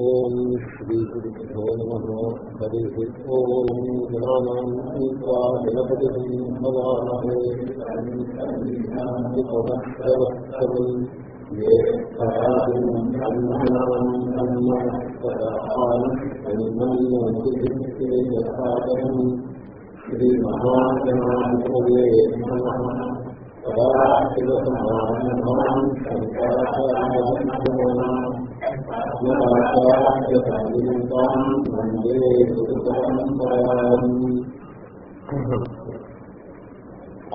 ఓం శ్రీ గురుభ్యో నమ. హరి ఓం గణపతి భవామహే శ్రీ మహాగణాధిపదే సదాశివసమానం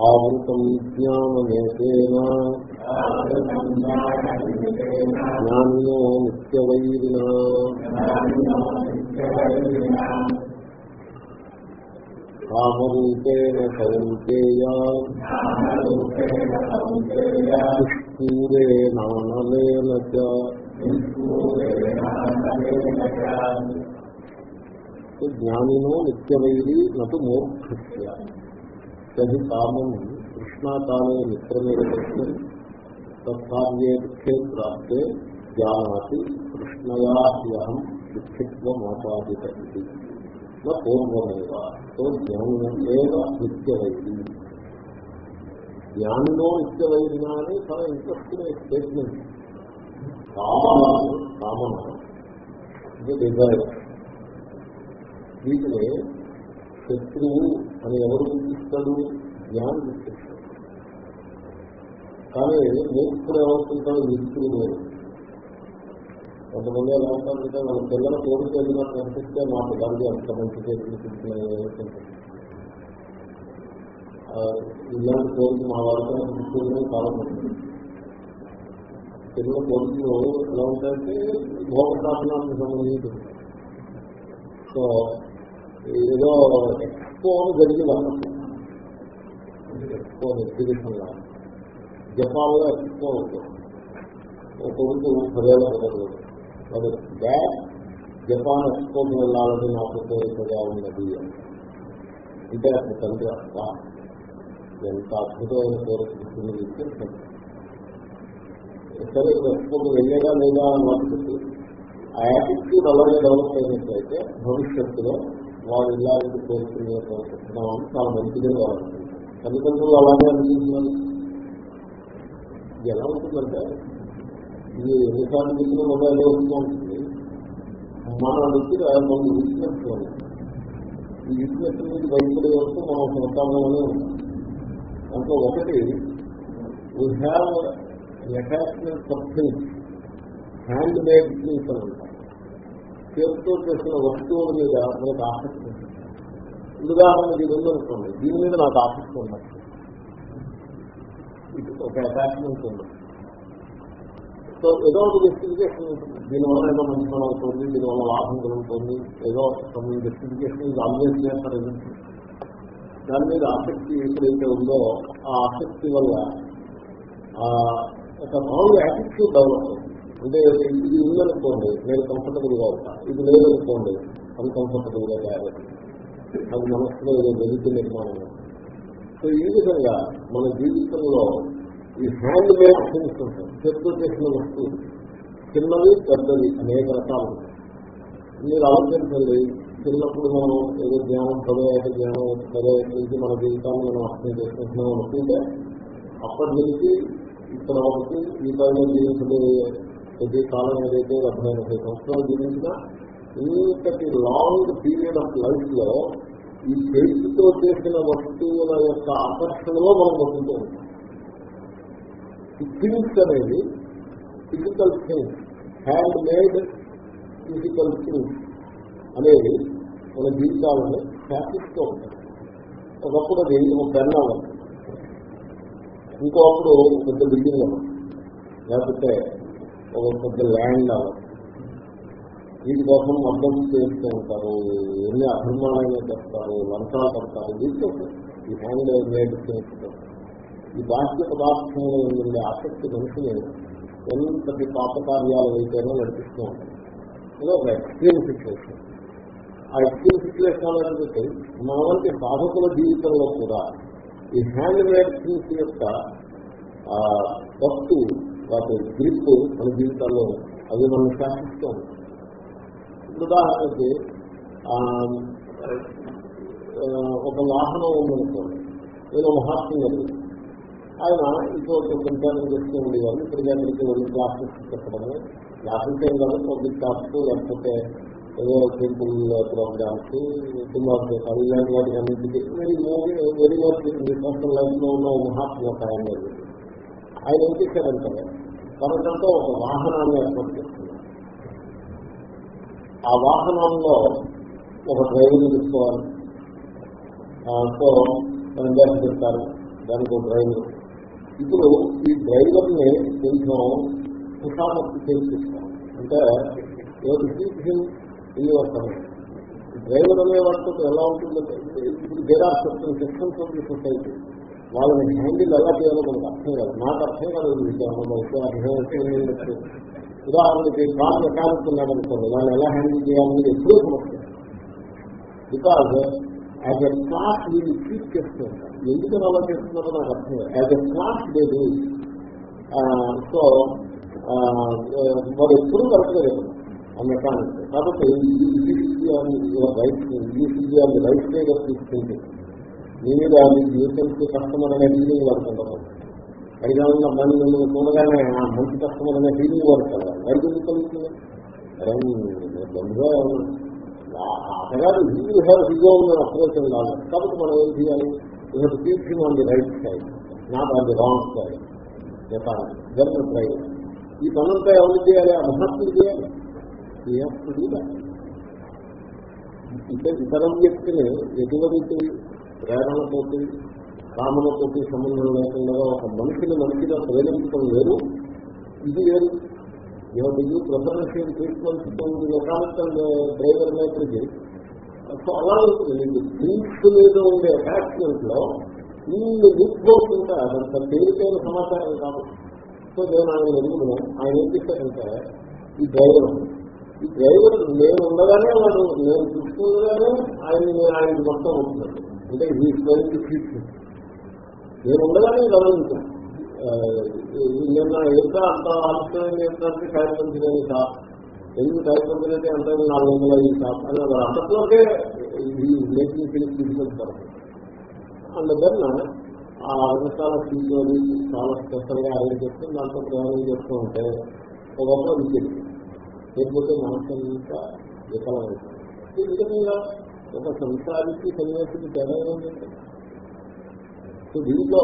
ఆవృతం జ్ఞానమేతేన జ్ఞాన్యో నిత్యవైరిణ కామరూపేణ నానలేన చ జ్ఞానినో నిత్యవైరి నటు మూర్ఖస్య. తది కామం కృష్ణాకాలే మిత్రమేరస్య తత్కార్యే దుఃఖే ప్రాప్తే జానాతి కృష్ణయా దుఃఖిత్వమాపాదిత ఇది పూర్వమేవ తో జ్ఞానినేవ నిత్యవైరి. జ్ఞానిలో నిత్యవైరినా అని చాలా ఇంట్రెస్టింగ్ స్టేట్మెంట్ కామన కామన ఇది డిజైర్ వీటిని శత్రువు అని ఎవరు గుర్తిస్తాడు జ్ఞానం గుర్తిస్తాడు కానీ మూర్ఖుడు ఏమవుతుంటాడు మిత్రుడు కొంతమంది ఎలా ఉంటారంటే మన పిల్లల కోరిక వెళ్ళినా కనిపిస్తే మా పిల్లలకి అంత మంచి చేసి ఇలాంటి కోరిక మా వాళ్ళతో చాలా మంచిది తెలుగు కోరికలు ఎలా ఉంటాయంటే భోగశాసనానికి సంబంధించి సో ఏదో ఎక్కువ జరిగి అన్నట్టు ఎక్స్పో ఎగ్జిబిషన్ లా జపాన్లో ఎక్స్పో ఉంటుంది ఒక కొడుకు పదేళ్ళ కుదరదు అది డాడ్ జపాన్ ఎక్స్పోర్ట్ వెళ్ళాలని నాకు కోరికగా ఉన్నది అంటే అతని తండ్రి అబ్బా ఎంత అద్భుతమైన కోరిక సరే ప్రస్తుతం వెళ్ళేదా లేదా అని వాటికి ఆ యాటిట్యూడ్ అలాగే డెవలప్ అయినట్లయితే భవిష్యత్తులో వారు ఇలాంటి కోరుకునే కోరుకుంటున్నామని చాలా మంచిగా కావాలి తల్లిదండ్రులు అలాగే అనిపిస్తున్నారు ఇది ఎలా ఉంటుందంటే ఇది ఎన్నిసార్లు చెప్పిన మొబైల్ వస్తూ ఉంటుంది. మన దగ్గర మన వీక్నెస్ ఈ వీక్నెస్ నుంచి బయటపడే వరకు మనం సంతానంలోనే ఉంటాం. దాంట్లో ఒకటి we have attachment of hand made things అని చేతితో చేసిన వస్తువుల మీద మనకు ఆసక్తి ఉంటుంది ఉదాహరణకి ఇది ఉందనుకోండి దీని మీద నాకు ఆసక్తి ఉండదు ఇది ఒక అటాచ్మెంట్ ఉంది. సో ఏదో ఒక జస్టిఫికేషన్ ఉంటుంది. దీనివల్ల ఏదో మంచి పని అవుతుంది దీనివల్ల లాభం కలుగుతుంది. ఏదో కొన్ని జస్టిఫికేషన్ ఆల్వేస్ చేస్తారు దాని మీద ఆసక్తి ఎప్పుడైతే ఉందో ఆ ఆసక్తి వల్ల ఒక మామూలు యాటిట్యూడ్ డెవలప్ అవుతుంది అంటే ఇది ఉందనుకోండి నేను కంఫర్టబుల్గా ఉంటాను ఇది లేదనుకోండి అన్కంఫర్టబుల్గా తయారవుతుంది. అది మనసులో ఏదో వెలికి నిర్మాణం. సో ఈ విధంగా మన జీవితంలో ఈ హ్యాండ్ మేడ్ థింగ్స్ ఉంటాయి చేతితో చేసిన వస్తువులు చిన్నవి పెద్దవి అనేక రకాలు మీరు ఆలోచించండి చిన్నప్పుడు మనం ఏదో జ్ఞానం పదవేట జ్ఞానం పదవేట నుంచి మన జీవితాన్ని మనం అర్థం చేసుకుంటున్నాం అనుకుంటే అప్పటి నుంచి ఇక్కడ వరకు ఈ పైన జీవించే కొద్ది కాలం ఏదైతే డెబ్బై ఎనభై సంవత్సరాలు జీవించినా ఇంతటి లాంగ్ పీరియడ్ ఆఫ్ లైఫ్లో ఈ చేతితో చేసిన వస్తువుల యొక్క ఆకర్షణలో మనం వస్తుంటూ ఉంటాం. థింగ్స్ అనేది physical things hand made physical things అనేది మన జీవితాలను శాసిస్తూ ఉంటాయి. ఒకప్పుడు అది ఒక పెన్ అవ్వాలి ఇంకో అప్పుడు పెద్ద బిల్డింగ్ అవ్వాలి లేకపోతే ఒక పెద్ద ల్యాండ్ అవ్వాలి వీటి కోసం మద్దం చేస్తూ ఉంటారు. ఎన్ని అభిమానాలు చేస్తారు లంచాలు పడతారు. వీటితో ఈ హ్యాండ్ మేడ్ ఈ బాహ్య పదార్థంలో ఉండే ఆసక్తి మనిషిని ఎంతటి పాప కార్యాలు అయితేనో నడిపిస్తూ ఉంటారు. ఇది ఒక ఎక్స్ట్రీమ్ సిచ్యువేషన్ ఆ ఎక్స్ట్రీమ్ సిచ్యువేషన్ అనేది మన వంటి సాధకుల జీవితంలో కూడా ఈ హ్యాండ్ మేడ్ థింగ్స్ యొక్క పట్టు వాటి గ్రిప్ మన జీవితాల్లో అవి మనం శాసిస్తూ ఉంటాం ఉదాహరణకి ఒక వాహనం ఉందనుకోండి నేను మహాత్ములు గారు ఆయన ఇటువంటి ప్రచారం చేస్తూ ఉండేవాళ్ళు ఇప్పుడు వెళ్ళి క్లాసెస్ చెప్పడము. క్లాసెస్ ఏం కాదు పబ్లిక్ క్లాసెస్ లేకపోతే ఏదో టెంపుల్ ప్రోగ్రామ్స్ కుమార్ ఇలాంటి వాటికి అన్నింటికి very movie very much personal లైఫ్లో ఉన్న ఒక మహాత్మ ఆయన ఆయన ఏం చేశారంటే తనకంటే ఒక వాహనాన్ని ఏర్పాటు చేస్తున్నారు. ఆ వాహనంలో ఒక డ్రైవర్ తీసుకోవాలి. ఆ, సో మనం దాన్ని చెప్తారు దానికి ఒక డ్రైవర్ ఇప్పుడు ఈ డ్రైవర్ని కొంచెం హుషామత్తు చేసిస్తాం అంటే ఇది వస్తాను డ్రైవర్ అనే వాళ్ళతో ఎలా ఉంటుందంటే ఇప్పుడు దేర్ ఆర్ సర్టన్ సొసైటీ వాళ్ళని హ్యాండిల్ ఎలా చేయాలో మనకు అర్థం కాదు. నాకు అర్థం కాదు ఇది ఉదాహరణకి కార్ మెకానిక్ ఉన్నాడనుకోండి వాళ్ళు ఎలా హ్యాండిల్ చేయాలనేది ఎప్పుడూ సమస్య బికాజ్ యాజ్ ఎ క్లాస్ వీళ్ళు ట్రీట్ చేస్తూ ఉంటారు ఎందుకు అలా చేస్తున్నారో నాకు అర్థం కాదు. యాజ్ ఎ క్లాస్ లేదు సో వాడు ఎప్పుడూ కరెక్ట్గా చెప్పారు ఆ మెకానిక్ కాబట్టి రైట్ రైట్ సైడ్ తీసుకుంటే మీ మీద మీ జీవితానికి కస్టమర్ అనే ఫీలింగ్ వాడుతుంటారు పరిగాలంలో మళ్ళీ మిమ్మల్ని చూడగానే ఆ మంచి కస్టమర్ అనే ఫీలింగ్ వాడుతారు రైతు కలుగుతుంది బంధుగా అతగారు యూ హ్యావ్ హిజో అప్రోచ్ కాదు కాబట్టి మనం ఏం చేయాలి you have on the right side not on the wrong side Japan జర్మ try ఈ పనంతా ఎవరు చేయాలి? ఆ మహాత్ములు చేయాలి. అంటే ఇతర వ్యక్తిని ఎటువంటి ప్రేరణతోటి కామనతోటి సంబంధం లేకుండా ఒక మనిషిని మనిషిగా ప్రేరేపించడం వేరు ఇది వేరు. ఎవరికి ప్రిఫరెన్షియల్ ట్రీట్మెంట్ మెకానికల్ డ్రైవర్ నేతృకి సో అలా ఉంటుంది. థింగ్స్ మీద ఉండే అటాచ్మెంట్లో నీళ్ళు వీక్బోర్స్ ఉంటే అదంత తేలికైన సమాచారం కాదు. సో నేను ఆయన ఎదుగుతున్నాను ఆయన ఏం చేశారంటే ఈ డ్రైవర్ ఈ డ్రైవర్ నేను ఉండగానే వాడు నేను చూస్తుండగానే ఆయన ఆయన మొత్తం ఉంటున్నాడు అంటే ఈ స్వయంకి ఫీట్ నేను ఉండగానే గమనించాను నిన్న ఎంత అంత ఆలస్యం ఏంటంటే కార్యక్రమం షాప్ ఎందుకు కార్యక్రమం అయితే అంత నాలుగు వందల ఐదు షాప్ అని వాడు అంతట్లోకే ఈ మేకింగ్ ఫిలిప్ తీసుకెళ్తారు అందువల్ల ఆ రకరకాల సీట్లోని చాలా స్పెషల్గా అరేంజ్ చేసుకుని దాంట్లో ప్రయాణం చేస్తూ ఉంటే ఒక గొప్ప విద్యుత్ లేకపోతే మనసంతా విఫలమవుతుంది ఈ విధంగా ఒక సంసారికి సన్యాసికి తేడా సో దీంట్లో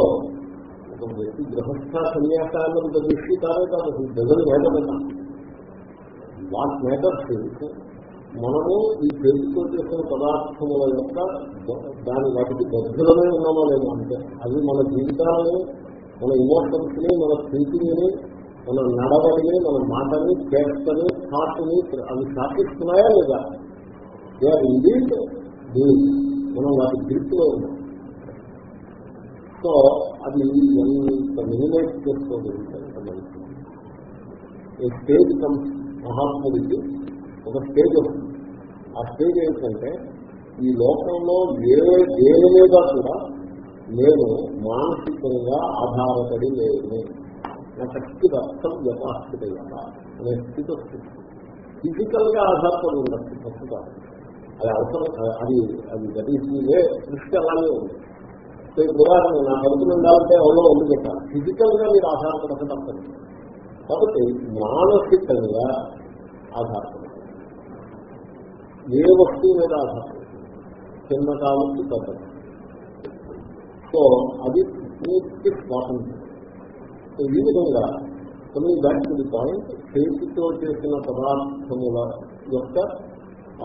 ఒక వ్యక్తి గృహస్థ సన్యాసాలను దృష్టి కాదు కాదు డజన్ మేటర్నా వాట్ మ్యాటర్స్ మనము ఈ చేతితో చేసిన పదార్థముల యొక్క దాని వాటికి బద్ధులమే ఉన్నామో లేదో అంటే అవి మన జీవితాలని మన ఇమోషన్స్ని మన థింకింగ్ని మన నడవని మన మాటని చేస్తని థాట్ని అవి స్థాపిస్తున్నాయా లేదా? దే ఆర్ ఇండీడ్ మనం వాటి గ్రిప్లో ఉన్నాం. సో అది ఎంత మినిమైజ్ చేసుకోగలుగుతాయి స్టేజ్ కమ్స్ మహాత్ముడికి ఒక స్టేజ్ వస్తుంది. ఆ స్టేజ్ ఏంటంటే ఈ లోకంలో ఏ దేని మీద కూడా నేను మానసికంగా ఆధారపడి లేను. నా శక్తి అర్థం యథాస్థిత అనే స్థితి వస్తుంది ఫిజికల్గా ఆధారపడి ఉండదు ప్రస్తుతం అది అవసరం అది అది గతిస్తుందే దృష్టి అలాగే ఉంది. సో ఇప్పుడు ఉదాహరణ నా కడుపు ఉండాలంటే ఎవరో వండి పెట్టాలి. ఫిజికల్గా మీరు ఆధారపడక కాబట్టి మానసికంగా ఆధారపడాలి ఏ వస్తువు మీద ఆధారపడి చిన్న కావచ్చు పెద్దది సో అది పూర్తి స్వాతంత్రం. సో ఈ విధంగా కొన్ని బ్యాక్ టు ది పాయింట్ చేతితో చేసిన పదార్థముల యొక్క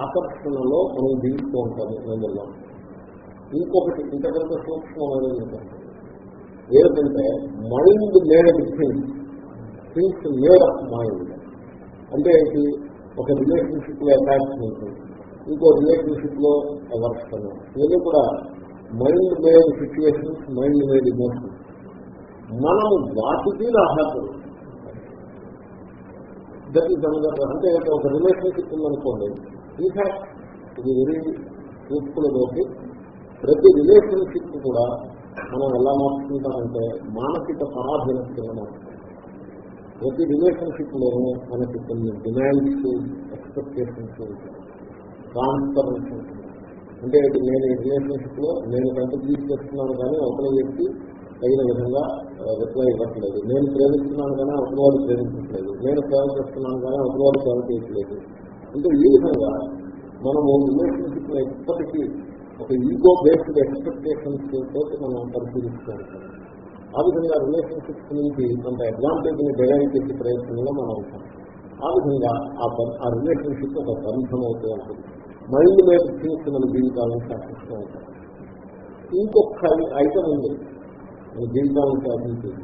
ఆకర్షణలో మనం జీవిస్తూ ఉంటాము నెంబర్ వన్ ఇంకొకటి ఇంతకంటే సూక్ష్మమైనది ఏంటంటే mind made things things made of mind అంటే ఏంటి? ఒక రిలేషన్షిప్లో అటాచ్మెంట్ ఇంకో రిలేషన్షిప్లో అవర్షన్ ఇవన్నీ కూడా mind made situations mind made emotions మనము వాటికి ఆధారపడు దట్ ఈస్ అనదర్ అంటే ఒక రిలేషన్షిప్ ఉందనుకోండి. ఇన్ఫాక్ట్ ఇది వెరీ ట్రూత్ఫుల్ ప్రతి రిలేషన్షిప్ కూడా మనం ఎలా మార్చుకుంటామంటే మానసిక పరాధీనత మార్చుకుంటాం? ప్రతి రిలేషన్షిప్ లోనూ మనకి కొన్ని డిమాండ్స్ ఎక్స్పెక్టేషన్స్ ట్రాన్స్పరెన్స్ అంటే నేను ఈ రిలేషన్షిప్లో నేను కంట్రిబ్యూట్ చేస్తున్నాను కానీ ఒకరి వ్యక్తి తగిన విధంగా రిప్లై ఇవ్వట్లేదు. నేను ప్రేమిస్తున్నాను కానీ అవతల వాడు ప్రేమించట్లేదు. నేను సేవ చేస్తున్నాను కానీ అవతల వాడు సేవ చేయట్లేదు. అంటే ఈ విధంగా మనము రిలేషన్షిప్లో ఎప్పటికీ ఒక ఈగో బేస్డ్ ఎక్స్పెక్టేషన్స్ తోటి మనం పరిశీలిస్తూ ఉంటాం ఆ విధంగా రిలేషన్షిప్స్ నుంచి కొంత అడ్వాంటేజ్ని డిజైన్ చేసే ప్రయత్నంలో మనం ఉంటాం. ఆ విధంగా ఆ రిలేషన్షిప్ ఒక బంధం అవుతూ ఉంటుంది. మైండ్ మీద థింగ్స్ జీవితాలను శాసిస్తూ ఉంటాం. ఇంకొక ఐటమ్ ఉంది. మన జీవితాలను శాసించేది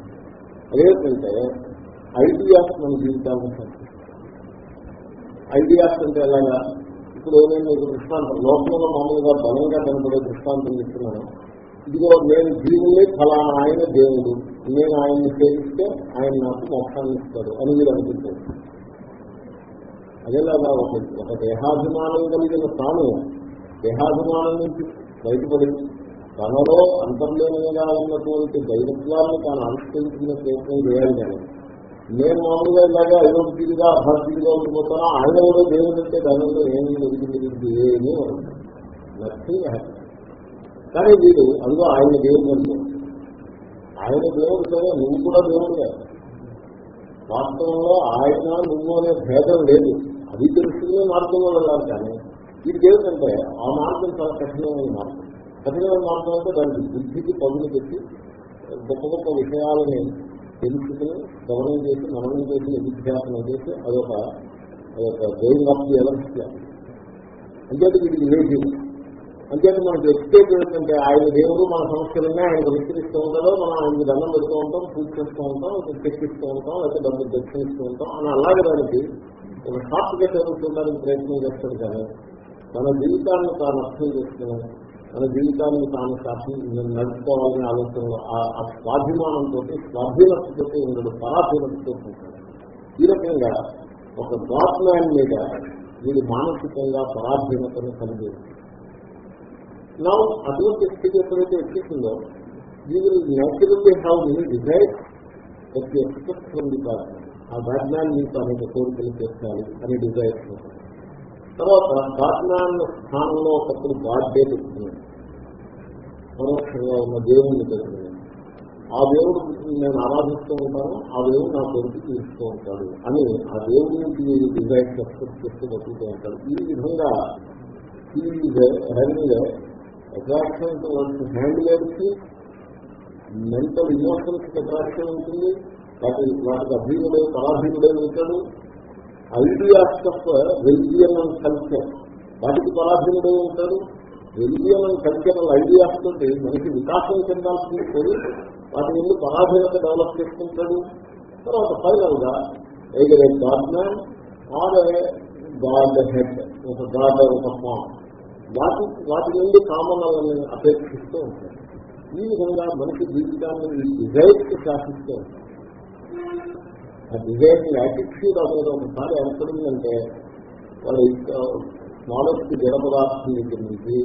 అదేంటంటే ఐడియాస్ మన జీవితాలను శాసిస్తాయి ఐడియాస్ అంటే ఎలాగా? ఇప్పుడు నేను మీకు దృష్టాంతం లోకంలో మామూలుగా బలంగా కనపడే దృష్టాంతం ఇస్తున్నాను ఇదిగో నేను జీవులే ఫలానా ఆయన దేవుడు. నేను ఆయన్ని సేవిస్తే ఆయన నాకు మోక్షాన్ని ఇస్తాడు అని మీరు అనుకుంటారు. అదేలాగా ఒక దేహాభిమానం కలిగిన తాను దేహాభిమానం నుంచి బయటపడింది. తనలో అంతర్లీనంగా ఉన్నటువంటి దైవత్వాన్ని తాను అనుష్ఠించుకునే ప్రయత్నం చేయాలి కానీ నేను మామూలుగా ఇలాగే అయోగ్యుడిగా అభాగ్యుడిగా ఉండిపోతాను ఆయన కూడా దేవుడంటే దానిలో ఏమీ ఎదుగుతుంది ఏమీ నథింగ్ హ్యాపీ కానీ వీడు అందులో ఆయన దేవుడు ఆయన దేవుడు కదా నువ్వు కూడా దేవుడుగా వాస్తవంలో ఆయన నువ్వు అనే భేదం లేదు. అది తెలుసుకునే మార్గంలో వెళ్ళాలి కానీ వీడికి ఏమిటంటే ఆ మార్గం చాలా కఠినమైన మార్గం. కఠినమైన మార్గం అంటే దానికి బుద్ధికి పదులు పెట్టి గొప్ప గొప్ప విషయాలని తెలుసుకుని గమనం చేసి మననం చేసి విద్యాసనం చేసి అదొక అదొక గోయింగ్ ఆఫ్ ది ఎలర్స్ అంచేత వీటికి లేచి అంచేత మనకు ఎక్స్పేట్ ఏంటంటే ఆయన దేవుడు మన సమస్యలన్నీ ఆయన విస్తరిస్తూ ఉంటాడో మనం ఆయనకి దండం పెడుతూ ఉంటాం పూజ చేస్తూ ఉంటాం చెక్కిస్తూ ఉంటాం లేకపోతే డబ్బులు దర్శనిస్తూ ఉంటాం. అని అలాగే దానికి ఒక షార్ట్ కట్ చూడడానికి ప్రయత్నం చేస్తాడు కానీ తన జీవితాన్ని తాను అర్థం చేసుకుని తన జీవితాన్ని తాను శాసన నడుచుకోవాలనే ఆలోచనలో ఆ- ఆ స్వాభిమానంతో స్వాధీనతతో ఉండడు పరాధీనతతో ఉంటాడు. ఈ రకంగా ఒక గాడ్ మ్యాన్ మీద వీడు మానసికంగా పరాధీనతను కలిగి ఉంది. నా అటువంటి స్థితి ఎప్పుడైతే వచ్చేసిందో you will naturally have many desire that expect from the god ఆ గాడ్ మ్యాన్ మీకు అనేక కోరికలు చేస్తాయి అని డిజైర్ తర్వాత గాడ్ మ్యాన్ స్థానంలో ఒకప్పుడు గాడ్ డే పెట్టుకున్నాడు పరోక్షంగా ఉన్న దేవుణ్ణి పెట్టుకున్నాడు ఆ దేవుడు నేను ఆరాధిస్తూ ఉంటాను ఆ దేవుడు నా కొడుకు తీరుస్తూ ఉంటాడు అని ఆ దేవుడికి మీరు డిజైన్ ఎక్స్పెక్ట్ చేస్తూ బతుకుతూ ఉంటాడు ఈ విధంగా హ్యాండింగ్ అట్రాక్షన్ హ్యాండ్ లేడుకి మెంటల్ ఇమోషన్స్ అట్రాక్షన్ ఉంటుంది. వాటి వాటికి అధీనుడే పరాధీనుడే ఉంటాడు. Ideas of religion and culture వాటికి పరాధీనుడే ఉంటాడు. రెలిజియన్ అండ్ కల్చరల్ ఐడియాస్ తోటి మనకి వికాసం చెందాల్సింది పోయి వాటి ముందు పరాధీనత డెవలప్ చేసుకుంటాడు. తర్వాత ఫైనల్గా ఏదైతే god man or god head ఒక గాడ్ ఒక ఫామ్ వాటి వాటి నుండి కామనలను అపేక్షిస్తూ ఉంటాడు. ఈ విధంగా మనిషి జీవితాన్ని ఈ డిజైర్స్ శాసిస్తూ ఉంటాడు. ఆ డిజైర్ యాటిట్యూడ్ అనేది ఒకసారి ఏర్పడిందంటే వాళ్ళ స్మాలెస్ట్ జడ పదార్థం దగ్గర నుంచి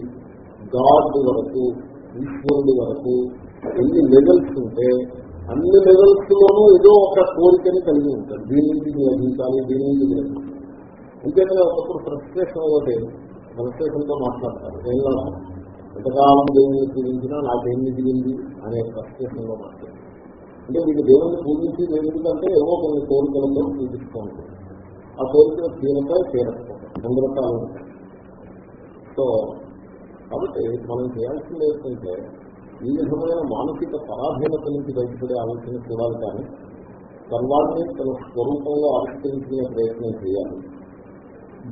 గాడ్ వరకు ఈశ్వరుడి వరకు ఎన్ని లెవెల్స్ ఉంటే అన్ని లెవెల్స్ లోనూ ఏదో ఒక కోరికని కలిగి ఉంటారు. దీని నుంచి గ్రహించాలి దీని నుంచి గ్రహించాలి అంతేకాని ఒకప్పుడు ఫ్రస్ట్రేషన్ ఒకటి ఫ్రస్ట్రేషన్తో మాట్లాడతారు. ఏం ఎంతకాలం దేవుని పూజించినా నాకేం మిగిలింది అనే ఫ్రస్ట్రేషన్లో మాట్లాడతారు. అంటే మీకు దేవుని పూజించి ఎందుకంటే ఏవో కొన్ని కోరికలతో పూజిస్తూ ఉంటుంది ఆ కోరికలు తీరతాయి తీరకపోతాయి. రెండు రకాలు ఉంటాయి సో కాబట్టి మనం చేయాల్సింది ఏంటంటే ఈ విధమైన మానసిక పరాధీనత నుంచి బయటపడే ఆలోచన చూడాలి కానీ సర్వాన్ని తన స్వరూపంలో ఆవిష్కరించుకునే ప్రయత్నం చేయాలి.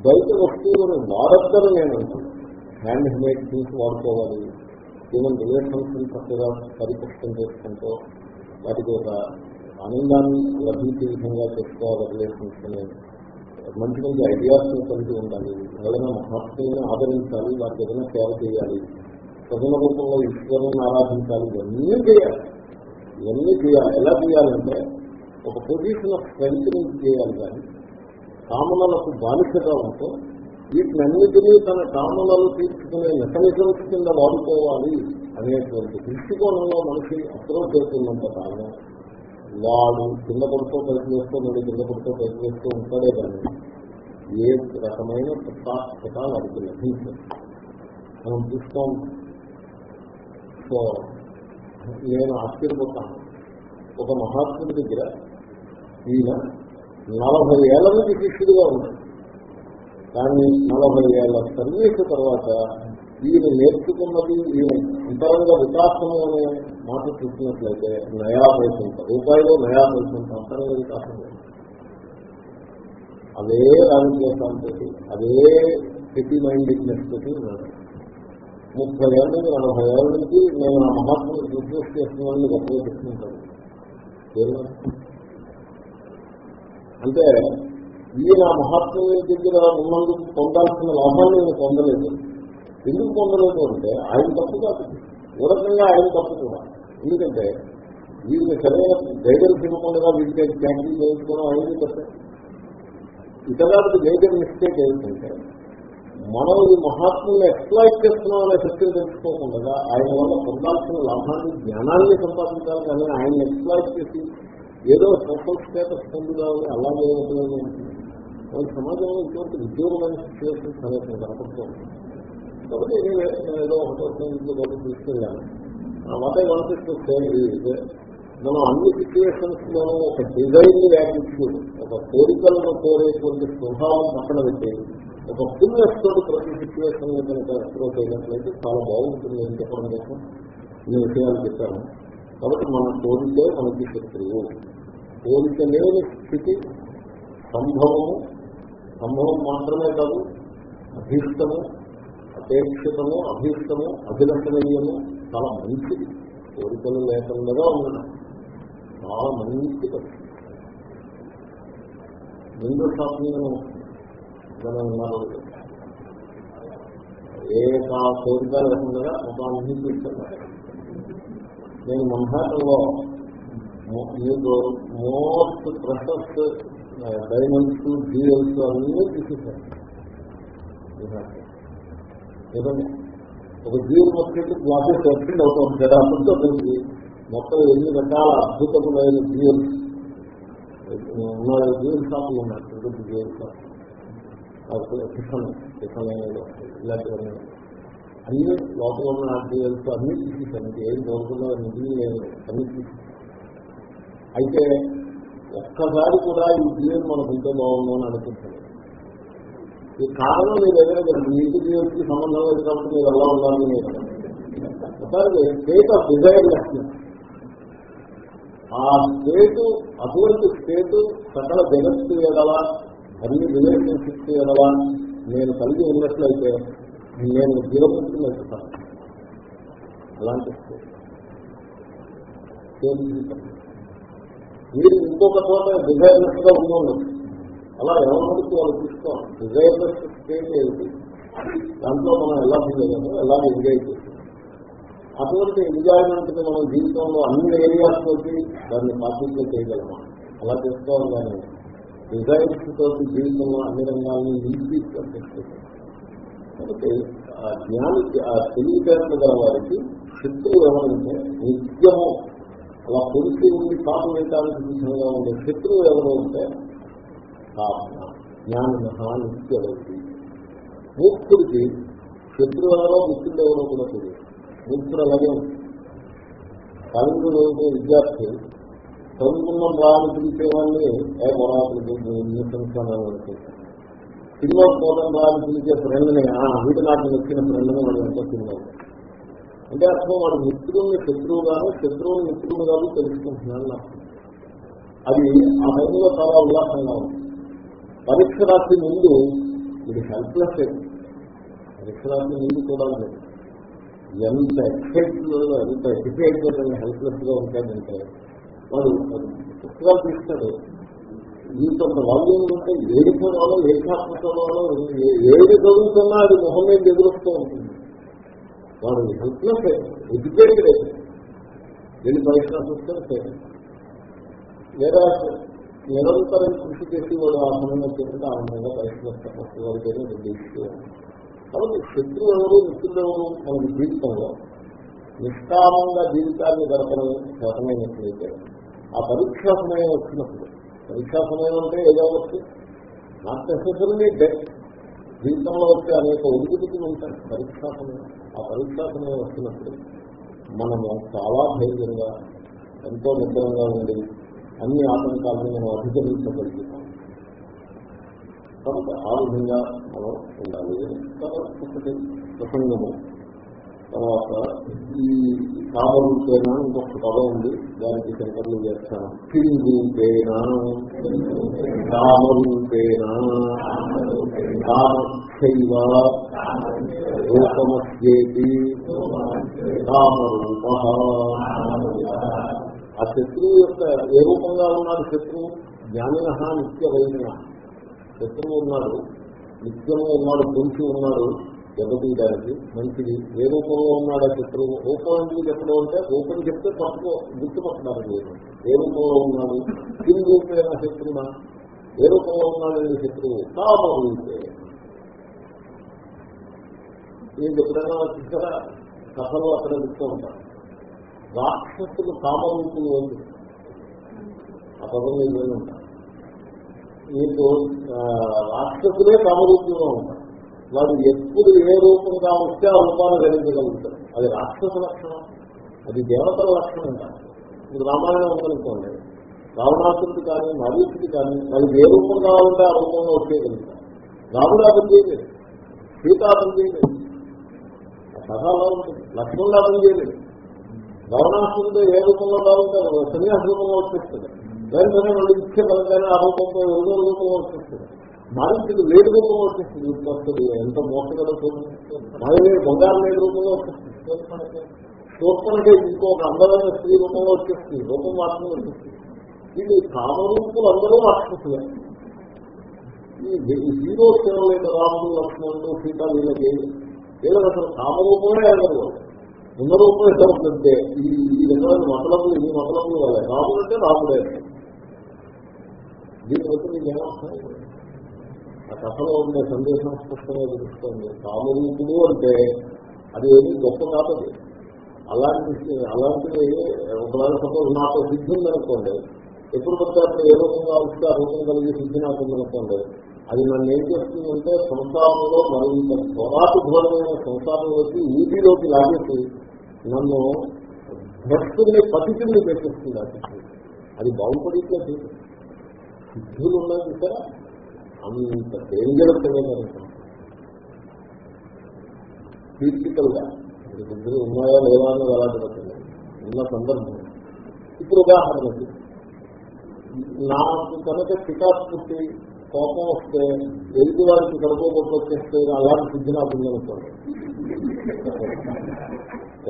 బయట వస్తువులను వాడద్దని నేను అంటాను హ్యాండ్ మేడ్ థింగ్స్ వాడుకోవాలి. ఈవెన్ రిలేషన్స్ చక్కగా పరిపుష్టం చేసుకుంటూ వాటికి ఒక ఆనందాన్ని లభించే విధంగా చేసుకోవాలి రిలేషన్స్ అనేది మంచి మంచి ఐడియాస్ కలిగి ఉండాలి. ఎవరైనా మహాత్ములను ఆదరించాలి వారికి ఏదైనా సేవ చేయాలి ప్రజల రూపంలో ఈశ్వరుని ఆరాధించాలి ఇవన్నీ చేయాలి. ఇవన్నీ చేయాలి. ఎలా చేయాలంటే ఒక పొజిషన్ ఆఫ్ స్ట్రెంత్ నుంచి చేయాలి కానీ కామనలకు బానిసగా ఉంటూ వీటినన్నిటినీ తన కామనలు తీర్చుకునే మెకానిజమ్స్ కింద వాడుకోవాలి అనేటువంటి దృష్టికోణంలో మనిషి అప్రోచ్ అవుతున్నంత కాలం వాడు కింద పడుతూ పైకి వేస్తూ మళ్ళీ కింద పడుతూ పైకి వేస్తూ ఉంటాడే కానీ ఏ రకమైన ప్రత్యేకత వాడికి లభించదు. మనం చూస్తాం. సో నేను ఆశ్చర్యపోతాను. ఒక మహాత్ముడి దగ్గర ఈయన నలభై ఏళ్ళ నుంచి శిష్యుడిగా ఉన్నాడు. కానీ నలభై ఏళ్ళ సర్వీస్ తర్వాత ఈయన నేర్చుకున్నది ఈయన అంతరంగ వికాసం అనే మాట చూసినట్లయితే నయా పైసంత రూపాయలు నయా పైసంత అంతరంగ వికాసం లేదు. అదే రాజకీయాలతో అదే సిటీ మైండెడ్నెస్ తోటి ఉన్నాడు. ముప్పై ఏళ్ళ నుంచి నలభై ఏళ్ళ నుంచి నేను ఆ మహాత్ముడు బిజినెస్ చేసిన వాళ్ళని గొప్పగా చెప్తుంటాను అంటే ఈయన మహాత్ముల దగ్గర ఉన్నందుకు పొందాల్సిన లాభాన్ని నేను పొందలేదు. ఎందుకు పొందలేదు అంటే ఆయన తప్పు కాదు. ఓ రకంగా ఆయన తప్పు కూడా ఎందుకంటే వీరికి సరైన గైడెన్స్ ఇవ్వకుండా వీరికి క్యాంటీన్ చేయించుకోవడం ఆయన తప్పే ఇతరులకు మేజర్ మిస్టేక్ ఏంటంటే మనం ఈ మహాత్ముల్ని ఎక్స్ప్లాయిట్ చేస్తున్నాం అనే సత్యం తెలుసుకోకుండా ఆయన వల్ల పొందాల్సిన లాభాన్ని జ్ఞానాన్ని సంపాదించాలి కానీ ఆయన ఎక్స్ప్లాయిట్ చేసి ఏదో సోషల్ స్టేటస్ పొందుదామని అలాగే ఉంటుంది మన సమాజంలో ఇటువంటి ఉద్యోగమైన సిచ్యువేషన్స్ అనేవి కనపడుతూ ఉంటుంది కాబట్టి నేను ఏదో ఒకటో ఇంట్లో కాబట్టి వాట్ ఐ వాంటెడ్ టు మనం అన్ని సిచ్యువేషన్స్ లోనూ ఒక డిజైన్ వ్యాపించుకుని ఒక కోరికలను కోరేటువంటి స్వభావం పక్కన పెట్టి ఒక ఫుల్నెస్ తోటి ప్రతి సిచ్యువేషన్ కనుక అప్రోచ్ అయినట్లయితే చాలా బాగుంటుంది అని చెప్పడం కోసం నేను విషయాలు చెప్పాను. కాబట్టి మన కోరికే మనకి శత్రువు. కోరిక లేని స్థితి సంభవము. సంభవం మాత్రమే కాదు అభీష్టము అపేక్షితము అభీష్టము అభిలషణీయము చాలా మంచిది కోరికలు లేకుండా ఉండడం. చాలా మంచి పరిస్థితి విండో షాపింగ్ మనం ఉన్నారు ఏ కోరిక లేకుండా ఒక అన్ని నేను మహాటంలో మీకు మోస్ట్ ప్రెషర్స్ డైమండ్స్ డ్యూయల్స్ అన్నీ తీసేశాను. ఏదన్నా ఒక డ్యూయల్ మొత్తం గ్లాసెస్ ఎక్స్టెండ్ అవుతుంది కదా అంతా తెలిసి మొత్తం ఎన్ని రకాల అద్భుతమైన డ్యూయల్స్ ఉన్నాయి డ్యూయల్ షాపులు ఉన్నాయి. డ్యూయల్ షాప్ టిఫన్ ఇలాంటివన్నీ. అన్ని లోపల ఉన్న డ్యూయల్స్ అన్ని తీసేసాను ఏం దొరుకుతుందో నిధులు లేదు. అన్ని తీసేసాను అయితే ఒక్కసారి కూడా ఈ డ్యూయల్ మనకు ఉంటే బాగుందో అని అనుకుంటున్నాను ఈ కారణం మీ దగ్గర నీటి మీకు సంబంధం లేదు కాబట్టి మీరు ఎలా ఉండాలి ఒకసారి స్టేట్ ఆఫ్ డిజైర్ ఆ స్టేట్ అటువంటి స్టేట్ సకల జగత్తు ఎడలా అన్ని రిలేషన్షిప్స్ ఎడలా నేను కలిగి ఉన్నట్లయితే నేను జీవముక్తిని వెళ్తాను అలాంటి స్టేట్ మీరు ఇంకొక చోట డిజైర్లెస్గా ఉండవచ్చు అలా ఎవరికి వాళ్ళు తీసుకోవాలి? డిజైర్లెస్ స్టేట్ ఏమిటి దాంట్లో మనం ఎలా ఫీల్ ఎలా ఎంజాయ్ చేస్తాం అటువంటి ఎంజాయ్మెంట్ మనం జీవితంలో అన్ని ఏరియాస్ తోటి దాన్ని పార్టిసిపేట్ చేయగలమా? అలా చేసుకోవాలి కానీ డిజైన్స్ తోటి జీవితంలో అన్ని రంగాలను నిలిపి కాబట్టి ఆ జ్ఞానికి ఆ తెలివితేటలు గల వారికి శత్రువు ఎవరంటే నిత్యము. అలా పొలిసి ఉండి పాపం వేయడానికి సిద్ధంగా ఉండే శత్రువు ఎవరు అంటే సాధన జ్ఞాన నిత్యవతి మూర్ఖుడికి శత్రువు ఎవరో ఎవరో కూడా తెలియదు. మూర్ఖుడు అలాగే కాలేజీలో విద్యార్థి. చదువుకున్న రాని పిలిచే వాళ్ళని ఏ మొరాకులు సినిమా పోవడం రాని పిలిచే ఫ్రెండ్ని వీటి నాకు నచ్చిన ఫ్రెండ్ని వాడు ఎంత సినిమా అంటే అసలు వాడు మిత్రుల్ని శత్రువుగాను శత్రువుని మిత్రులుగాను తెలుసుకుంటున్నాడు నాకు. అది ఆ టైంలో చాలా ఉల్లాసంగా ఉంది. పరీక్ష రాసి ముందు ఇది హెల్ప్లెస్ పరీక్ష రాసి ముందు కూడా లేదు. ఎంత ఎక్సైట్ ఎంత ఎక్సైట్ హెల్ప్లెస్గా ఉంటాడంటే వాడు పుస్తకాలు తీస్తాడు. ఇంకొంత వాల్యూమ్ ఉంటే ఏడు చదవాలో ఏ శాస్త్ర చదవాలో ఏది చదువుతున్నా అది మొహం మీద ఎదురుస్తూ ఉంటుంది. వాడు హెల్ప్లెస్ ఎడ్యుకేటెడ్ అయితే వెళ్ళి పరీక్ష రాసిస్తే లేదా నిరంతరం కృషి చేసి వాడు ఆ సమయంలో చేస్తే ఆ పరీక్ష పుస్తకాలు నిర్దేశిస్తూ కాబట్టి శత్రువు ఎవరు మిత్రులు ఎవరు మన జీవితంలో నిష్కామంగా జీవితాన్ని గడపడం శాతమైనట్లయితే ఆ పరీక్ష సమయం వచ్చినప్పుడు పరీక్ష సమయం అంటే ఏదో వచ్చు నాట్ నెసరీ డెత్ జీవితంలో వచ్చే అనేక ఒడిదుడుకులు ఉంటాయి పరీక్షా సమయం. ఆ పరీక్షా సమయం వచ్చినప్పుడు మనము చాలా ధైర్యంగా ఎంతో నిద్రంగా ఉండి అన్ని ఆటంకాలను మనం అధిగమించగలుగుతాం. కాబట్టి ఆ విధంగా మనం ఉండాలి. తర్వాత ప్రసంగము. తర్వాత ఈ కామరూపేణ ఇంకొక పదం ఉంది. దానికి శంకర్లు చేస్తాను కిందూపేణ కామరూపేణ. కామక్షైవ రూపమస్యేతి. కామరూప. ఆ శత్రువు యొక్క ఏ రూపంగా ఉన్నాడు శత్రువు? జ్ఞానిన నిత్యమైన శత్రువు ఉన్నాడు. నిత్యము ఉన్నాడు పురుషు ఉన్నాడు దెబ్బతీయడానికి మంచిది. ఏ రూపంలో ఉన్నాడు ఆ శత్రువు? రూపం ఎందుకు చెప్పడం అంటే రూపం చెప్తే పట్టుకో గుర్తుపట్టడానికి మీరు ఏ రూపంలో ఉన్నాడు? కింద రూపమైన శత్రువునా? ఏ రూపంలో ఉన్నాడు ఈ శత్రువు? కామ నేను ఎప్పుడైనా చూసారా కథలో అక్కడ చెప్తూ ఉంటాను రాక్షసులు కామరూపులు ఉంది. ఆ పదం మీద ఉంటారు మీకు రాక్షసులే కామరూపంలో ఉంటారు వారు ఎప్పుడు ఏ రూపంగా వస్తే ఆ రూపాన్ని ధరించగలుగుతారు అది రాక్షస లక్షణం. అది దేవతల లక్షణం కాదు. ఇది రామాయణం ఉందనుకోండి. రావణాసుడికి కానీ మరీషుడికి కానీ వాళ్ళకి ఏ రూపం కావాలంటే ఆ రూపంలో వచ్చేయగలుగుతారు రాముడు అతను చేయలేదు. సీత అతను చేయలేదు. కథ అలా ఉంటుంది. లక్ష్మణుడు అతను చేయలేదు. రావణాసుడితో ఏ రూపంలో కావాలంటే సన్యాస రూపంలో వచ్చేస్తుంది వెంటనే వాళ్ళు ఇచ్చే బలంగానే ఆ రూపంలో ఏదో రూపంలో వచ్చేస్తుంది మరింతది వేడి రూపంలో వచ్చేస్తుంది వస్తుంది ఎంత మోసగల మళ్ళీ బంగారం లేని రూపంలో వచ్చేస్తుంది శోర్పణకే ఇంకొక అందమైన స్త్రీ రూపంలో వచ్చేస్తుంది రూపం మాత్రమే వచ్చేస్తుంది ఇది కామరూపులు అందరూ రాక్షసులే. ఈ హీరో సేవలైన రాముడు లక్ష్మణుడు సీత వీళ్ళకి వీళ్ళకి అసలు కామరూపమే అందరూ. ఉన్న రూపం ఎట్లవుతుందంటే ఈ ఈ రకమైన మతలములు ఈ మతలములు వాళ్ళే రాముడు అంటే రాముడే. దీని బట్టి మీకు ఏమర్థం ఆ కథలో ఉండే సందేశం స్పష్టంగా తెలుస్తుంది. రామరూపుడు అంటే అది ఏది గొప్ప కాదు అలాంటి అలాంటిది ఒకవేళ సపోజ్ నాకు సిద్ధి ఉందనుకోండి. ఎప్పుడు పడితే అప్పుడు ఏ రూపంగా వస్తే ఆ రూపం కలిగి సిద్ధి నాకు ఉందనుకోండి. అది నన్ను ఏం చేస్తుందంటే సంసారంలో మరింత పొరాటు పోరాటభూరమైన సంసారంలోకి ఊటీలోకి లాగేసి నన్ను భక్తుల్ని పతితుల్ని పెట్టేస్తుంది ఆ అది అది చూసి సిద్ధులు ఉన్నాయి చూసారా అంత డేంజరస్ ఫిజికల్గా సిద్ధులు ఉన్నాయా లేవా అని జరుగుతుంది ఉన్న సందర్భం. ఇప్పుడు ఉదాహరణకి నాకు కనుక చికాకు పుట్టి కోపం వస్తే ఎదుటి వారికి కడుకోబొట్టు వచ్చేస్తే అలాంటి సిద్ధి నాకు ఉందనుకోండి.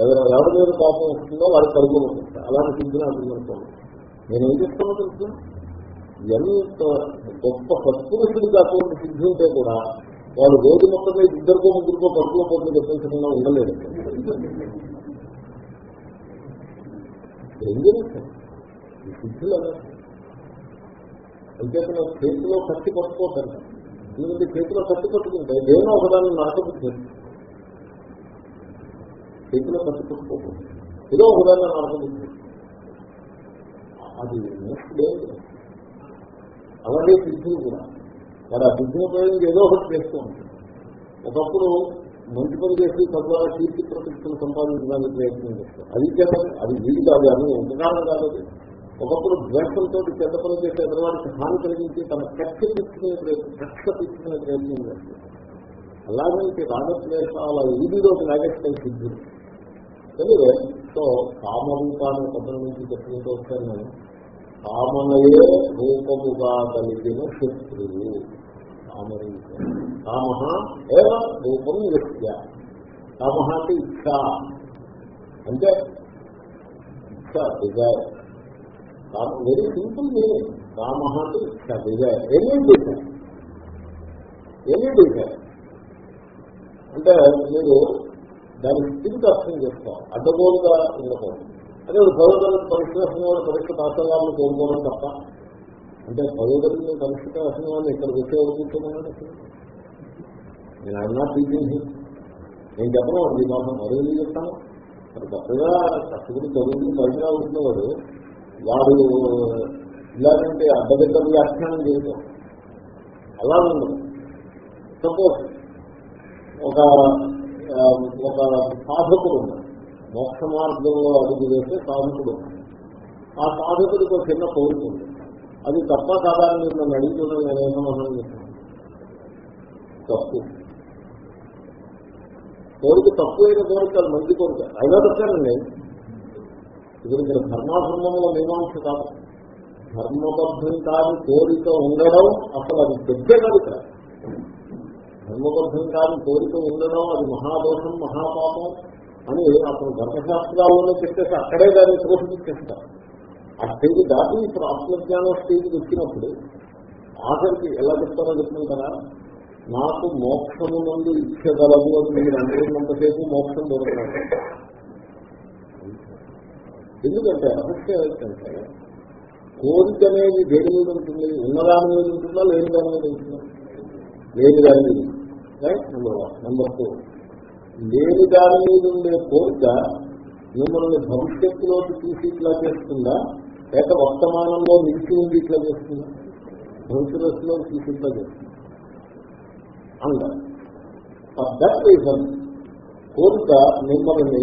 ఎవరు ఎవరి మీద కోపం వస్తుందో వారికి కడుకోబొట్టు వస్తాయి అలాంటి సిద్ధి నాకు ఉందనుకోండి నేనేం చెప్తున్నా తెలుసు? ఎంత గొప్ప సత్పురుషుడికి అటువంటి సిద్ధి ఉంటే కూడా వాళ్ళు రోజు మొత్తం ఇద్దరికో ముగ్గురికో పడుకులో పోతుంది చెప్పేసకుండా ఉండలేదు. ఏం జరుగుతుంది? సిద్ధులు అలా చేతిలో కట్టి పట్టుకోకండి ఎందుకంటే చేతిలో కట్టి పట్టుకుంటే దేవుడు ఒకదాన్ని నరకబుద్ధి చేతిలో కత్తి పట్టుకోకూడదు ఏదో ఉదాహరణ నరకబుద్ధి అది లేదు అలాగే సిద్ధులు కూడా. వాడు ఆ సిద్ధిని ఉపయోగించి ఏదో ఒకటి చేస్తూ ఉంటుంది ఒకప్పుడు మంచి పని చేసి తద్వారా కీర్తి ప్రతిష్టలు సంపాదించడానికి ప్రయత్నం చేస్తారు. అది చేత అది వీడి కాదు అని ఉపకారం కాదు ఒకప్పుడు ద్వేషంతో చెడ్డ పని చేసే ఎదరవాడికి హాని కలిగించి తన కక్ష తీసుకునే ప్రయత్నం కక్ష తీసుకునే ప్రయత్నం చేస్తారు. అలాగే రాగద్వేషాల వీధిలోకి లాగేస్తాయి సిద్ధులు తెలియదే సో కామరూపాన్ని పదం నుంచి చెప్పుకుంటూ వచ్చాను నేను. కామనయే రూపముగా కలిగిన శత్రువు. కామరూపం. కామ ఏవ రూపం వ్యక్త్య కామ అంటే ఇచ్చ అంటే ఇచ్చ డిజైర్ కామ వెరీ సింపుల్ మీనింగ్ కామ అంటే ఇచ్చ desire any desire any desire అంటే మీరు దానికి తిరిగి అర్థం చేస్తాం అడ్డగోలుగా ఉండకూడదు. అదే భగవద్గీత పరీక్ష రాసిన వాళ్ళు పరీక్ష పాఠశాలను కోరుకోవడం తప్ప. అంటే భగవద్గీత పరీక్ష రాసిన వాళ్ళు ఇక్కడ వచ్చేవారు కూర్చోమన్నాడు నేను ఆయన నాట్ టీచింగ్ నేను చెప్పను ఈ మాసం మరో చెప్తాను. మరి కొత్తగా కష్టపడి చదువుకుని పరిచయాలు ఉంటున్నవాడు వాడు ఇలాగంటే అడ్డదిడ్డ వ్యాఖ్యానం చేయటం. అలా ఉండదు సపోజ్ ఒక ఒక సాధకుడు ఉన్నాడు. మోక్ష మార్గంలో అడుగు వేసే సాధకుడు ఆ సాధకుడికి ఒక చిన్న కోరిక ఉంది. అది తప్ప కాదా అని మీరు నన్ను అడుగుతున్నాను నేను ఏ సమాధానం చెప్తాను తప్పు. కోరిక తక్కువైన కోరిక అది మంచి కోరిక. అయినా తప్పానండి. ఇప్పుడు ఇక్కడ ధర్మాధర్మముల మీమాంస కాదు. ధర్మబద్ధం కాదు కోరిక ఉండడం అసలు అది పెద్ద కాదు ధర్మబద్ధం కాని కోరిక ఉండడం అది మహాదోషం మహాపాపం అని అతను ధర్మశాస్త్రాల్లోనే చెప్పేసి అక్కడే దాన్ని పోషించేస్తారు ఆ స్టేజ్ దాటి ఇప్పుడు ఆత్మజ్ఞానం స్టేజ్కి వచ్చినప్పుడు ఆఖరికి ఎలా చెప్తారో చెప్తుంటారా నాకు మోక్షము నుండి ఇచ్చగలదు అని మీరు అనుకున్నంతసేపు మోక్షం దొరకదు. ఎందుకంటే రహస్యం ఏంటంటే కోరిక అనేది దేని మీద ఉంటుంది? ఉన్నదాని మీద ఉంటుందా? లేని దాని మీద ఉంటుందా? లేని దాని మీద right number one number two లేని దాని మీద ఉండే కోరిక మిమ్మల్ని భవిష్యత్తులోకి తీసి ఇట్లా చేస్తుందా? లేక వర్తమానంలో నిలిచి ఉండి ఇట్లా చేస్తుందా? భవిష్యత్తులో తీసి ఇట్లా చేస్తుంది? అంద దట్ రీజన్ కోరిక మిమ్మల్ని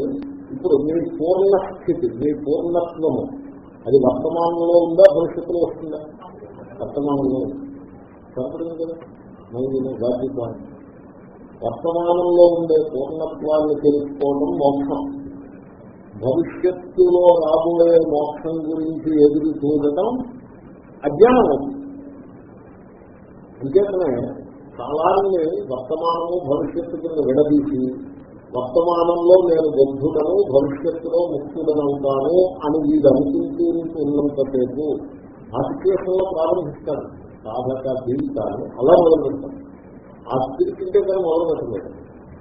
ఇప్పుడు మీ పూర్ణ స్థితి మీ పూర్ణత్వము అది వర్తమానంలో ఉందా భవిష్యత్తులో వస్తుందా? వర్తమానంలో ఉంది. సరిపడింది కదా? మళ్ళీ గాజీ పాయింట్ వర్తమానంలో ఉండే పూర్ణత్వాన్ని తెలుసుకోవడం మోక్షం. భవిష్యత్తులో రాబోయే మోక్షం గురించి ఎదురు చూడటం అజ్ఞానం. అంతేకానే కాలాన్ని వర్తమానము భవిష్యత్తు కింద విడదీసి వర్తమానంలో నేను బుద్ధుడను భవిష్యత్తులో ముక్తుడనవుతాను అని వీడు అనుకుంటూ ఉన్నంతసేపు ఆ సిచ్యువేషన్లో ప్రారంభిస్తాను సాధక జీవితాన్ని అలా మొదలు పెడతాను ఆ స్థితి కంటే కానీ మొదలు పెట్టలేదు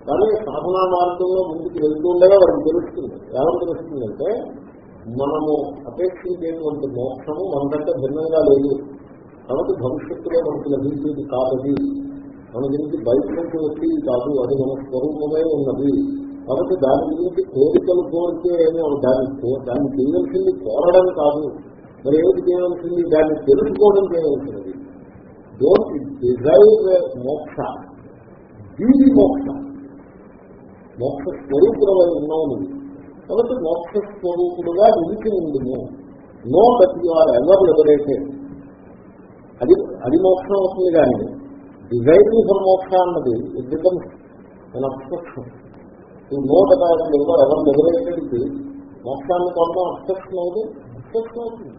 కానీ సాధనా మార్గంలో ముందుకు వెళ్తుండగా వారికి తెలుస్తుంది. ఏమని తెలుస్తుందంటే మనము అపేక్షించేటువంటి మోక్షము మనకంటే భిన్నంగా లేదు. కాబట్టి భవిష్యత్తులో మనకు లభించేది కాదది. మన గురించి బయట నుంచి వచ్చేది కాదు అది మన స్వరూపమే ఉన్నది. కాబట్టి దాని గురించి కోరికలు కోరితే ఏమీ దాన్ని దాన్ని చేయవలసింది కోరడం కాదు. మరి ఏమిటి చేయవలసింది? దాన్ని తెలుసుకోవడం చేయవలసింది. డోంట్ డిజైర్ మోక్ష దీని మోక్ష మోక్ష స్వరూపుడమై ఉన్నావు నువ్వు. కాబట్టి మోక్ష స్వరూపుడుగా నిలిచి ఉండుము. Know that you are ever liberated అది అది మోక్షం అవుతుంది కానీ డిజైనింగ్ ఫర్ మోక్ష అన్నది ఇట్ బికమ్స్ అన్ అబ్స్ట్రక్షన్ ఈ know that are ever ever లిబరేటెడ్కి మోక్షాన్ని కొనడం అబ్స్ట్రక్షన్ అవుతుంది. అబ్స్ట్రక్షన్ అవుతుంది.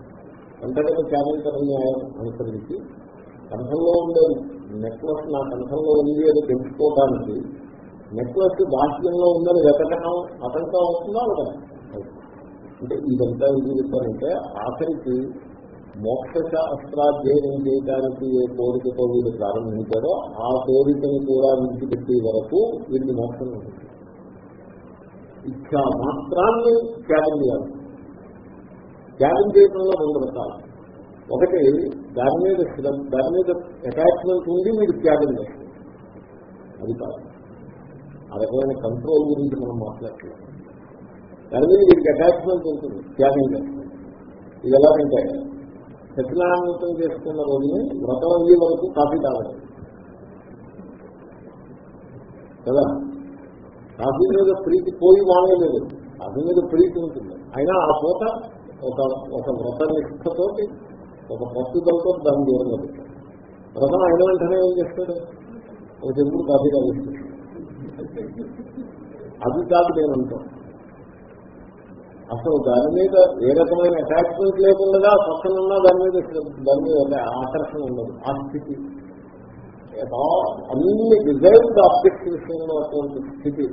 వెంటనే క్యాబినెట్ న్యాయం అనుసరించి కంఠంలో ఉండే నెక్లెస్ నా కంఠంలో ఉంది అని తెలుసుకోవడానికి నెక్లెస్ బాహ్యంలో ఉందని వెతకడం అతంకం అవుతుందా అవదా అంటే ఇదంతా ఎందుకు చెప్పారంటే ఆఖరికి మోక్ష శాస్త్రాధ్యయనం చేయడానికి ఏ కోరికతో వీడు ప్రారంభించారో ఆ కోరికను కూడా విడిచిపెట్టే వరకు వీళ్ళు మోక్షం ఇచ్చా మాత్రాన్ని త్యాగం చేయాలి. త్యాగం చేయడంలో రెండు రకాలు. ఒకటి దాని మీద దాని మీద అటాచ్మెంట్ ఉండి మీరు త్యాగం చేస్తారు. అది కాదు. ఆ రకమైన కంట్రోల్ గురించి మనం మాట్లాడుతున్నాం దాని మీద వీరికి అటాచ్మెంట్ ఉంటుంది త్యాగం చేస్తారు. ఇది ఎలాగంటే సత్యనారాయణతం చేసుకున్న రోజుని వ్రతం అయ్యే వరకు కాఫీ తాగదు కదా? కాఫీ మీద ప్రీతి పోయి మానేలేదు కాఫీ మీద ప్రీతి ఉంటుంది. అయినా ఆ పూట ఒక ఒక వ్రత నిష్ఠతోటి ఒక పట్టుదలతో దాన్ని దూరంగా పెట్టాడు ప్రధాన అయిన వెంటనే ఏం చేస్తాడు? ఒక చెప్పుడు కాఫీ తాగిస్తాడు. అది కాదు నేను అసలు దాని మీద ఏ రకమైన అటాచ్మెంట్ లేకుండా పక్కన ఉన్నా దాని మీద దాని మీద ఆకర్షణ ఉండదు. ఆ స్థితి. అన్ని డిజైన్డ్ ఆబ్జెక్ట్ విషయంలో అటువంటి స్థితి.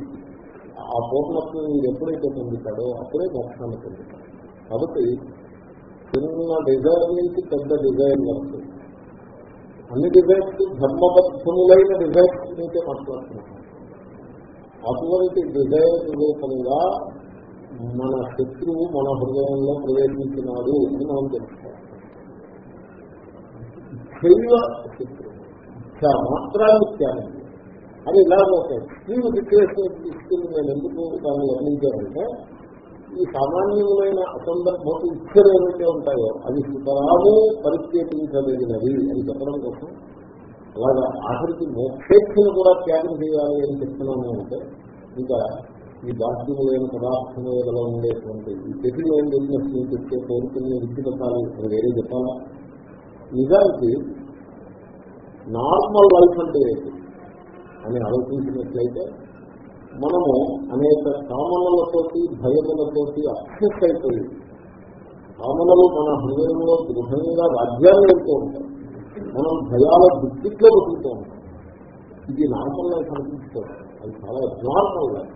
ఆ పూర్ణత్వం మీరు ఎప్పుడైతే పొందుతాడో అప్పుడే మోక్షాన్ని పొందుతాడు. కాబట్టి చిన్న డిజైర్ నుంచి పెద్ద డిజైర్ వరకు. అన్ని డిజైర్స్ ధర్మబద్ధములైన డిజైర్స్ నుంచే మాట్లాడుతున్నాం. అటువంటి డిజైర్ రూపంగా మన శత్రువు మన హృదయంలో ప్రవేశించినాడు అని మనం తెలుసుకోవాలి. శైవ శత్రువు. మాత్రాన్ని అది ఇలా ఒక స్త్రీ విక్రేషన్ తీసుకుని నేను ఎందుకు దాన్ని వర్ణించానంటే ఈ సామాన్యములైన అసందర్భం ఇచ్చలు ఏవైతే ఉంటాయో అవి సుతరాము పరిస్థితించదగినవి అని చెప్పడం కోసం అలాగా ఆఖరికి మోక్షేక్షను కూడా త్యాగం చేయాలి అని చెప్తున్నాము అంటే ఇంకా ఈ బాధ్యములైన పదార్థములలో ఉండేటువంటి ఈ పెళ్ళి ఏం బిజినెస్ నుంచి వచ్చే కోరుకునే విద్యుతాలు అది వేరే చెప్పాలా? నిజానికి నార్మల్ లైఫ్ అంటే ఏంటి? అని ఆలోచించినట్లయితే మనము అనేక కామనలతోటి భయములతోటి అప్సెస్ అయిపోయింది కామనలు మన హృదయంలో దృఢంగా రాజ్యాలు వెళ్తూ ఉంటాయి. మనం భయాల దుఃఖిట్లో బతుకుతూ ఉంటాం. ఇది నార్మల్ లైఫ్ అనిపించుకోవాలి అది చాలా అబ్నార్మల్ లైఫ్.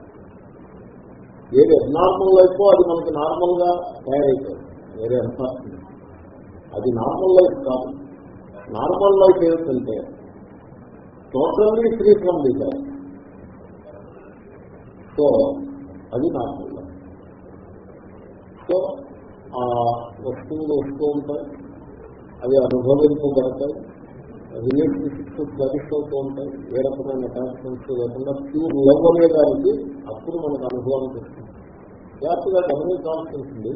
ఏది అబ్నార్మల్ లైఫ్ అది మనకి నార్మల్గా తయారైపోయింది వేరే అన్ఫార్చునేట్ అది నార్మల్ లైఫ్ కాదు. నార్మల్ లైఫ్ ఏమిటంటే totally free from desire so అది నాకు సో ఆ వస్తువులు వస్తూ ఉంటాయి. అవి అనుభవింపబడతాయి రిలేషన్షిప్స్ ఫ్లరిష్ అవుతూ ఉంటాయి. ఏ రకమైన అటాచ్మెంట్స్ లేకుండా ప్యూర్ లవ్ అనే అప్పుడు మనకు అనుభవానికి వస్తుంది. జాగ్రత్తగా గమనించాల్సి ఉంటుంది.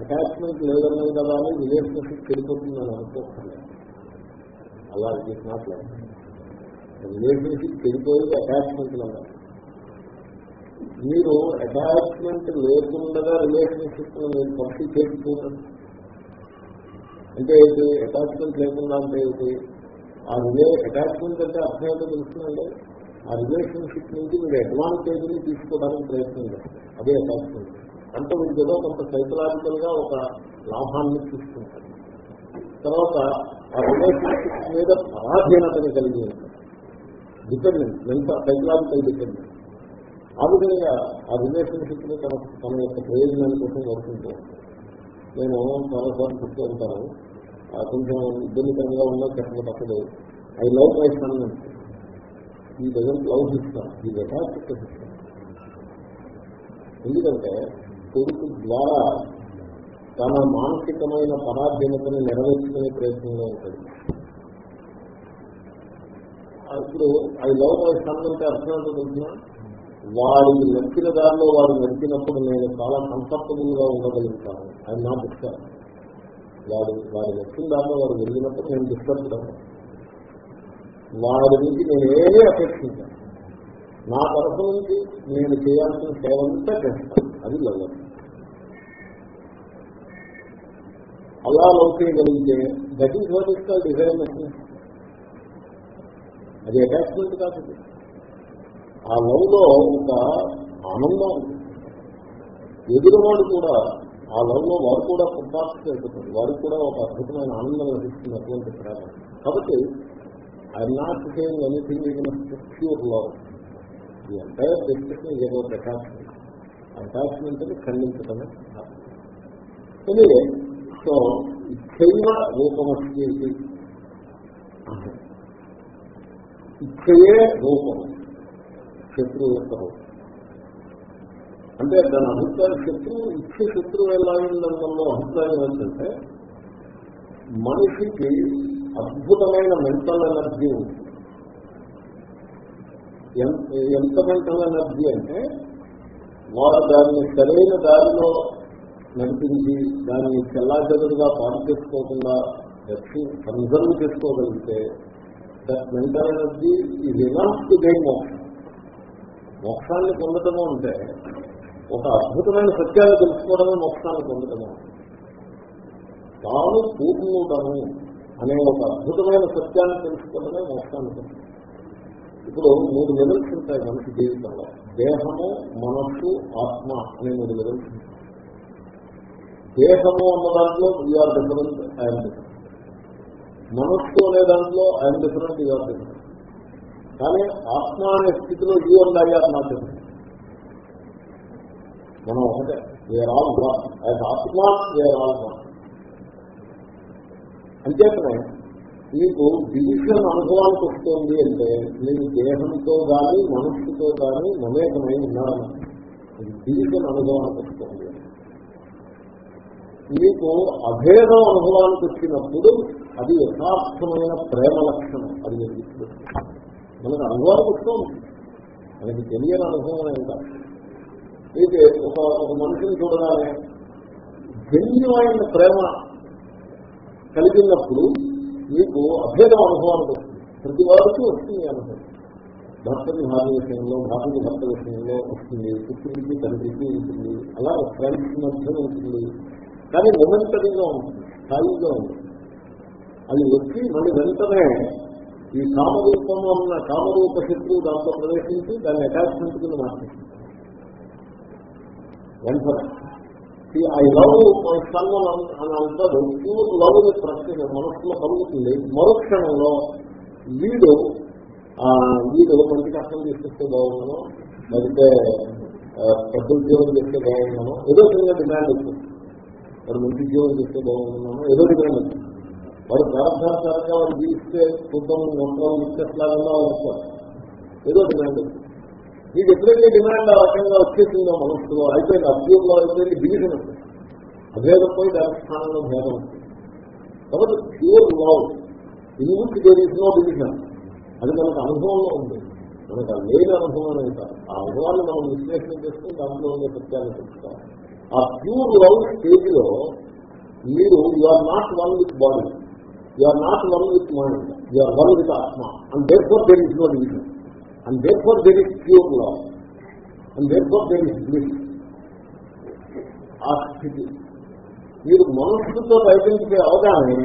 అటాచ్మెంట్ లేదన్నది కదా అని రిలేషన్షిప్ చెడిపోతుందని అనుకోలేదు అలా ఇట్ నాట్ లైఫ్ రిలేషన్షిప్ చెడిపోయేది అటాచ్మెంట్ అన్నారు మీరు అటాచ్మెంట్ లేకుండా రిలేషన్షిప్ మీరు పంపి చేసుకోండి అంటే ఏంటి? అటాచ్మెంట్ లేకుండా అంటే ఏంటి? ఆ రిలే అటాచ్మెంట్ అంటే అర్థం ఏంటో తెలుస్తుందండి? ఆ రిలేషన్షిప్ నుంచి మీరు అడ్వాంటేజ్ని తీసుకోవడానికి ప్రయత్నం చేస్తారు. అదే అటాచ్మెంట్ అంటే మీకు ఏదో కొంత సైకలాజికల్గా ఒక లాభాన్ని తీసుకుంటారు. తర్వాత ఆ రిలేషన్షిప్ మీద పరాధీనతను కలిగి ఉంటారు. డిపెండెంట్ ఎంత సైకలాజికల్ డిపెండెంట్ ఆ విధంగా ఆ రిలేషన్షిప్ని తన తన యొక్క ప్రయోజనాల కోసం వరుకుంటూ నేను చాలాసార్లు చెప్తూ ఉంటాను. కొంచెం ఇబ్బందికరంగా ఉన్నా చెప్పడం తప్పదు. ఐ లవ్ మై సన్ ఈ డజన్ లవ్ ఇస్తాను ఈ యథార్థ ఎందుకంటే కొడుకు ద్వారా తన మానసికమైన పరాధీనతను నెరవేర్చుకునే ప్రయత్నంలో ఉంటుంది ఇప్పుడు ఐ లవ్ మై సన్ అంటే అర్థం ఏంటో వాడి నచ్చిన దారిలో వాడు నడిచినప్పుడు నేను చాలా కంఫర్టబుల్గా ఉండగలుగుతాను అది నా డిస్టర్బ్ వాడు వాడు నచ్చిన దారిలో వాడు వెళ్ళినప్పుడు నేను డిస్టర్బ్ వాడి నుంచి నేను ఏమీ అపేక్షించాను. నా తరఫు నుంచి నేను చేయాల్సిన సేవంతా చేస్తాను. అది లవ్. అలా లవ్ చేయగలిగితే that is what is design అది అటాచ్మెంట్ కాదు. ఆ లవ్లో ఒక ఆనందం ఎదురువాడు కూడా ఆ లవ్లో వాడు కూడా పుట్టాల్సి అయిపోతుంది వాడికి కూడా ఒక అద్భుతమైన ఆనందం లభిస్తుంది అటువంటి ప్రేమ. కాబట్టి I'm not saying anything in pure love ఈ entire discussion is about attachment attachment అని ఖండించడమే సో ఇచ్చైవ రూపమస్తి ఇచ్చయే రూపమస్తి శత్రువు యొక్క రూపం అంటే దాని అభిప్రాయం శత్రువు ఇచ్చే శత్రువు ఎలా అయిందన్నలో అభిప్రాయం ఏంటంటే మనిషికి అద్భుతమైన మెంటల్ ఎనర్జీ ఉంది ఎంత మెంటల్ ఎనర్జీ అంటే వారు దాన్ని సరైన దారిలో నడిపించి దాన్ని చెల్లాచెదురుగా పాటు చేసుకోకుండా రక్షి కన్సర్వ్ చేసుకోగలిగితే దట్ మెంటల్ ఎనర్జీ ఇది ఎనఫ్ టు గెయిన్ మోక్షం మోక్షాన్ని పొందటము అంటే ఒక అద్భుతమైన సత్యాన్ని తెలుసుకోవడమే మోక్షాన్ని పొందటము. తాను పూర్ణుడను అనే ఒక అద్భుతమైన సత్యాన్ని తెలుసుకోవడమే మోక్షాన్ని పొందడం ఇప్పుడు మూడు లెవెల్స్ ఉంటాయి మనిషి జీవితంలో. దేహము మనస్సు ఆత్మ అనే మూడు లెవెల్స్ ఉంటాయి. దేహము అన్న దాంట్లో వీఆర్ డిఫరెంట్ ఐఎమ్ డిఫరెంట్ మనస్సు అనే దాంట్లో ఐఎమ్ డిఫరెంట్ వీఆర్ డిఫరెంట్ కానీ ఆత్మ అనే స్థితిలో యూ ఉండాలి ఐఆర్ నాట్ డిఫరెంట్ మనం ఒకటే. వేర్ ఆల్ ఆత్మ వేర్ ఆల్ మీకు డివిజన్ అనుభవానికి వస్తుంది అంటే మీరు దేహంతో కానీ మనస్సుతో కానీ మమేకమై ఉన్నారని. డివిజన్ అనుభవానికి వస్తుంది. మీకు అభేదం అనుభవానికి వచ్చినప్పుడు అది యథార్థమైన ప్రేమ లక్షణం. అది మీరు మనకు అనుభవాలు వస్తూ ఉంటుంది మనకి తెలియని అనుభవం ఏం కాదు. ఒక ఒక మనిషిని చూడగానే జన్యుమైన ప్రేమ కలిగినప్పుడు మీకు అభేదం అనుభవానికి వస్తుంది ప్రతి వారికి వస్తుంది అనుభవం. భర్తని భార్య విషయంలో భార్యకి భర్త విషయంలో వస్తుంది. పుత్రుడికి తండ్రికి ఉంటుంది. అలా ఫ్రెండ్స్ మధ్య ఉంటుంది. కానీ మొమెంటరీగా ఉంటుంది. స్థాయిగా ఉంటుంది. అది వచ్చి మళ్ళీ వెంటనే ఈ కామరూపంలో ఉన్న కామరూప శత్రువు దాంతో ప్రవేశించి దాన్ని అటాచ్మెంట్ కింద మార్చేసింది. వెంటనే ఐ లవ్ మై సన్ అని అంటారు ప్యూర్ లవ్ ప్రశ్న మనస్సులో కలుగుతుంది. మరుక్షణంలో వీడు వీడు మంచి కష్టం తీసుకొస్తే బాగున్నాను లేకపోతే పెద్ద ఉద్యోగం చేస్తే బాగున్నాను ఏదో విధంగా డిమాండ్ వచ్చింది. మరి మంచి ఉద్యోగం చేస్తే బాగున్నాను ఏదో డిమాండ్ వచ్చింది వాడు ప్రార్థానుసారంగా వాడు జీవిస్తే కుటుంబం వంటలు ఇచ్చేట్లాగా వస్తారు ఏదో డిమాండ్ మీకు ఎప్పుడైతే డిమాండ్ ఆ రకంగా వచ్చేసిందో మనసులో అయిపోయింది. అభ్యూహంలో అయిపోయింది డివిజన్ అభేదం పోయి దాని స్థానంలో భేదం వస్తుంది కాబట్టి pure love in which there is no division అది మనకు అనుభవంలో ఉంది. మనకు అది లేని అనుభవం అనేది ఆ అనుభవాన్ని మనం విశ్లేషణ చేస్తే దాంట్లో ఉండే సత్యాన్ని తెలుసుకోవాలి. ఆ ప్యూర్ లవ్ స్టేజ్లో మీరు you are not one with body you are not one with mind you are one with ఆత్మ and therefore there is no division and therefore there is pure love and therefore there is bliss ఆ స్థితి మీరు మనస్సుతో identify అవగానే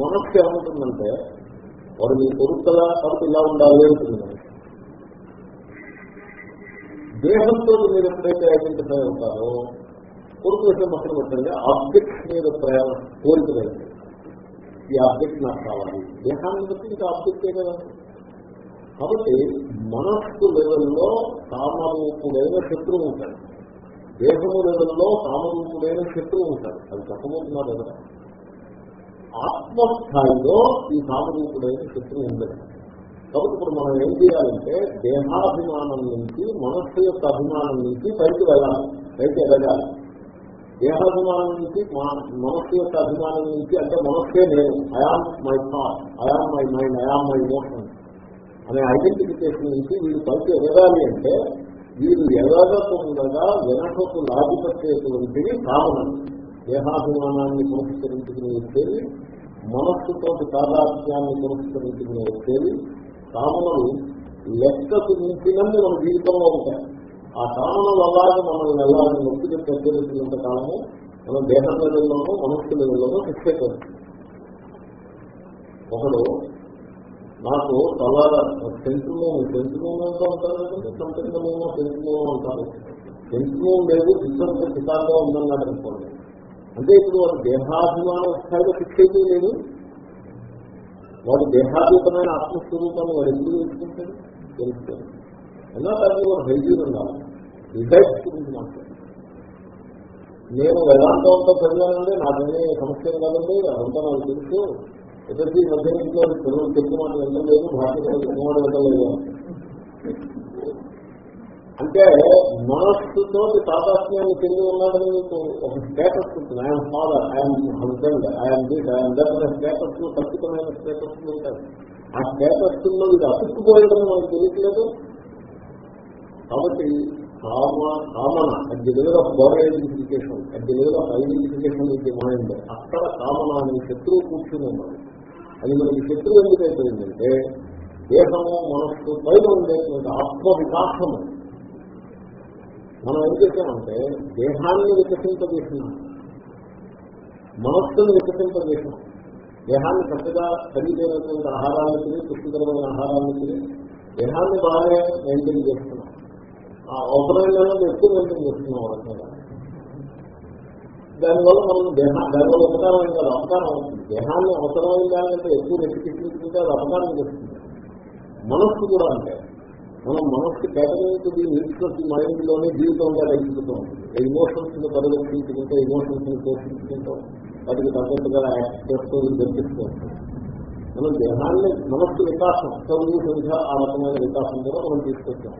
మనస్సు ఏమంటుందంటే వాడు మీ కొడుకు కదా కాబట్టి ఇలా ఉండాలి అంటుంది దేహంతో మీరు ఎప్పుడైతే ఐడెంటిఫై అవుతారో కొడుకు విషయం పక్కన పెట్టండి ఆబ్జెక్ట్స్ మీద ప్రయాణం కోరిక లేదు ఈ ఆబ్జెక్ట్ నాకు కావాలి. దేహాన్ని బట్టి ఇంకా ఆబ్జెక్టే కదా. కాబట్టి మనస్సు లెవెల్లో కామరూపుడైన శత్రువు ఉంటాడు. దేహము లెవెల్లో కామరూపుడైన శత్రువు ఉంటాడు. అది చెప్పబోతున్నారు కదా. ఆత్మస్థాయిలో ఈ కామరూపుడైన శత్రువు ఉండదు కాబట్టి ఇప్పుడు మనం ఏం చేయాలంటే దేహాభిమానం నుంచి మనస్సు యొక్క అభిమానం నుంచి పైకి వెళ్ళాలి. పైకి ఎదగాలి దేహాభిమానం నుంచి మా- మనస్సు యొక్క అభిమానం నుంచి అంటే మనస్సే నేను. I am my thought I am my mind I am my emotion అనే ఐడెంటిఫికేషన్ నుంచి వీడు పైకి ఎదగాలి అంటే వీడు ఎదగకుండా వెనకకు లాగిపట్టేటువంటివి కామనం. దేహాభిమానాన్ని పురస్కరించుకుని వచ్చేది మనస్సుతో తాదాత్మ్యాన్ని పురస్కరించుకుని వచ్చేది కామనలు లెక్కకు మించినన్ని మన జీవితంలో ఉంటాయి. ఆ కామనలు అలాగే మనం వెళ్ళాలని నొప్పికి పెద్దలంత కాలము మనం దేహ లెవెల్లోనూ మనస్సు లెవెల్లోనూ శిక్ష ఒకడు నాకు చాలా సెంట్రూమ్ సెంట్రూమ్ ఉంటారు కదండి సంతకమేమో సెంట్రూమ్ అంటారు సెంట్రూమ్ లేదు సిద్ధంత సిద్ధాంతం ఉందన్నాడు అనుకోండి. అంటే ఇప్పుడు వాడు దేహాభిమానం స్థాయిలో శిక్ష అయితే లేదు. వాడు దేహాతీతమైన ఆత్మస్వరూపాన్ని వాడు ఎందుకు తెలుసుకుంటాడు తెలుస్తాడు ఎలా దాన్ని వాడు హైజీన్ ఉండాలి. రిజల్ట్స్ గురించి మాట్లాడాలి నేను వేదాంతంతో చదివానండి నాకనే సమస్య కాదండి అదంతా నాకు తెలుసు. ఎదుటి మధ్య ఇంట్లో పిల్లలు చెప్పిన మాట వెళ్ళలేదు భాష మాట వెళ్ళలేదు అంటే మనస్సుతో తాదాత్మ్యాన్ని తెలివి ఉన్నాడని మీకు ఒక స్టేటస్ ఉంటుంది. I'm father I'm husband I'm this I'm that అనే స్టేటస్ ఖచ్చితమైన స్టేటస్ ఉంటాయి ఆ స్టేటస్లో ఇది అతుక్కుపోయడం మనకు తెలియట్లేదు. కాబట్టి కామ కామన at the level of body identification at the level of identification with mind అక్కడ కామన అనే శత్రువు కూర్చుని ఉన్నాడు. అది మనకి శత్రువు ఎందుకైపోయిందంటే దేహము మనస్సు పైన ఉండేటువంటి ఆత్మ వికాసము మనం ఏం చేసామంటే దేహాన్ని వికసింపజేసినాం. మనస్సును వికసింపజేసినాం. దేహాన్ని చక్కగా ఖరీదైనటువంటి ఆహారాన్ని తిని పుష్టికరమైన ఆహారాన్ని తిని దేహాన్ని బాగానే మెయింటైన్ చేస్తున్నాం. అవసరం అవసరమైన ఎక్కువ మెయింటైన్ చేస్తున్నాం రకంగా దానివల్ల మనం దేహ దానివల్ల ఉపకారం అయింది కాదు అపకారం అవుతుంది. దేహాన్ని అవసరమైన దానికంటే ఎక్కువ రెచ్చిపించుకుంటే అది అపకారం చేస్తుంది. మనస్సు కూడా అంటే మనం మనస్సు కేటాయించి నీడ్స్ మైండ్లోనే జీవితంగా తగ్గిపోతూ ఉంటుంది. ఎమోషన్స్ని పరిరక్షించుకుంటే ఎమోషన్స్ని పోషించుకుంటాం వాటికి తగ్గట్టుగా యాక్ట్ చేస్తూ గర్పిస్తూ ఉంటుంది మనం దేహాన్ని మనస్సు వికాసం చదువు సంఖ్య ఆ రకమైన వికాసం కూడా మనం తీసుకొచ్చాం.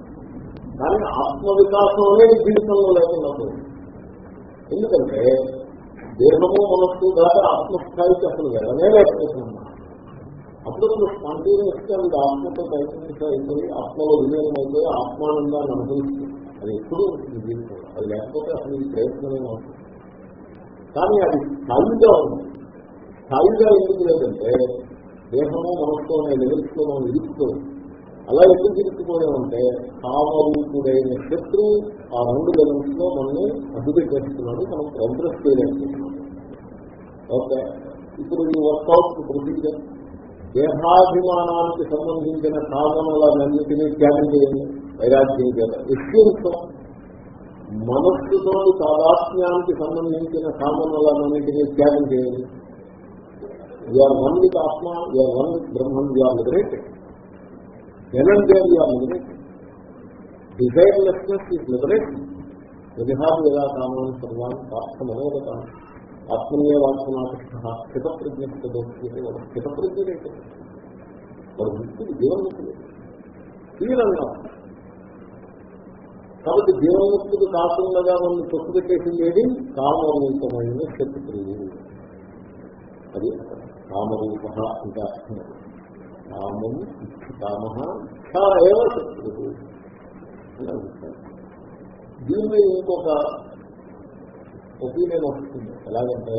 కానీ ఆత్మ వికాసం అనేది జీవితంలో లేకుండా పోయింది. ఎందుకంటే దేహము మనస్సు దాకా ఆత్మస్థాయికి అసలు వెళ్ళనే లేకపోతున్నా. అప్పుడప్పుడు స్పాంటేనియస్గా వీడు ఆత్మతో ప్రయత్నించి ఆత్మలో విలీనం అయిపోయి ఆత్మానందాన్ని అనుభవిస్తుంది. అది ఎప్పుడూ ఉంటుంది జీవితంలో. అది లేకపోతే అసలు ఈ ప్రయత్నమే అవుతుంది కానీ అది స్థాయిగా ఉంది. స్థాయిగా ఎందుకు లేదంటే దేహము మనస్సు అనే లెవెల్స్లో మనం ఇరుక్కుపోయి అలా ఎందుకు ఇరుక్కుపోయామంటే కామరూపుడైన శత్రువు ఆ రెండు లెవెల్స్లో మనల్ని అడ్డుపెట్టేస్తున్నాడు మనం ప్రోగ్రెస్ చేయలేకపోతున్నాం ఓకే? ఇప్పుడు ఈ వర్కౌట్ ప్రొసీజర్ దేహాభిమానానికి సంబంధించిన సాధనలన్నింటినీ త్యాగం చేయండి. వైరాగ్యం చేత. విషయంతో మనస్సుతో తాదాత్మ్యానికి సంబంధించిన సాధనలన్నింటినీ త్యాగం చేయండి. యూఆర్ వన్ విత్ ఆత్మ you're one with Brahmam you're liberated and there you're liberated desirelessness is liberation విధాలు ఎలా కామాన్ని సర్వాన్ని పార్థ మనోగత ఆత్మీయ వాసనాకృష్ణ స్థితప్రజ్ఞత దోషితే వాడు స్థితప్రజ్ఞుడైతే వాడు ముక్తుడు జీవన్ముక్తుడు తీరంగా కాబట్టి జీవన్ముక్తుడు కాకుండా మనం తొక్కు పెట్టేసింది ఏది కామరూపమైన శత్రువు అది కామరూప అంటే అర్థం కామం కామ ఏవ శత్రువు అని అభిప్రాయం దీన్ని ఇంకొక ఒపీనియన్ వస్తుంది. ఎలాగంటే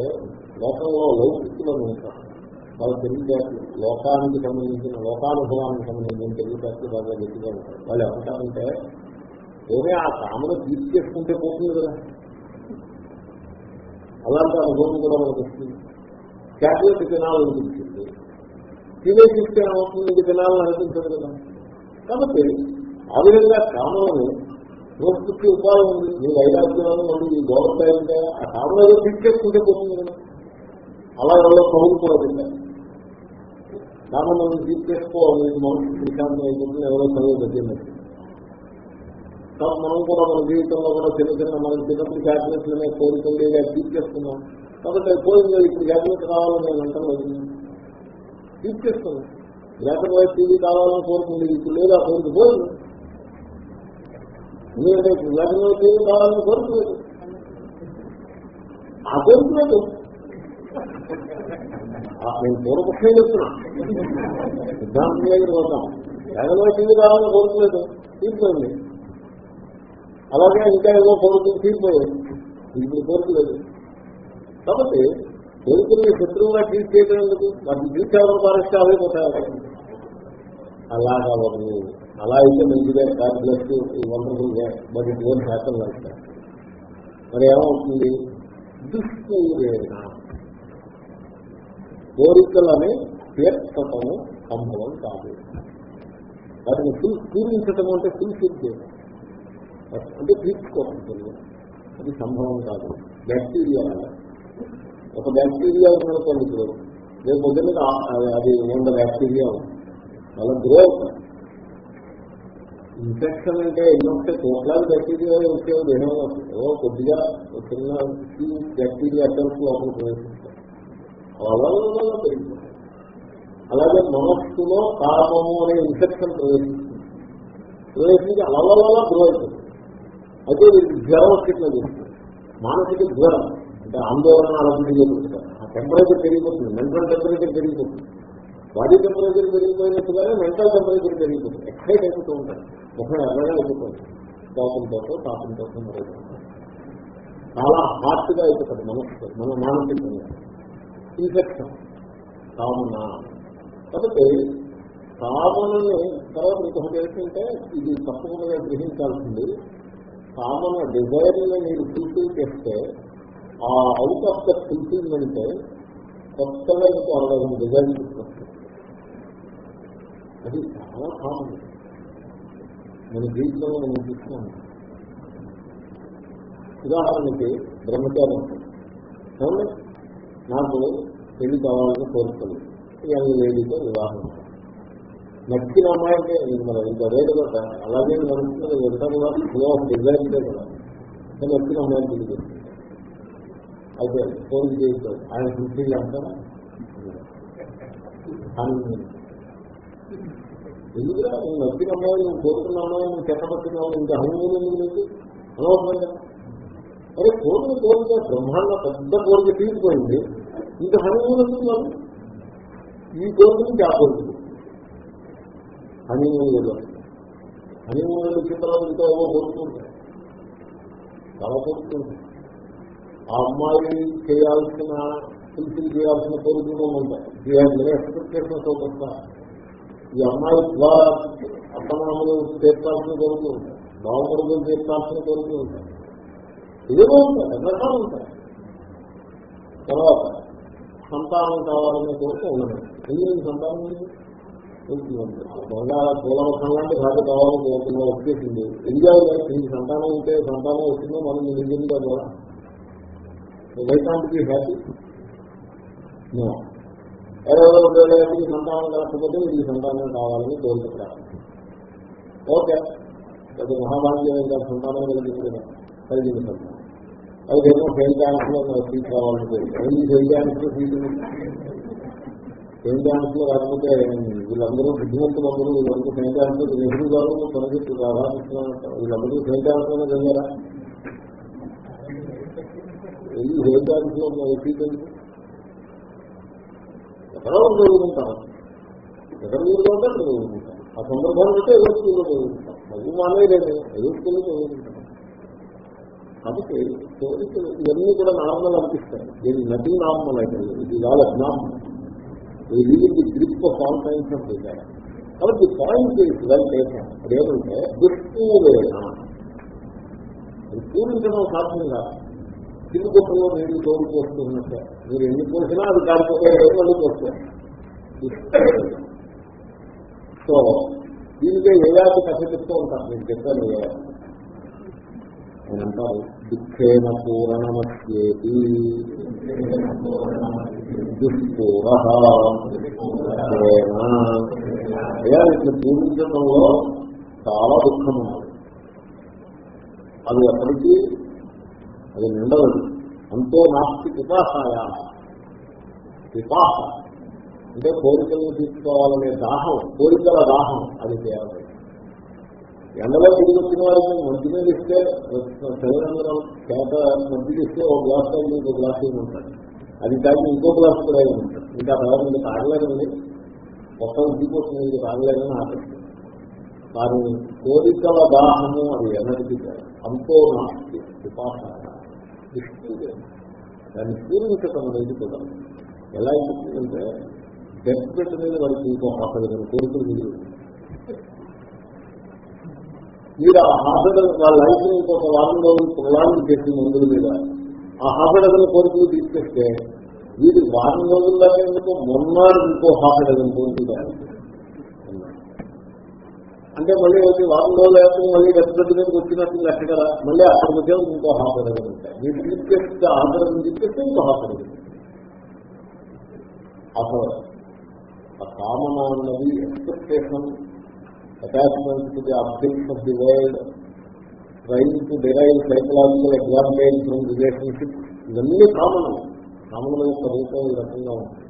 లోకంలో లౌకికులను ఉంటారు వాళ్ళ తెలివితేటలు లోకానికి సంబంధించిన లోకానుభవానికి సంబంధించిన తెలివితేటలు బాగా గట్టిగా ఉంటారు వాళ్ళు ఏమంటారంటే ఏమే ఆ కామను తీర్చి చేసుకుంటే పోతుంది కదా. అలాంటి అనుభవం కూడా మనకు వస్తుంది. చాక్లెట్ తినాలనిపించింది తినేసి ఇస్తే ఏమవుతుంది ఇది తినాలని అనిపించదు కదా. కాబట్టి ఆ విధంగా కామలను రోజుకి ఉపాయం ఉంది. మీ వైరాగ్యాలు ఉంది ఈ గౌరవ ఆ కామన్ ఏదో తీసుకెట్టుకుంటే పోతుంది కదా. అలా ఎవరో కౌలు కూడా తింటారు కామన్ మనం తీసుకెట్టుకోవాలి మనసు శ్రీకాంతం అయిపోతుంది ఎవరో చదువు తగ్గింది మనం కూడా మన జీవితంలో కూడా చిన్న చిన్న మనం చిన్నప్పుడు క్యాబినెట్లనే కోరికలు తీసుకెస్తున్నాం కాబట్టి అది పోయింది ఇప్పుడు క్యాబినెట్ కావాలని నేను అంటాను తీసుకెళ్తుంది బ్లాక్ అండ్ వైట్ టీవీ కావాలని కోరుకుంది ఇప్పుడు లేదా కోరిక పోయింది ఎందుకంటే బ్లాక్ అండ్ వైట్ టీవీ కావాలని కోరుకోలేదు ఆ కోరుకోలేదు నేను పూర్వపక్షం చెప్తున్నా. సిద్ధాంతం దగ్గర పోతాం. బ్లాక్ అండ్ వైట్ టీవీ కావాలని కోరుకోలేదు తీసుకోండి అలాగే ఇంకా ఏదో కోరుకుని తీరిపోయాయి ఇప్పుడు కోరుకోలేదు కాబట్టి కోరుకుని శత్రువుగా ట్రీట్ చేయడం ఎందుకు వాటిని తీర్చేవడం పారిస్తే అవే పోతాయి అలాగా వాళ్ళు అలా అయితే మంచిదే. God bless wonderful but it won't happen like మరి ఏమవుతుంది? దుష్పూరేణ కోరికలని తీర్చటము సంభవం కాదు. వాటిని ఫుల్ పూరించటం అంటే ఫుల్ ఫిల్ చేయడం అంటే తీర్చుకోవడం అది సంభవం కాదు. బ్యాక్టీరియా ఒక బ్యాక్టీరియా ఉందనుకోండి ఇప్పుడు. రేపు పొద్దున్న అది వంద బ్యాక్టీరియా ఉంది. వాళ్ళ గ్రో అవుతుంది ఇన్ఫెక్షన్ అంటే ఎన్నొస్తే కోట్లాది బ్యాక్టీరియా వచ్చే ఏమైనా ఓ కొద్దిగా చిన్న బ్యాక్టీరియా అటెంప్ట్ లోపల ప్రవేశిస్తారు వల్ల పెరిగిపోతాయి. అలాగే మనస్సులో కామము అనే ఇన్ఫెక్షన్ ప్రవేశిస్తుంది. ప్రవేశించి అలవల్ల గ్రో అవుతుంది అయితే వీరికి జ్వరం వచ్చిట్లా చేస్తుంది మానసిక జ్వరం. అంటే ఆందోళన అలాంటి చెప్తారు ఆ టెంపరేచర్ పెరిగిపోతుంది. మెంటల్ టెంపరేచర్ పెరిగిపోతుంది. బాడీ టెంపరేచర్ పెరిగిపోయినట్టుగానే మెంటల్ టెంపరేచర్ పెరిగిపోతుంది. ఎక్సైట్ అయిపోతూ ఉంటారు. ముఖం ఎర్రగా అయిపోతుంది. కోపంతో తాపంతో చాలా హార్ట్గా అయిపోతుంది మనసు మన మానసికంగా ఇన్ఫెక్షన్ కామన. కాబట్టి కామనని తర్వాత ఇంకొకటి ఏంటంటే ఇది తప్పకుండా గ్రహించాల్సింది. కామన డిజైర్ మీరు చూసి చేస్తే ఆ అవుట్ ఆఫ్ ద థింకింగ్ అంటే కొత్తగా మీకు అరవై డిజైన్ అది చాలా కామన్ మన జీవితంలో మనం చూస్తున్నాం. ఉదాహరణకి బ్రహ్మచారం ఏమండి? నాకు పెళ్ళి కావాలని కోరుతుంది యంగ్ లేడీతో వివాహం నచ్చిన అమ్మాయికే మరి ఇంకా రేటు కదా. అలాగే నడుస్తుంది ఎంత కూడా డిజైన్ కదా. నచ్చిన అమ్మాయిని పెళ్ళి అయితే ఫోన్ చేస్తాడు ఆయన గుర్తు అంటారా ఎందుకురా? నువ్వు నచ్చిన అమ్మాయి నువ్వు కోరుకున్న అమ్మాయి నువ్వు చెట్టపట్టినావు ఇంకా హనుమూలు ఎందుకు నీకు? అనవసరం కదా అరే కోరిక కోరిక బ్రహ్మాండ పెద్ద కోరిక తీరిపోయింది ఇంకా హనుమూలు ఎందుకు నాకు? ఈ కోరిక నుంచి ఆ కోరిక హనీమూన్ హనీమూన్ చిత్రాలు ఇంకా ఏమో కోరుకుంటారు చాలా కోరుకుంటుంది ఆ అమ్మాయి చేయాల్సిన ఫుల్ఫిల్ చేయాల్సిన కోరికలు ఉంటాయి ఎక్స్పెక్టేషన్స్ అవుతుందా ఈ అమ్మాయి ద్వారా అత్తమామలు తీర్చాల్సిన కోరికలు ఉంటాయి బావమరులు తీర్చాల్సిన కోరికలు ఉంటాయి ఏదో ఉంటాయి రకాలు ఉంటాయి తర్వాత సంతానం కావాలనే కోరిక ఉండదు. ఎందుకు సంతానం బంగారు బాగా పూలవసం లాంటి భార్య కావాలని కోరుతున్నా వచ్చేసింది. ఎంజాయ్ నీకు సంతానం ఉంటే సంతానం వచ్చిందో మనం నిజంగా కదా వైకాంట్కి హ్యాపీ ఎవరికి సంతానం కాకపోతే వీడికి సంతానం కావాలని కోరుకుంటారు ఓకే అది మహాభాగ్యం ఇంకా సంతానం కలిగింది కలిగింది సంతానం అదేమో ఫెయిల్ డాన్స్లో సీట్ కావాలని కోరుకుంటారు ఫెయిల్ డాన్స్లో సీట్ ఫెయిల్ డాన్స్లో రాకపోతే వీళ్ళందరూ బుద్ధిమంతులు అందరూ వీళ్ళందరూ ఫెయిల్ డాన్స్లో నెహ్రూ గారు తనకి రాధాకృష్ణ వీళ్ళందరూ ఫెయిల్ డాన్స్లోనే చదివారా వెళ్ళి ఫెయిల్ డాన్స్లో ఎక్కడో చదువుకుంటాను ఎక్కడ ఊళ్ళో ఉంటే ఆ సందర్భాన్ని బట్టి ఏదో స్కూల్లో చదువుకుంటాం. మళ్ళీ మానేయలేదు ఏదో స్కూల్లో చదువుకుంటాం. కాబట్టి కోరికలు ఇవన్నీ కూడా నార్మల్ అనిపిస్తాయి. దీని నటి నార్మల్ అయితే ఇది వాళ్ళ నార్మల్ ఇది గ్రిప్ ఆఫ్ ఆల్ టైమ్స్ కాబట్టి పాయింట్ వెల్ టేకన్. అదేమంటే దుష్పూరేణ అది పూరించడం సాధ్యం కాదు. చిన్న గుట్టలో నీళ్ళు తోడు పోస్తున్నట్టే మీరు ఎన్ని పోసినా అది కాకపోతే మళ్ళీ పోస్తారు సో దీనికే ఏయాది కథ చెప్తూ ఉంటారు? నేను చెప్పాను ఆయన అంటారు దుఃఖేన పూరణమస్యేది దుష్పూర ఇట్లా పూజించడంలో చాలా దుఃఖం ఉన్నది అది ఎప్పటికీ అది నిండదు. అంతో నాస్తి పిపాసాయ పిపాస అంటే కోరికలను తీసుకోవాలనే దాహం కోరికల దాహం అది చేయాలి ఎండలో తిరిగి వచ్చిన వారికి మంచి ఇస్తే శరీరంలో చేత మంచిది ఇస్తే ఒక గ్లాస్ అయింది ఇంకో గ్లాస్ అయింది ఉంటాడు అది తాగి ఇంకో గ్లాస్ కూడా అయి ఉంటాడు ఇంకా తర్వాత ఇంకా తాగలేదండి మొత్తం ఇంటికోసం ఇంకా తాగలేదని ఆకర్షణ కానీ కోరికల దాహము అది ఎనర్జీ అంతో నాస్తి దృష్టి దాన్ని పూర్వీకతం అనేది కూడా ఎలా అయిందంటే డెత్ బెడ్ మీద వారికి ఇంకో హాస్పిటల్ కోరికలు మీరు మీరు ఆ హాస్పిటల్ వాళ్ళ లైఫ్ ఇంకొక వారం రోజులు ప్రొలాంగ్ చేసి మందుల మీద ఆ హాస్పిటల్ కోరికలు తీసుకొస్తే వీరు వారం రోజుల దాకా ఎందుకు మొన్నాడు ఇంకో హాస్పిటల్ కోరుకుంటారు అంటే మళ్ళీ వచ్చి వారం రోజులు అయితే మళ్ళీ రెస్పెక్ట్ మీద వచ్చినట్టు లెక్క కదా. మళ్ళీ అక్కడికి వచ్చే ఇంకో హాస్పిటల్ ఉంటాయి. మీరు క్లిక్ తీసుకెళ్తే హాస్పిటల్ చెప్పేస్తే ఇంకో హాస్పిటల్ అసలు ఆ కామన్ అన్నది expectation attachment to the objects of the world train to derive psychological advantage from relationship ఇవన్నీ కామన్. కామన్ యొక్క రూపం ఈ రకంగా ఉంటుంది.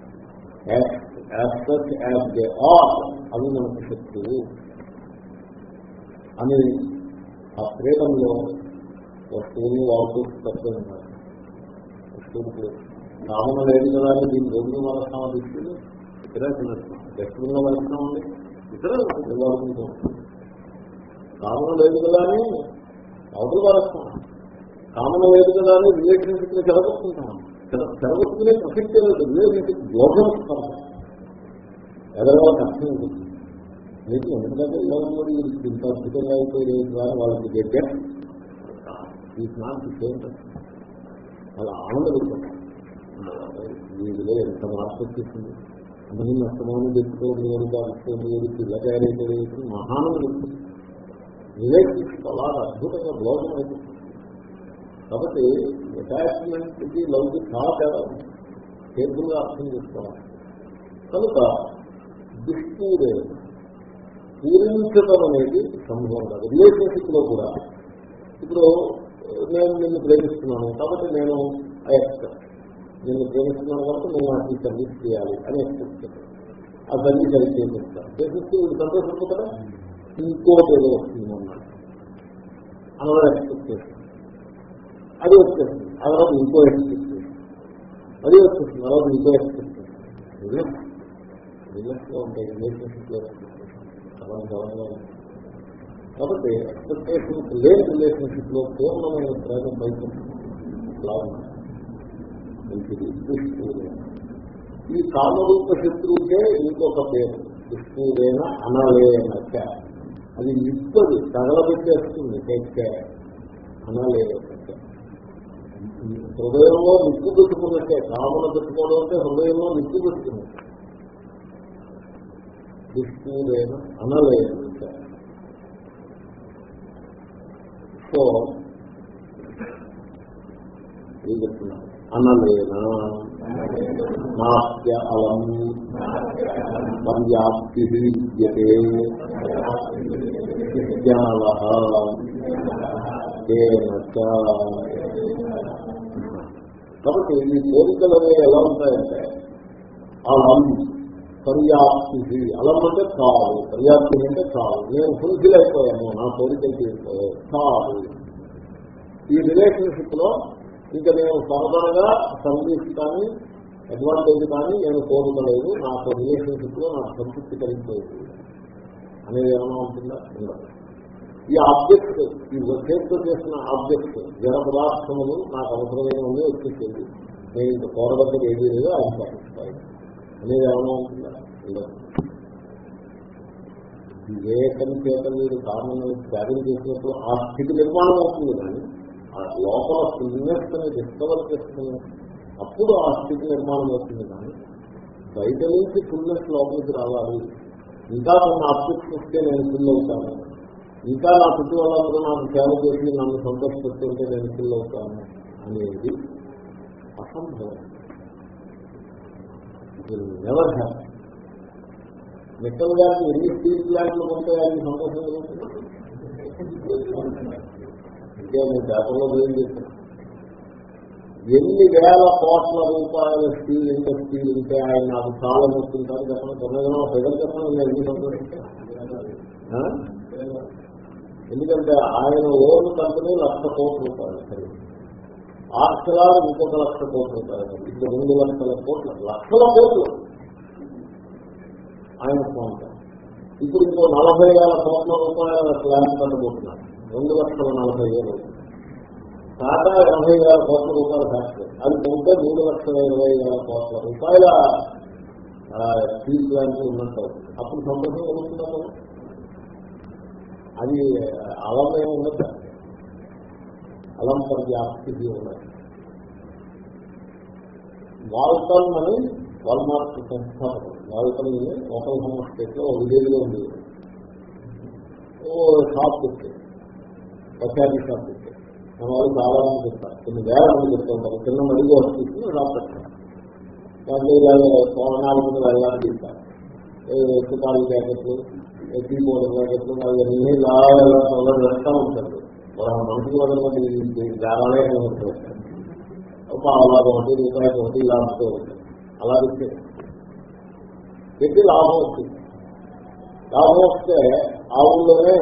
As such as they are అవి మనకు శక్తులు. అని ఆ ప్రేమంలో వస్తువుని వాడుతూ తప్పే ఉన్నారు వస్తువులు కామన లేదు కదా అని దీన్ని రోజులు వాడతామా తీసుకుని ఇతర డస్ట్బిన్లో అండి ఇతర వాడుకుంటాం కామన లేదు కదా అని అవతల వాడతాం కామన లేదు కదా అని రిలేషన్షిప్ని చెడగొట్టుకుంటాం చెడగొట్టుకునే ప్రసక్తి లేదు. రిలేషన్షిప్ దోషం ఇస్తాం ఎదరగా కష్టం ఉంటుంది. మీకు ఎందుకంటే ఇవ్వడంలో ఇంత అద్భుతంగా అయిపోయే ద్వారా వాళ్ళకి దగ్గర ఈ నాట్ వాళ్ళ వాళ్ళు ఆనందపడుతున్నారు వీధిలో ఎంత మార్పు వచ్చింది? అంతమంది నష్టమానం తెచ్చుకోవడం కనుక అడుక్కోండి కనుక ఇలా తయారైపోయి మహానందం రిలేషన్షిప్ అలా అద్భుతంగా భోజనం అయిపోతుంది. కాబట్టి అటాచ్మెంట్కి లవ్కి చాలా తేడా కేర్ఫుల్గా అర్థం చేసుకోవాలి. కనుక దుష్పూరే పూరించడం అనేది సంభవం కాదు. రిలేషన్షిప్లో కూడా. ఇప్పుడు నేను నిన్ను ప్రేమిస్తున్నాను. కాబట్టి నేను నిన్ను ప్రేమిస్తున్నాను కాబట్టి నేను నాకు ఈ సర్వీస్ చేయాలి అని ఎక్స్పెక్ట్ చేస్తాను. ఆ సర్వీస్ అది చేసేస్తాను. చేసేస్తే వీడు సంతోషపడతారా ఇంకోటి ఏదో వస్తుంది అన్నది ఎక్స్పెక్ట్ చేస్తాను. అది వచ్చేస్తుంది. ఆ తర్వాత ఇంకో ఎక్స్పెక్ట్ చేస్తాను. అది వచ్చేస్తుంది. ఆ తర్వాత ఇంకో ఎక్స్పెక్ట్ చేస్తాను. ఉంటాయి. రిలేషన్షిప్ లో చాలా గౌరవంగా కాబట్టి ఎక్స్పెక్టేషన్స్ లేని రిలేషన్షిప్లో పూర్ణమైన ప్రేమ బయట మంచిది విష్ణువులే ఈ కామరూప శత్రువుకే ఇంకొక పేరు విష్ణువులైన అనలేనక అది నిప్పది తగలబెట్టేస్తుంది తెచ్చే అనలేనక హృదయంలో నిప్పు పెట్టుకున్నట్టే కామన పెట్టుకోవడం అంటే హృదయంలో నిప్పు పెట్టుకున్నట్టే విష్ణువులైన అనలేదు సో ఏం చెప్తున్నారు అనలేనా? నాస్య అలం. పర్యాప్తి విద్యతే. విజ్ఞాన. కాబట్టి ఈ కోరికలు ఎలా ఉంటాయంటే అలం పర్యాప్తి అలం అంటే కాదు. పర్యాప్తి అంటే కాదు. నేను ఫుల్ఫిల్ అయిపోయాను. నా కోరికలు తీరుకోలేదు కాదు. ఈ రిలేషన్షిప్లో ఇంకా నేను సరదాగా సర్వీస్ కానీ అడ్వాంటేజ్ కానీ నేను కోరుకోలేదు. నాకు రిలేషన్షిప్లో నాకు సంతృప్తి కలిగిపోయింది. అనేది ఏమైనా ఉంటుందా? ఉండదు. ఈ ఆబ్జెక్ట్ ఈ చేతితో చేసిన ఆబ్జెక్ట్ జన పదార్థములు నాకు అవసరమైన వచ్చేసేది. నేను ఇంత కోరదగ్గర ఏది లేదో. అది సాటిస్ఫై అనేది ఏమైనా ఉంటుందా వివేకం చేత మీరు కారణం త్యాగం చేసినప్పుడు ఆ స్థితి నిర్మాణం అవుతుంది కానీ ఆ లోపల ఫిల్నెస్ అని డిస్కవర్ చేసుకుని అప్పుడు ఆ స్థితి నిర్మాణం అవుతుంది కానీ బయట నుంచి ఫుల్నెస్ లోపలికి రావాలి. ఇంకా కొన్ని ఆబ్జెక్ట్స్ వస్తే నేను ఫుల్ అవుతాను. ఇంకా నా చుట్టూ వాళ్ళందరూ నాకు సేవ చేసి నన్ను సంతోషపెడుతుంటే నేను ఫుల్ అవుతాను అనేది అసంభవం. నెవర్ హ్యాప్ మెట్టల్ గారికి ఎన్ని స్టీల్ ప్లాంట్లు కొంటే ఆయన సంతోషం కలుగుతుంది అంటే నేను పేపర్లో ఏం చేశాను ఎన్ని వేల కోట్ల రూపాయల స్టీల్ ఇండస్ట్రీ ఉంటే ఆయన నాకు చాలా నొస్తుంటారు చెప్పండి తొమ్మిదిలో ఫెడర్ చెప్పండి నేను ఎన్ని సంతోషిస్తాను ఎందుకంటే ఆయన ఓన్ కంపెనీ లక్ష కోట్ల రూపాయలు. ఆర్చలాలు ఇంకొక లక్ష కోట్లు రూపాయలు ఇప్పుడు రెండు వందల కోట్లు లక్షల కోట్లు. ఆయన సొంత ఇప్పుడు ఇంకో నలభై వేల కోట్ల రూపాయల ప్లాన్ కట్టబోతున్నారు రెండు లక్షల నలభై వేలు. టాటా ఎనభై వేల కోట్ల రూపాయల ఫ్యాక్టరీ. అది కొంటే మూడు లక్షల ఇరవై వేల కోట్ల రూపాయల స్టీల్ ప్లాంట్ ఉన్నట్టు. అప్పుడు సంతోషం కలుగుతున్నారు అది అలమే ఉండదు అలం పర్యాప్తి ఉన్నది. వాల్కల్ అని వాల్మార్ట్ సంస్థాపకుడు. వాల్కల్ ఒకరి స్టేట్లో విలేజ్లో ఉంది ఓ షాప్ పెట్టారు పచారీ షాప్ పెట్టారు మన వాళ్ళు చాలా మంది చెప్తారు కొన్ని వేల మంది చెప్తుంటారు చిన్న మడిగా వస్తుంది షాప్ పెట్టారు దాంట్లో నాలుగు మీద వెళ్ళాలని చెప్తారు చుట్టాలు ప్యాకెట్లు టీ పౌడర్ ప్యాకెట్లు అవన్నీ లాగా వెళ్తా ఉంటారు. వాళ్ళ మనుషులు వదలమంది జారాలే ఉంటారు ఒకటి రూపాయలు ఒకటి ఇలా ఉంటూ. ఉంటారు అలా పెట్టి. పెట్టి లాభం వస్తుంది లాభం వస్తే ఆ ఊళ్ళోనే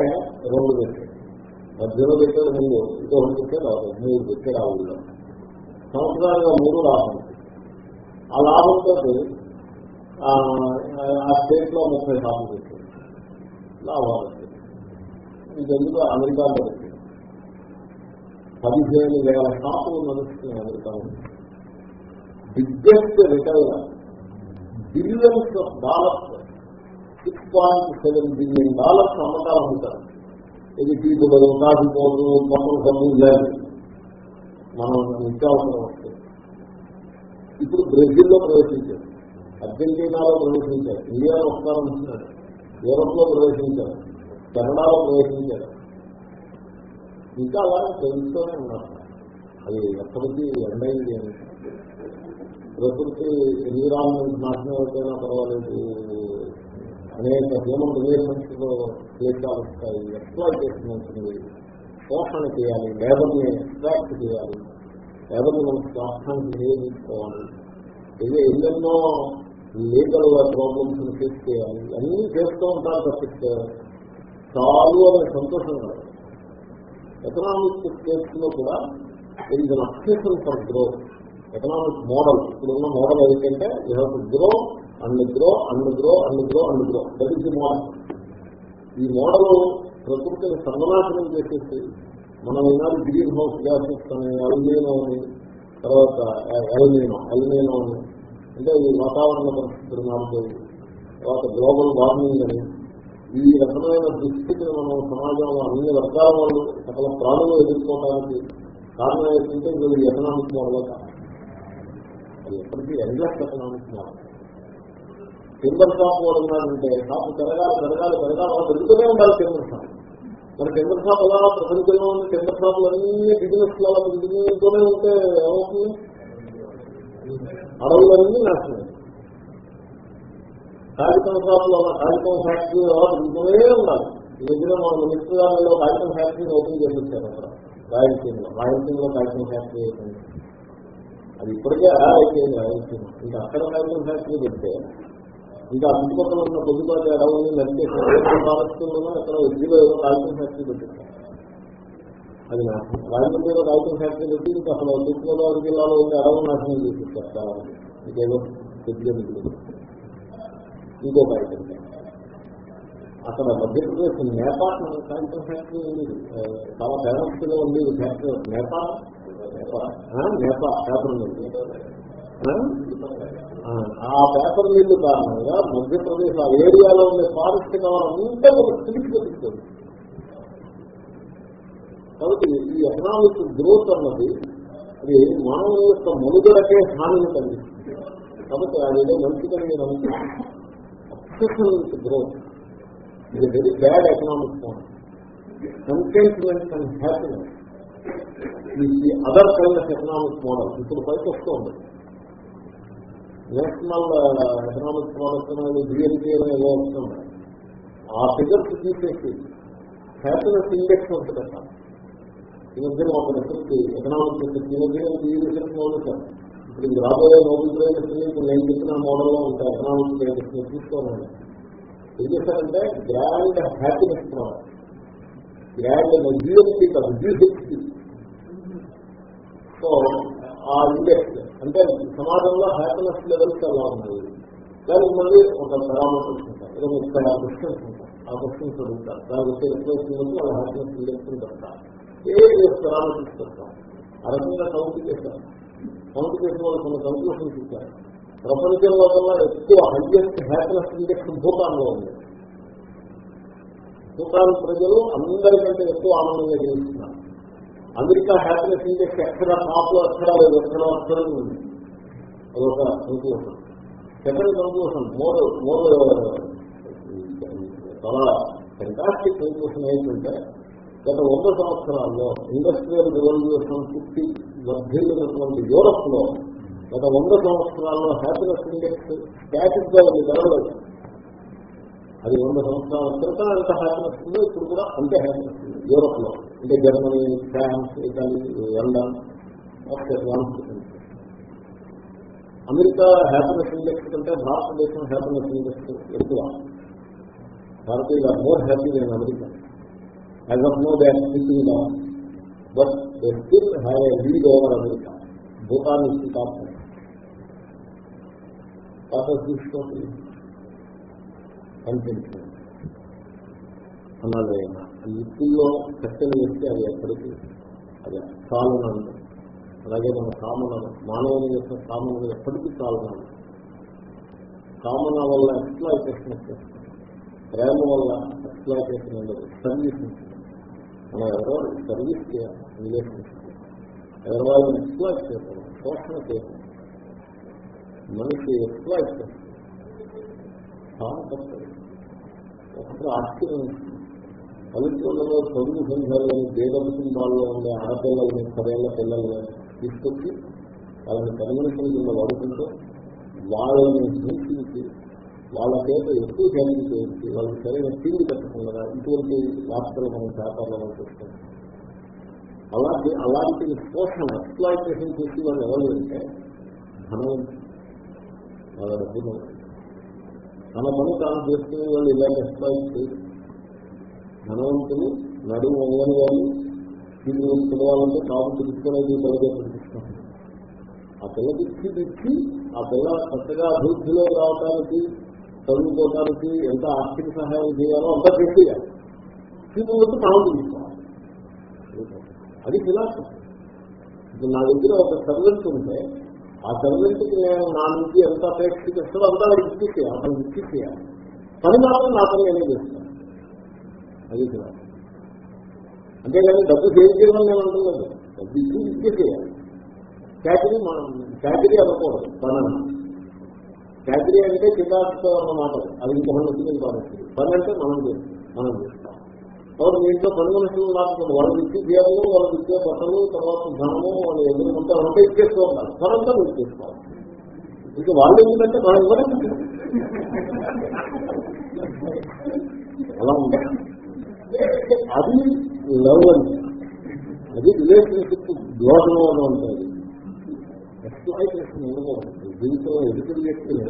రెండు పెట్టాడు మధ్యలో పెట్టారు ముందు ఇంకో రెండు పెట్టారు లాభం మూడు పెట్టారు ఆ ఊళ్ళో. సంవత్సరాలుగా మూడు లాభం. ఆ లాభంతో ఆ స్టేట్లో ముప్పై లాభం పెట్టారు. లాభాలు ఇది ఎందుకు? అమెరికాలో పెట్టారు పదిహేను వేల షాపులు నడుస్తున్నాయి America biggest retail billions of dollars six point seven billion dollars అమ్మకాలు ఉంటారు ఇది టీ పౌడర్ కాఫీ పౌడర్ మొత్తం సబ్బు లేదు మనం నిత్యావసరం వస్తుంది ఇప్పుడు బ్రెజిల్లో ప్రవేశించారు. అర్జెంటీనాలో ప్రవేశించారు. ఇండియాలో వస్తారంటున్నారు యూరోప్లో ప్రవేశించారు. కెనడాలో ప్రవేశించారు. ఇంకా అలాగే తెలుస్తూనే ఉన్నారు. అది ఎప్పటికీ ఎండైంది అని. ప్రకృతి ఎన్విరాన్మెంట్ నాశనం అయిపోయినా పర్వాలేదు. అనేక హ్యూమన్ రిలేషన్స్లో క్లేశాలు వస్తాయి ఎక్స్ప్లాయిటేషన్ ఉంటుంది. పోషణ చేయాలి. లేబర్ని ఎక్స్ట్రాక్ట్ చేయాలి. లేబర్ని మనం స్వాస్థానికి నియోజించుకోవాలి ఇదే ఎన్నెన్నో లీగల్ ప్రాబ్లమ్స్ ఫేస్ చేయాలి. అన్నీ చేస్తూ ఉంటారు తప్పిస్తే చాలు అనే సంతోషం కాదు ఎకనామిక్ స్టేట్స్లో కూడా ఇది obsession for growth economic model ఇప్పుడున్న మోడల్ ఏంటంటే you have to grow and grow and grow and grow and grow that is the model ఈ మోడల్ ప్రకృతిని సర్వనాశనం చేసేసి మనం ఈనాడు గ్రీన్ హౌస్ గ్యాసెస్ అని అల్మీనో అని తర్వాత ఎల్మీనో అల్మీనో అని అంటే ఈ వాతావరణ పరిస్థితులు మారిపోయి తర్వాత గ్లోబల్ వార్మింగ్ అని ఈ రకమైన దుస్థితిని మనం సమాజంలో అన్ని వర్గాల వాళ్ళు సకల ప్రాణులు ఎదుర్కోవడానికి కారణం ఏంటంటే వీళ్ళు ఎకనామిక్ మోడల్ అది ఎప్పటికీ endless economic model timber shop కూడా ఉన్నాడంటే షాప్ పెరగాలి పెరగాలి పెరగాలి వాళ్ళు పెరుగుతూనే ఉండాలి టింబర్ షాప్ మరి టింబర్ షాప్ ఎలా ప్రపంచంలో ఉన్న టింబర్ షాపులు అన్ని బిజినెస్ అలా పెరుగుతూనే ఉంటే ఏమవుతుంది? అడవులన్నీ నాశనం. కాగితం షాపులో ఉన్న కాగితం ఫ్యాక్టరీ పెరుగుతూనే ఉండాలి. ఈ మధ్యన మన మినిస్టర్ గారిలో కాగితం ఫ్యాక్టరీని ఓపెన్ చేసేసారు అక్కడ రాయలసీమలో రాయలసీమలో కాగితం ఫ్యాక్టరీ అయిపోయింది అది ఇప్పటికే అయిపోయింది రాయలసీమ ఇంకా అక్కడ కాగితం ఫ్యాక్టరీ పెడితే ఇంకా చుట్టుపక్కల ఉన్న కొద్దిపాటి అడవులు నడిచేసిన భారతంలోనూ అక్కడ ఎద్దులో ఏదో కాగితం ఫ్యాక్టరీ పెట్టారు. అది నాశనం రాజమండ్రిలో కాగితం ఫ్యాక్టరీ పెట్టి ఇంకా అసలు తూర్పుగోదావరి జిల్లాలో ఉండే అడవులు నాశనం చేసేస్తారు చాలా మంది ఇంకేదో కొద్దిగా మిగిలింది ఇంకో కాగితం అక్కడ మధ్యప్రదేశ్ నేపాల్ కాగితం ఫ్యాక్టరీ ఉంది చాలా ఫేమస్గా ఉంది ఫ్యాక్టరీ నేపాల్? నేపాల్ పేపర్ ఉంది ఆ? పేపర్ మిల్లు కారణంగా మధ్యప్రదేశ్ ఆ ఏరియాలో ఉండే ఫారెస్ట్ కవర్ అంతా ఒక తెలిసిపోతుంది కాబట్టి ఈ ఎకనామిక్ గ్రోత్ అన్నది అది మానవ యొక్క మనుగడకే హానిని కలిగిస్తుంది. కాబట్టి అదేదో మంచిదని నేను అనుకుంటున్నాను. సక్సెస్ఫుల్ గ్రోత్ ఇది very bad economic point contentment and happiness ఈ other kind of economic model ఇప్పుడు పైకి వస్తూ ఉంది నేషనల్ uh, ఎకనామిక్ మోడల్స్ అనేది డిఎన్పీ అనేది ఏదో వస్తుంది. ఆ ఫిగర్స్ తీసేసి హ్యాపీనెస్ ఇండెక్స్ ఉంటుంది కదా ఈ మధ్యన ఒక రిసల్ట్ ఎకనామిక్ రిసల్ట్ ఈ మధ్యన ఈ రిసల్ట్ సార్ ఇప్పుడు ఇది రాబోయే నోబెల్ ప్రైజ్ ఇప్పుడు నేను చెప్పిన మోడల్లో ఉంటాయి ఎకనామిక్ ప్రైజెస్ తీసుకోవాలి ఏం చేశారంటే grand happiness product grand GMP కాదు సో ఆ ఇండెక్స్ అంటే సమాజంలో హ్యాపీనెస్ లెవెల్స్ ఎలా ఉన్నాయి? దానికి మళ్ళీ ఒక పారామీటర్స్ ఉంటాయి. ఏదో ముప్పై ఆ క్వశ్చన్స్ ఉంటాయి. ఆ క్వశ్చన్స్ అడుగుతారు. దానికి వచ్చే రిప్లేస్మెంట్ వాళ్ళ హ్యాపీనెస్ ఇండెక్స్ పెడతారు ఏ పారామీటర్స్ పెడతారు ఆ రకంగా కౌంట్ చేస్తారు. కౌంట్ చేసిన వాళ్ళు కొన్ని కన్క్లూషన్స్ ఇచ్చారు ప్రపంచంలో కల్లా ఎక్కువ హైయెస్ట్ హ్యాపీనెస్ ఇండెక్స్ భూటాన్లో ఉంది. భూటాన్ ప్రజలు అందరికంటే ఎక్కువ ఆనందంగా జీవిస్తున్నారు అమెరికా హ్యాపీనెస్ ఇండెక్స్ ఎక్కడ టాప్లో ఎక్కడ లేదు ఎక్కడ అక్కడ ఉంది. అదొక conclusion second conclusion more more చాలా ఫెంటాస్టిక్ కంక్లూషన్ ఏంటంటే గత వంద సంవత్సరాల్లో ఇండస్ట్రియల్ రెవల్యూషన్ పుట్టి వర్ధిల్లినటువంటి యూరప్లో గత వంద సంవత్సరాల్లో హ్యాపీనెస్ ఇండెక్స్ స్టాటిక్గా ఉంది పెరగలేదు అది వంద సంవత్సరాల క్రితం ఎంత హ్యాపీనెస్ ఉందో ఇప్పుడు కూడా అంతే హ్యాపీనెస్ ఉంది. యూరప్లో అంటే Germany France Italy London America happiness index కంటే భారతదేశం హ్యాపీనెస్ ఇండెక్స్ ఎక్కువ. భారతీయులు more happy than America. As of now they speaking but they still have a lead over America Bhutan is top top తీసుకోండి కనిపించింది అన్నది వృత్తుల్లో కట్టెలు వేస్తే అది ఎప్పటికీ అది చాలన అలాగే మన కామన మానవుని యొక్క కామన ఎప్పటికీ చాలన కామన వల్ల ఎక్స్ప్లాయిటేషన్ వచ్చేస్తుంది ప్రేమ వల్ల ఎక్స్ప్లాయిటేషన్ ఉండదు సర్వీస్ ఎవరో సర్వీస్ చేయాలి. రిలేషన్షిప్. ఎవరి వాళ్ళని ఎక్స్ప్లాయిట్ చేయాలి శోషణ చేయాలి మనిషి ఎక్స్ప్లాయిట్ చేస్తాం చాలా తప్పదు ఒకప్పుడు ఆశ్చర్యం పల్లెటూళ్ళలో చదువు సంఘాలని పేద కుటుంబాల్లో ఉండే ఆడపిల్లల్ని పదేళ్ళ పిల్లల్ని తీసుకొచ్చి వాళ్ళని కన్వెన్షన్ కింద వాడుకుంటూ వాళ్ళని హింసించి వాళ్ళ పేరు ఎక్కువ జాగ్రత్త చేయించి వాళ్ళకి సరైన తిండి పెట్టకుండా ఇటువంటి వార్తలు మనం పేపర్లో మనం చూస్తాం అలాంటి అలాంటి పోషణ ఎక్స్ప్లాయిటేషన్ చేసి వాళ్ళు ఎవరు అంటే ధనం వాళ్ళ డబ్బులు. తన పని తాను చేసుకునే వాళ్ళు ఇలాంటి ఎక్స్ప్లాయిట్ చేయరు. ధనవంతులు నడుము వంగని వాళ్ళు దీన్ని పిలవాలంటే కాపు తెలుసుకునేది పిల్లగా ప్రతిస్తాం ఆ పిల్లకి ఇచ్చి ఇచ్చి ఆ పిల్ల కొత్తగా అభివృద్ధిలో రావడానికి చదువుకోవడానికి ఎంత ఆర్థిక సహాయం చేయాలో అంతా చేయాలి చూపు వచ్చి మనం తీసుకోవాలి. అది ఫిలాసఫీ. ఇప్పుడు నా దగ్గర ఒక సర్వెంట్ ఉంటే ఆ సర్వెంట్కి నేను నా నుంచి ఎంత అపేక్ష చేస్తాడో అంతా వాడికి ఇచ్చేసేయాలి. అతను ఇచ్చేసేయాలి. పని మాత్రం నా పని నేనే చేస్తాను. అది ఫిలాసఫీ. అంతేగాని డబ్బు సేవ్ చేయడం నేను అంటున్నాను. డబ్బు ఇచ్చి ఇచ్చేసేయాలి. క్యాటరీ మనం క్యాటరీ అనుకోవడం పని చాకరీ అంటే చికాకుతో అన్నమాట అది ఇంకొకటి వచ్చింది కాబట్టి పని అంటే మనం చేస్తాం. మనం చేస్తాం. కాబట్టి మీ ఇంట్లో పని మనుషులు రాకపోతే వాళ్ళకి ఇచ్చే జీవము వాళ్ళకి ఇచ్చే బట్టలు తర్వాత ధనము వాళ్ళు ఎదురు ఉంటారు అంటే ఇచ్చేస్తూ ఉంటారు పనంతా మీరు చేసుకోవాలి ఇంకా వాళ్ళు ఏంటంటే మనం కూడా అలా ఉంటారు అది లవ్ అంటే అది రిలేషన్షిప్ దోషంలో ఉంటుంది ఎక్స్ప్లాయిటేషన్ ఉండకూడదు జీవితంలో ఎదుటి వ్యక్తిని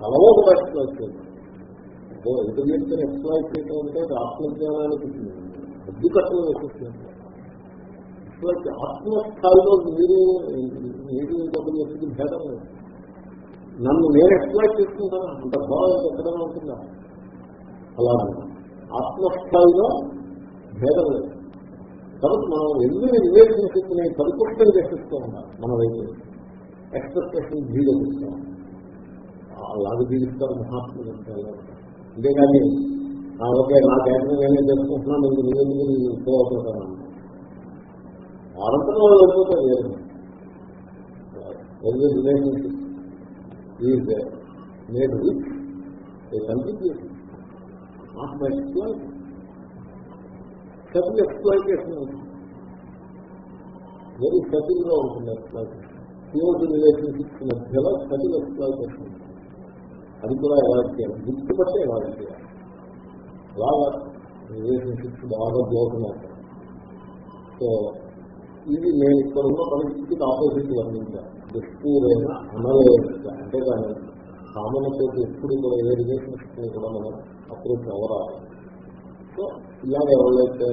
కలవో ఎక్స్ప్లైట్ ఎక్స్ప్లాయిట్ చేయడం ఎదుటి వ్యక్తిని ఎక్స్ప్లైట్ చేయడం అంటే ఆత్మజ్ఞానానికి బుద్ధి కట్టలు వేసేస్తుంది ఎక్స్ప్లాయిట్ ఆత్మస్థాయిలో మీరు మీరు ఇంకొక వ్యక్తికి భేదం లేదు. నన్ను నేను ఎక్స్ప్లైట్ చేసుకుంటాను? అంత భావం ఎక్కడైనా ఉంటుందా? అలాగే ఆత్మస్థాయిలో భేదం లేదు. కాబట్టి మనం ఎన్ని రిలేషన్షిప్ని పరిపుష్టం చేసేస్తూ ఉంటాం మన వైపు ఎక్స్పెక్టేషన్ జీవిస్తాం అలాగే జీవిస్తారు మహాత్ములు అంతేగాని ఓకే నా క్యాటరింగ్ నేనే చేసుకుంటున్నాను మీకు నువ్వెందుకు నేను ఎక్కువ అవుతుంటాను వారంతా వాళ్ళు వెళ్ళిపోతారు ఎవరి relationship is made not very సెటిల్గా ఉంటుంది ఎక్స్ప్లాయిటేషన్ క్లోజ్ రిలేషన్షిప్స్ మధ్యలో సెటిల్ ఎక్స్ప్లాయిటేషన్ అది కూడా అవాయిడ్ చేయాలి? గుర్తుపట్టే అవాయిడ్ చేయాలి? బాగా రిలేషన్షిప్స్ బాగా దోషమవుతాయి సో ఇది నేను ఇక్కడ ఉన్న పరిస్థితికి ఆపోజిట్ వర్ణించాను దుష్పూరైన అనలేదు అంతేగాని కామన్తో ఎప్పుడు కూడా ఏ రిలేషన్షిప్ కూడా మనం అప్రోచ్ అవరాలి సో ఇలాగ ఎవరైతే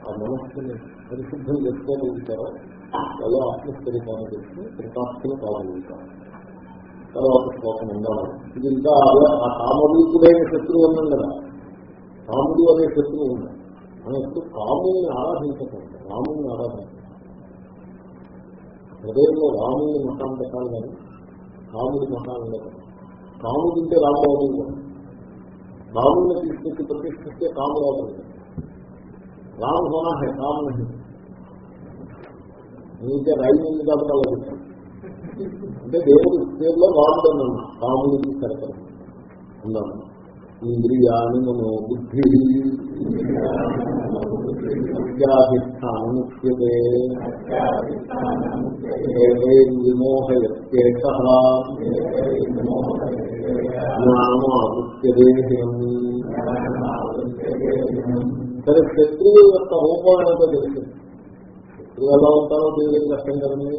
ఆ మనస్సుని పరిశుద్ధం చేసుకోగలుగుతారో వాళ్ళు ఆత్మస్వరూపాన్ని తెలిసి కృతార్థులు కావాలంటారు తర్వాత శ్లోకం ఉండాలి. ఇది ఇంకా ఆ కామరూపుడైన శత్రువు అన్నాం కదా. కాముడు అనే శత్రువు ఉన్నాడు మనం ఎప్పుడు కాముని ఆరాధించకూడదు. రాముని ఆరాధించాలి హృదయంలో రాముని మతాన్ని పెట్టాలి కానీ కాముడి మఠాన్ని పెట్టాలి కాముడు ఉంటే రామబాబు రాముని తీసుకొచ్చి ప్రతిష్ఠిస్తే కాముడు అవుతుంది రామ్ హోనా హే కామ్ నహి నీకే రైలు ఉంది కాబట్టి అలా అంటే దేవుడి పేరులో రాముడు అన్నా రాముడికి సరకరం అన్నాను ఇంద్రియాని మనో బుద్ధి విమోహయత్యేష జ్ఞానమావృత్యదేహం సరే శత్రువు యొక్క రూపం తెలిసింది శత్రువు ఎలా ఉంటారో దేవుడికి కష్టం కదండి?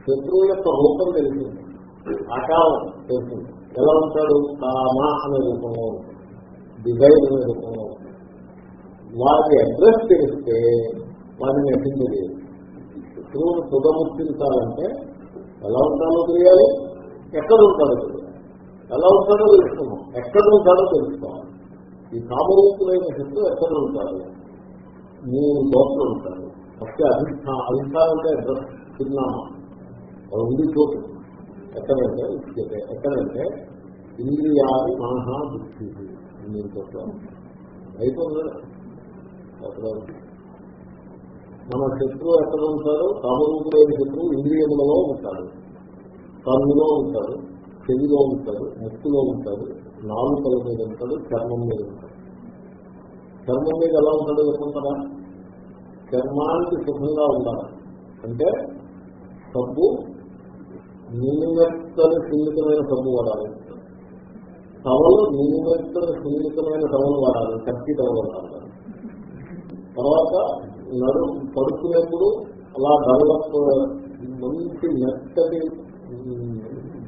శత్రువు యొక్క రూపం తెలిసింది ఆకారం తెలిసింది ఎలా ఉంటాడు? కామ అనే రూపంలో ఉంటాడు. డిజైన్ అనే రూపంలో ఉంటాడు. వాటి అడ్రస్ తెలిస్తే వారిని వాటిని నటించలేదు శత్రువును సుధముర్తించాలంటే ఎలా ఉంటాడో తెలియాలి? ఎక్కడ ఉంటాడో తెలియాలి. ఎలా ఉంటాడో తెలుసుకున్నాం ఎక్కడ ఉంటాడో తెలుసుకోవాలి. ఈ కామరూపులైన శత్రువు ఎక్కడ ఉంటాడు? మూడు లోపల ఉంటాడు. ఫస్ట్ అధిష్ఠా అధిష్టానం అంటే అడ్రస్ చిరునామా ఉంది చోటు. ఎక్కడంటే ఇచ్చేదే ఎక్కడంటే ఇంద్రియాది మనహా బుద్ధి మూడు చోట్ల అయిపోయింది మన శత్రువు ఎక్కడ ఉంటారు కామరూపులైన శత్రువు ఇంద్రియములలో ఉంటాడు. కన్నులో ఉంటాడు చెవిలో ఉంటాడు ముక్కులో ఉంటాడు నాలుకల మీద ఉంటాడు చర్మం మీద ఉంటాడు. చర్మం మీద ఎలా ఉంటాడో చెప్పుకుంటారా చర్మానికి సుఖంగా ఉండాలి. అంటే సబ్బు నిలువెత్తని సున్నితమైన సబ్బు వాడాలి. టవలు నిలువెత్తని సున్నితమైన టవలు వాడాలి. కట్టి టవలు వాడాలి. తర్వాత నడు పడుకునేప్పుడు అలా డెవలప్ మంచి మెత్తటి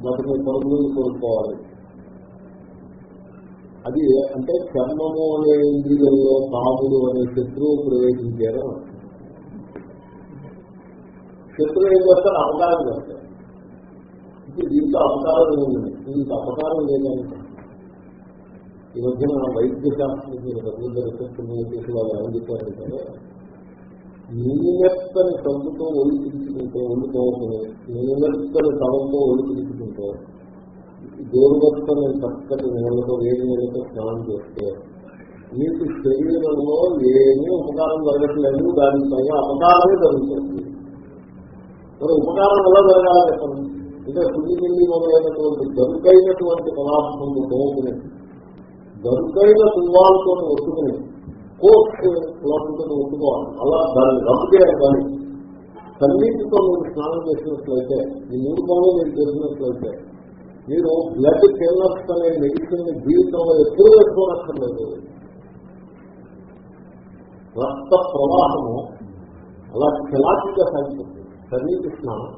వాటిని పరుగులు కోరుకోవాలి అది అంటే చర్మము అనే ఇంద్రియంలో పాములు అనే శత్రువు ప్రవేశించారు. శత్రువు ఏం చేస్తారు? అపకారం చేస్తారు. ఇప్పుడు దీంట్లో అపకారం ఏముంది దీంట్లో అపకారం లేదంటే ఈ మన వైద్య శాస్త్రం రిసెర్చ్ చేసి వాళ్ళు ఏం చెప్పారంటే నీలెత్తని సబ్బుతో ఒళ్ళు పిలుచుకుంటే ఒళ్ళు పోతుంది నీలెత్తని తలంతో ఒళ్ళు పిలుచుకుంటే గోరువెత్తని చక్కటి నీళ్ళతో వేడి నీళ్ళతో స్నానం చేస్తే మీకు శరీరంలో ఏమీ ఉపకారం జరగట్లేదు. దానిపైన అపకారమే జరుగుతుంది. మన ఉపకారం ఎలా జరగాలి చెప్పండి. అంటే సున్నిగిల్లి మొదలైనటువంటి దొరుకైనటువంటి పదార్థములు తోముకుని దొరుకైన సుల్వాలతో ఒత్తుకుని కోర్ట్ లోపలితో ఒత్తుకోవాలి. అలా దాన్ని రద్దు చేయాలి కానీ సన్నిధితో మీరు స్నానం చేసినట్లయితే ఈ మూడు పనులు మీరు చేసినట్లయితే మీరు బ్లడ్ కిల్లర్స్ అనే మెడిసిన్ జీవితంలో ఎప్పుడూ వేసుకోనక్కర్లేదు రక్త ప్రవాహము అలా కిలాటిగా సాగిపోతుంది. సన్నిధి స్నానం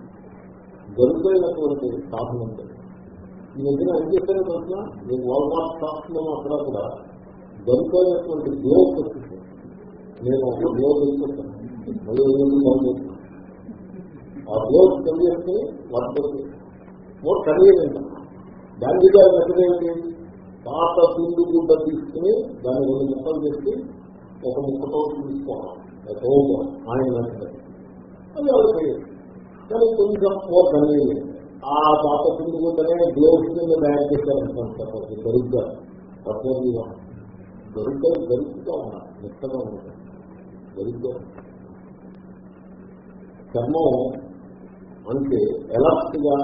సాధన ఉంటుంది ఈ మధ్యన ఏం చేస్తారో ప్రశ్న నేను వాల్మార్ట్ షాప్స్లో అక్కడ కూడా దొరికైనటువంటి గ్లోవ్స్ వచ్చింది నేను ఒక గ్లోవ్ తీసుకొస్తాను మళ్ళీ ఏమి బాగుంటుంది ఆ గ్లోవ్స్ కలిగేసుకుని వర్క్ మోర్ కన్వీనియంట్ దాని మీద మెసేజ్ పాత పిండి గుడ్డ తీసుకుని దాన్ని రెండు ముక్కలు చేసి ఒక ముక్కతో తీసుకోవాలి. ఆయన అది వాళ్ళకి కానీ కొంచెం మోర్ కన్వీనియంట్ ఆ పాప పిండి కూడానే గ్లోవ్స్ కింద తయారు చేశారనుకుంటారు దొరుకుతారు తప్పకుండా దొరుకుతారు దొరుకుతూ ఉన్నారు మెత్తగా ఉంటారు దొరుకుతారు చర్మం అంటే ఎలాస్ట్గా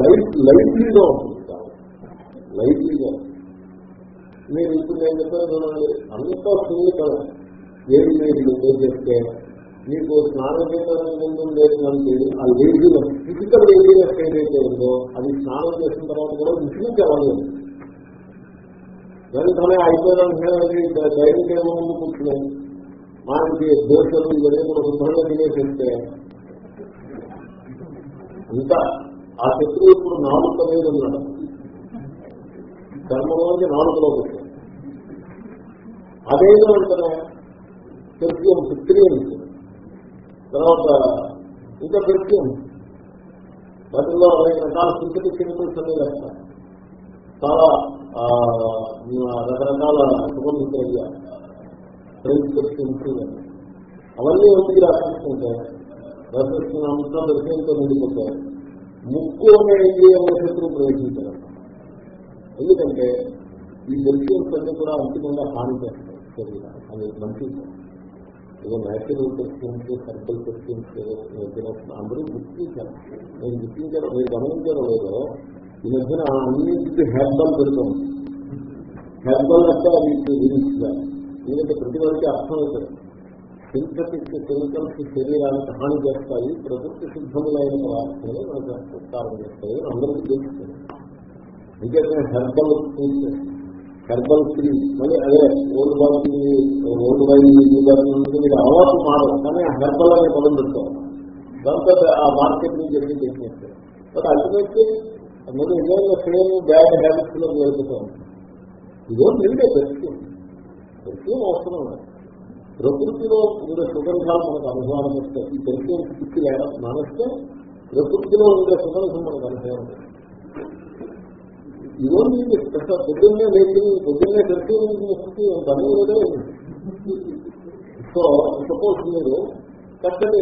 లైట్ లైట్లీగా ఉంటుంది. లైట్లీగా. మీరు ఇప్పుడు నేను చెప్పాను చూడండి అంతా సున్నితం ఏది మీరు చేస్తే మీకు స్నానం చేయడానికి ముందు లేదంటే ఆ లేజీనెస్ ఫిజికల్ లేజీనెస్ ఏదైతే ఉందో అది స్నానం చేసిన తర్వాత కూడా విసిరించి అవ్వలేదు వెంటనే అయిపోయిన వెంటనే డైనింగ్ టేబుల్ ముందు కూర్చున్నాయి మనకి దోషలు ఇవన్నీ కూడా శుభ్రంగా తినేసేస్తే ఇంకా ఆ శత్రువు ఇప్పుడు నాలుగు మీద ఉన్నాడు. ధర్మంలోకి నాలుగులో వచ్చాడు. అదేదో వెంటనే పెర్ఫ్యూమ్ ఫిఫ్టీన్ తర్వాత ఇంకా పెర్ఫ్యూమ్ వాటిల్లో అనేక రకాల సింథటిక్ కెమికల్స్ అన్ని వేస్తారు చాలా రకరకాల సుగంధితులయ్యా ఫ్రెంచ్ అవన్నీ ఎందుకు రాసుకుంటే రసస్తున్న అంశం దర్శనంతో నిండిపోతే ముక్కు అనేది అనే శత్రువు ప్రవేశించారు ఎందుకంటే ఈ దర్శనం అన్ని కూడా అంతిమంగా హాని చేస్తారు శరీరాన్ని అది మంచిది. ఏదో నేచురల్ క్వశ్చన్స్ సర్కల్ క్వశ్చన్స్ అందరూ గుర్తించారు. నేను గుర్తించారు మీరు గమనించారో లేదో ఈ మధ్యన అన్నింటికి హెర్బల్ పెడుతుంది హెర్బల్ అంటే అది విధిస్తారు ఎందుకంటే ప్రతి వారికి అర్థమవుతుంది సింథటిక్ కెమికల్స్ శరీరానికి హాని చేస్తాయి ప్రకృతి సిద్ధములైన పదార్థాలు మనకు ప్రస్తారం చేస్తాయి అందరికీ తెలుస్తుంది. ఇంకేతే హెర్బల్ ఫ్రూట్స్ హెర్బల్ ఫ్రీ మళ్ళీ అదే ఓల్డ్ బాడీ ఓల్డ్ బాడీ మీరు అలవాటు మారదు. కానీ హెర్బల్ అనే పదం పెట్టుకోవాలి. దాంతో ఆ మార్కెట్ నుంచి జరిగి చేసినట్టు బట్ అల్టిమేట్లీ మీరు నిజంగా సేమ్ బ్యాడ్ హ్యాబిట్స్లో వెళ్తూ ఇదో నిండే పెర్ఫ్యూమ్ పెర్ఫ్యూమ్ అవసరం లేదు. ప్రకృతిలో ఉండే సుగంధాలు మనకు అనుభవానికి వస్తాయి. ఈ పెర్ఫ్యూమ్ పిచ్చి లేదా మానేస్తే ప్రకృతిలో ఉండే సుగంధం మనకు అనుభవం ఇవన్నీ పొద్దున్నే లేదు పొద్దున్నే పెర్ఫ్యూమ్ పని లేదే సో సపోజ్ మీరు చక్కని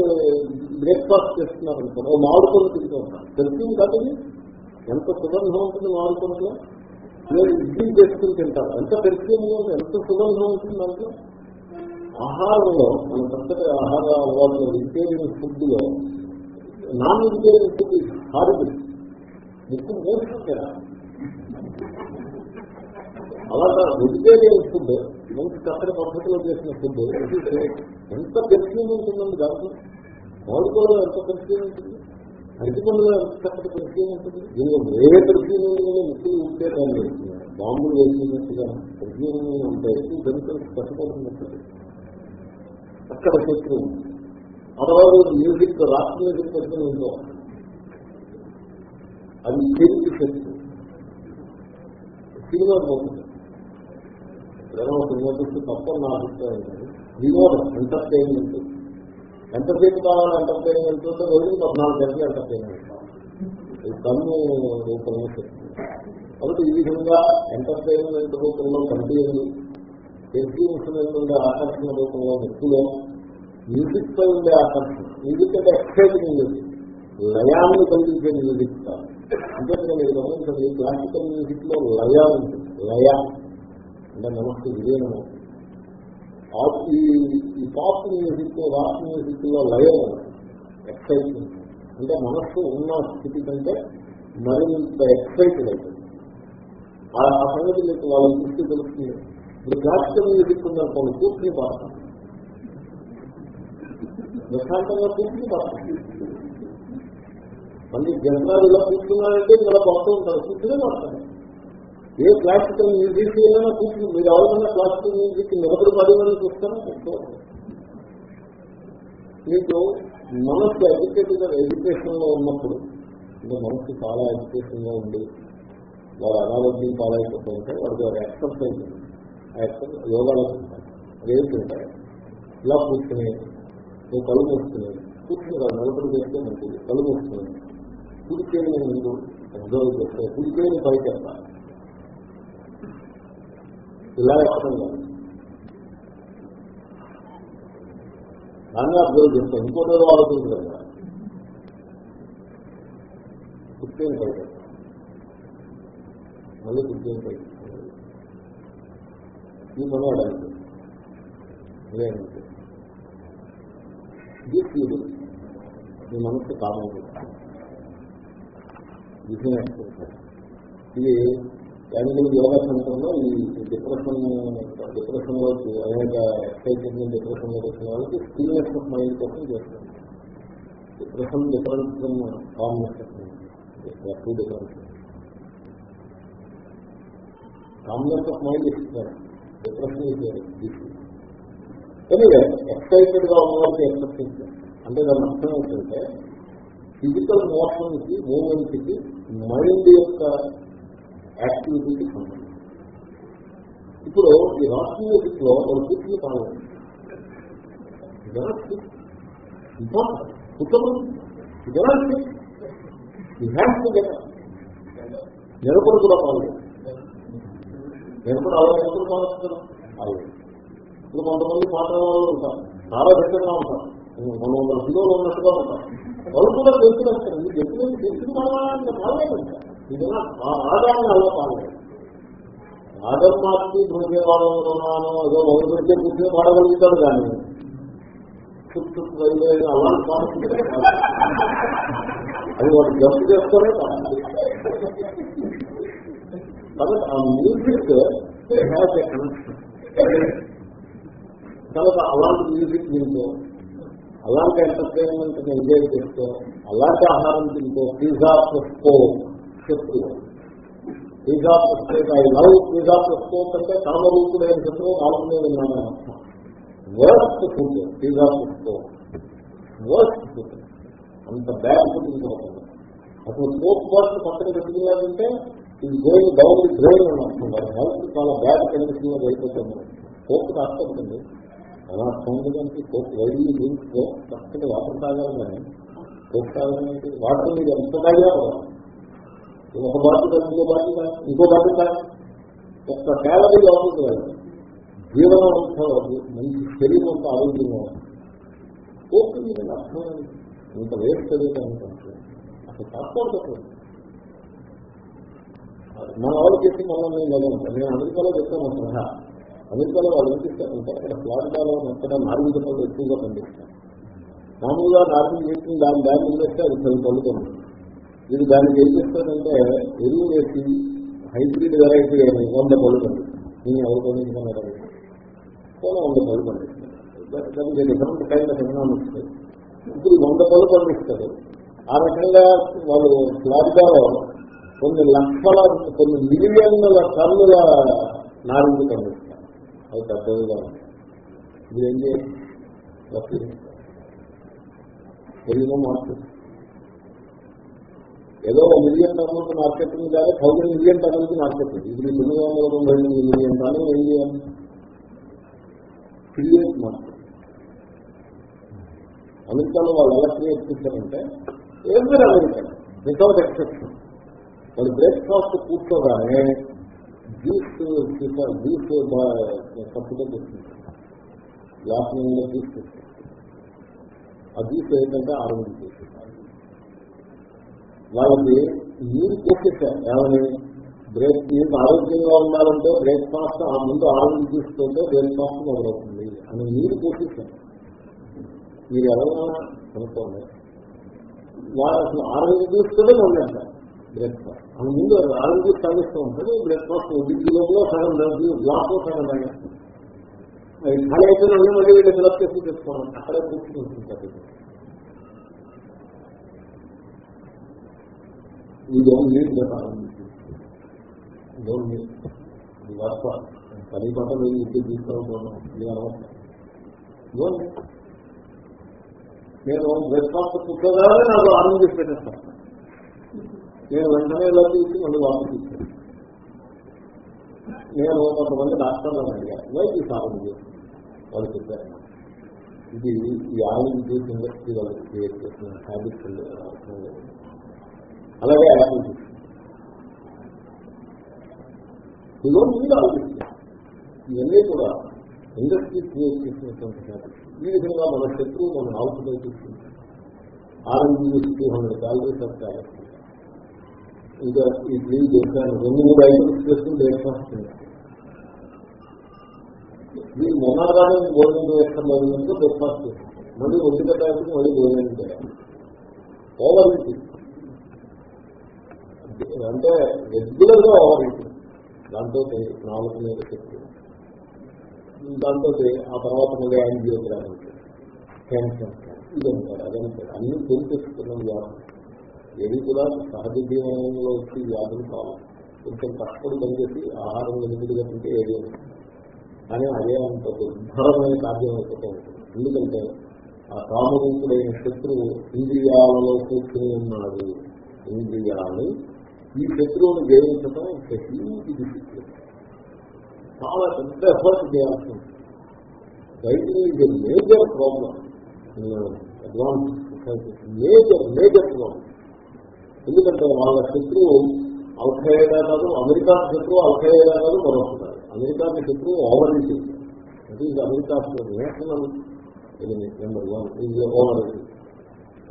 బ్రేక్ఫాస్ట్ చేస్తున్నారు అనుకో ఓ మామిడికొని తింటూ ఉంటారు. తెలిసింది కాదు ఎంత సుగంధం ఉంటుంది మామిడికొనలో మీరు ఇడ్లీ చేసుకుని తింటారు. ఎంత పెర్ఫ్యూమ్ ఎంత సుగంధం ఉంటుంది దాంట్లో? ఆహారంలో మన చక్కటి ఆహార అలవాటు వెజిటేరియన్ ఫుడ్లో నాన్ వెజిటేరియన్ ఫుడ్ హారిబుల్ ముక్కు మూసుకుంటారా అలా వెజిటేరియన్ ఫుడ్ మంచి చక్కటి పద్ధతిలో చేసిన ఫుడ్ ఎంత పెర్ఫ్యూమ్ ఉంటుందండి దాంట్లో? మామిడిలో ఎంత పెర్ఫ్యూమ్ ఉంటుంది? అరటిపండులో ఎంత చక్కటి పెర్ఫ్యూమ్ ఉంటుంది? దీనిలో వేరే పెర్ఫ్యూమ్ ముక్కులు ఉంటే దాన్ని బాంబులు వేసినట్టుగా పెర్ఫ్యూమ్ ఉంటాయి కెమికల్స్ కట్టుకోవాల్సినట్టు అక్కడ శత్రువు తర్వాత మ్యూజిక్ రాష్ట్ర మ్యూజిక్ పెట్టుకుని ఉందో. అది చేతికి శత్రు ఫీవర్ పోతుంది ఏదైనా సినిమా తప్ప నా అభిప్రాయం ఫీవర్ ఎంటర్టైన్మెంట్ ఎంతసేపు కావాలి ఎంటర్టైన్మెంట్ ఉంటే రోజు పద్నాలుగు గంటలు ఎంటర్టైన్మెంట్ కన్ను రూపంలో చెప్తుంది. కాబట్టి ఈ విధంగా ఎంటర్టైన్మెంట్ రూపంలో కంటిన్యూ ఎగ్జిబిషన్ ఉండే ఆకర్షణ రూపంలో వ్యక్తిలో మ్యూజిక్తో ఉండే ఆకర్షణ. మ్యూజిక్ అంటే ఎక్సైటింగ్ మ్యూజిక్ లయాన్ని కలిగించే మ్యూజిక్ కాదు. అంటే మీరు గమనించండి క్లాసికల్ మ్యూజిక్లో లయ ఉంటుంది లయ అంటే నమస్తే విలీనము ఈ పాప్ మ్యూజిక్ రాక్ మ్యూజిక్లో లయ ఎక్సైట్మెంట్ అంటే మనస్సు ఉన్న స్థితి కంటే మరింత ఎక్సైటెడ్ అవుతుంది ఆ సంగతి మీకు వాళ్ళ దృష్టి తెలుస్తుంది ఇప్పుడు క్లాసికల్ మ్యూజిక్ ఉందనుకోండి కూర్చుని పాడతాం ప్రశాంతంగా కూర్చుని పాడతాం మళ్ళీ జనరల్ ఇలా కూర్చున్నారంటే ఇలా పడుతూ ఉంటారు. కూర్చునే పడతారు ఏ క్లాసికల్ మ్యూజిక్ ఏదైనా కూర్చుని మీరు ఎవరైనా క్లాసికల్ మ్యూజిక్ నిలబడి పడి అని మీకు మనస్సు ఎడ్యుకేటెడ్ ఎడ్యుకేషన్లో ఉన్నప్పుడు అంటే మనస్సు చాలా ఎడ్యుకేషన్గా ఉంది వారు అనారోగ్యం పాలైపోతుంటే వాడికి ఒక ఎక్సర్సైజ్ ఆ ఎక్సర్సైజ్ యోగాలో రేపు ఉంటాయి ఇలా కూర్చుని నువ్వు కళ్ళు మూసుకుని కూర్చుని కాదు నిలబడి చేస్తే మంచిది. కళ్ళు మూసుకుని. కుడికేని ముందు అబ్జర్వ్ చేస్తే కుడికేని పైకి ఇలా ఎక్కడం కాదు దాన్ని అబ్జర్వ్ చేస్తాం ఇంకోటి ఏదో ఆలోచించదు కదా కుర్చీని మళ్ళీ కుర్చీని పైకి ఈ పని వాడానికి ఇది మీ మనసు కామం ఇది యానిమల్ యోగా సెంటర్లో ఈ డిప్రెషన్ డిప్రెషన్లో అనేక ఎక్సైటెడ్ డిప్రెషన్లో వచ్చిన వాళ్ళకి స్టిల్నెస్ ఆఫ్ మైండ్ కోసం చేస్తాం depression difference calmness two difference. Calmness of mind ఇస్తున్నారు డిప్రెషన్ ఎనివే ఎక్సైటెడ్గా ఉన్న వాళ్ళకి ఎక్సెప్టెన్స్ అంటే దాని అర్థం ఏంటంటే ఫిజికల్ మోషన్కి మూమెంట్కి మైండ్ యొక్క యాక్టివిటీకి సంబంధం. ఇప్పుడు ఈ రాష్ట్ర మ్యూజిక్లో ఒక కూర్చుని కావాలి నిరపడు కూడా పాల్గొంది నిరపడు అలా నిరపడు పాల్గొన్నారు ఇప్పుడు కొంతమంది పాత్ర వాళ్ళు ఉంటారు. చాలా దగ్గరగా ఉంటారు. రెండు వందల కిలోలు ఉన్నట్టుగా ఉంటారు వాళ్ళు కూడా తెలుసుకొస్తారు మీకు ఎప్పుడు తెలుసుకున్నారంటే పాల్గొంటారు ఆ రాగాన్ని అలా పాల్గొంటారు రాగం మార్చి భృజేవాళ్ళను ఏదో మొదలు పెడితే కూర్చొని పాడగలుగుతాడు కానీ చుట్టూ రైలు అలాంటి అది వాడు జంప్ చేస్తారే కాబట్టి ఆ మ్యూజిక్ హ్యాస్ ఎ కనెక్షన్ కాబట్టి అలాంటి మ్యూజిక్ దీంతో అలాంటి ఎంటర్టైన్మెంట్ ఎంజాయ్ చేస్తూ అలాంటి ఆహారం తింటూ పిజ్జా పుష్పో శత్రువు. పిజ్జా పుష్ప ఐ లవ్ పిజ్జా పుష్పో అంటే కామరూపుడైన శత్రువు కాలంలో విన్నాను వర్స్ట్ ఫుడ్ పిజ్జా పుష్పో వర్స్ట్ ఫుడ్ అంత బ్యాడ్ ఫుడ్ ఇంకోకుండా అసలు స్పోర్ట్స్ వర్స్ట్ పక్కన పెట్టుకున్నారంటే ఇది గోయింగ్ డౌన్ ది డ్రైన్ అని అంటున్నారు హెల్త్ చాలా బ్యాడ్ కండిషన్లో అయిపోతుంది. కోర్టు కష్టపడుతుంది అలా సౌందర్యానికి కోర్టు వైద్యులు దీంట్లో చక్కటి వాటర్ తాగాలి కానీ కోర్టు తాగాలంటే వాటర్ మీరు ఎంత తాగా ఒక బాధ్యత ఇంకో బాధ్యత ఇంకో బాధ్యత ఒక్క క్యాలరీ లోపలికి జీవన మంచి శరీరం అంతా ఆరోగ్యంగా కోర్టు మీద అర్థం ఇంత వేస్ట్ చదివితే అసలు కాకపోతే మన వాళ్ళు చేసి మనం నేను నేను అమెరికాలో చెప్తాను సలహా. అమెరికాలో వాళ్ళు పంపిస్తారంటే అక్కడ ఫ్లారిడాలో ఎక్కడ నాలుగు పళ్ళు ఎక్కువగా పంపిస్తారు మామూలుగా నాలుగు చేసిన దాని దాన్ని వేస్తే అది పది పళ్ళుతుంది ఇది దానికి ఏం చేస్తారంటే ఎరువు వేసి హైబ్రిడ్ వెరైటీ అని వంద పళ్ళు పండిస్తారు. నేను ఎవరు పండించుకున్నారు వంద పళ్ళు పండిస్తారు. దానికి డిఫరెంట్ కైండ్ ఆఫ్ ఎకనామిక్స్ ఇప్పుడు వంద పళ్ళు పండిస్తారు. ఆ రకంగా వాళ్ళు ఫ్లారిడాలో కొన్ని లక్షల కొన్ని మిలియన్ల టన్నుల నారింజ పండిస్తారు. అది పెద్దదిగా ఇది ఏం చేయాలి? తెలుగు మార్కెట్ ఏదో మిలియన్ టన్నులకి మార్కెట్ ఉంది కానీ థౌజండ్ మిలియన్ టన్నులకి మార్కెట్ ఉంది ఇది తొమ్మిది వందల తొంభై ఎనిమిది మిలియన్ టన్నులు ఏం చేయాలి? క్రియేట్ మార్కెట్ అమెరికాలో వాళ్ళు ఎలా క్రియేట్ చేశారంటే ఎవరి అమెరికా. వితౌట్ ఎక్సెప్షన్ వాళ్ళు బ్రేక్ఫాస్ట్ కూర్చోగానే జ్యూస్ జ్యూస్ కప్పుగా తీసుకుంటారు గ్లాస్ నిండా జ్యూస్ ఆ జ్యూస్ ఏంటంటే ఆరోగ్యం చేసేస్తారు వాళ్ళకి నీరు పోసేసారు ఏమని బ్రేక్ మీకు ఆరోగ్యంగా ఉండాలంటే బ్రేక్ఫాస్ట్ ఆ ముందు ఆరోగ్యం తీసుకుంటే బ్రేక్ఫాస్ట్ మొదలవుతుంది అని నీరు పోసేసారు మీరు ఎవరైనా అనుకోండి వాళ్ళు అసలు ఆరోగ్యం తీసుకుంటే మొదలంటారు బ్రేక్ఫాస్ట్. మన ముందు ఆరోగ్యం సాగిస్తూ తాగిస్తూ బ్రేక్ఫాస్ట్ డిగ్రీలో సగం సగం గ్లాస్ సగం తాగేస్తారు అది ఖాళీ అయిపోయిన మళ్ళీ మళ్ళీ వీళ్ళు ఫిలప్ చేసి తెచ్చుకోవడం అక్కడే కూర్చుంటుంటారు ఇది వాస్తవం పది పట్ల మీరు ఇంటికి తీసుకోవడం ఇది అనవసరం నేను బ్రేక్ఫాస్ట్ కూర్చోగానే నాకు ఆనందం చేసి పెట్టేస్తాను నేను వెంటనే ఇలా తీసి మళ్ళీ వాపసు తీసుకుంటాను నేను కొంతమంది డాక్టర్లను అడిగాను. వైద్య సాధన చేసి వాళ్ళు చెప్పారు. ఇది ఈ ఆయిల్ జ్యూస్ ఇండస్ట్రీ వాళ్ళకి క్రియేట్ చేసిన హ్యాబిట్స్ అలాగే ఆలోచించారు జ్యూస్ ఇదో మీరు ఆలోచించారు ఇవన్నీ కూడా ఇండస్ట్రీ క్రియేట్ చేసినటువంటి హ్యాబిట్స్ ఈ విధంగా మన శత్రువు మన ఆలోచన తీసుకుంటాం orange two hundred calories of calories ఇంకా ఇడ్లీ చేశాను. రెండు మూడు ఐటమ్స్ చేసుకుని బ్రేక్ఫాస్ట్ చేయాలి మీరు మొన్నగానే భోజనం చేస్తున్నారు అంటే బ్రేక్ఫాస్ట్ చేస్తాను మళ్ళీ ఒంటి కట్టానికి మళ్ళీ భోజనం చేయాలి ఓవర్ అంటే రెగ్యులర్గా ఓవర్ దాంతో నాలుగు మీద చెప్పి దాంతో ఆ తర్వాత మళ్ళీ యాంజియోగ్రాఫీ క్యాన్సర్ ఇది అంటారు అదంటారు అన్ని తెలిపిస్తున్నాం వ్యాపారం ఏది కూడా సహజ జీవనంలో వచ్చి వ్యాధులు కావు. కొంచెం కష్టపడి పనిచేసి ఆహారం వెనుకగా తింటే ఏది కానీ అదే అంత దుర్భరమైన కార్యం అయిపోతూ ఉంటుంది ఎందుకంటే ఆ కామరూపుడైన శత్రువు ఇంద్రియాలలో కూర్చుని ఉన్నాడు. ఇంద్రియాలు ఈ శత్రువును జయించడం హ్యూజ్ డిసిప్లిన్ చాలా పెద్ద ఎఫర్ట్ చేయాల్సి ఉంటుంది. రైతులు ఇది major problem advance society major major problem ఎందుకంటే వాళ్ళ శత్రువు అల్ఖైదా కాదు అమెరికా శత్రువు అల్ఖైదా కాదు మరొకటి అమెరికా శత్రువు ఓవర్ అది అమెరికా నేషనల్ నెంబర్ వన్ ఇది ఓవర్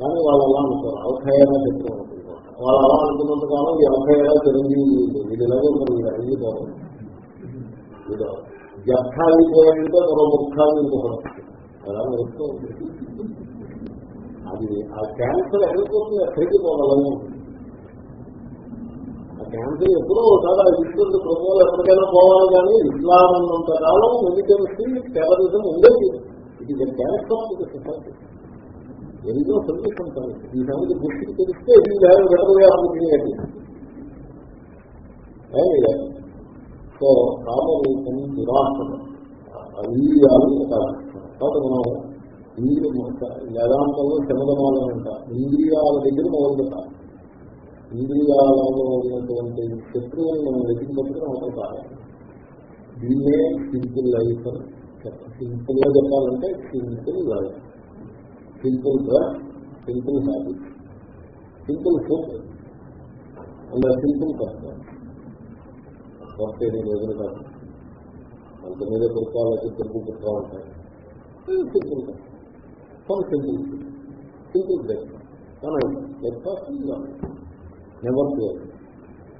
కానీ వాళ్ళు అలా అనుకోరు. అల్ఖైదా శత్రువు అనుకుంటారు. వాళ్ళు అలా అనుకున్నంత కాలం ఈ అల్ఖైదా చిరంజీవి ఇది ఇలాగే మరి ఇది పోవడం జర్థాలు పోయింటే మరో ముఖాన్ని ఇంకొకటి అలా వస్తూ అది ఆ క్యాన్సర్ ఎక్కడిపోతుంది ఎక్కడికి పోవాలని ఆ క్యాన్సర్ ఎప్పుడో ఒకసారి ఇస్తుంది ప్రభుత్వాలు ఎప్పటికైనా పోవాలి కానీ ఇస్లాం ఉన్నంత కాలం మెడికల్స్ టెరరిజం ఉండేది. ఇది క్యాన్సర్ సొసైటీ ఎన్నో సొల్యూషన్ కాదు ఈ సంగతి దృష్టికి తెలిస్తే ఇది బెటర్ అనుకునేది సో కామరూపం దురాసనం ఇంద్రియాలు కాబట్టి మనం ఇంద్రియ వేదాంతంలో శమదమాలని అంట ఇంద్రియాల దగ్గర మొదలు పెట్టాలి ఇంద్రియాలలో ఉన్నటువంటి శత్రువుని మనం వెతికినప్పుడు అవసరం కాదు దీన్నే సింపుల్ లైఫ్ అని సింపుల్గా చెప్పాలంటే simple life. Simple dress simple habit simple food. And simple person work ఏది రోజులు కాదు. అంత మీద పుస్తకాలకి తెలుగు పుస్తకాలు ఉంటాయి. Simple some simple. Simple breakfast కానీ బ్రేక్ఫాస్ట్ నెవర్ క్లోజ్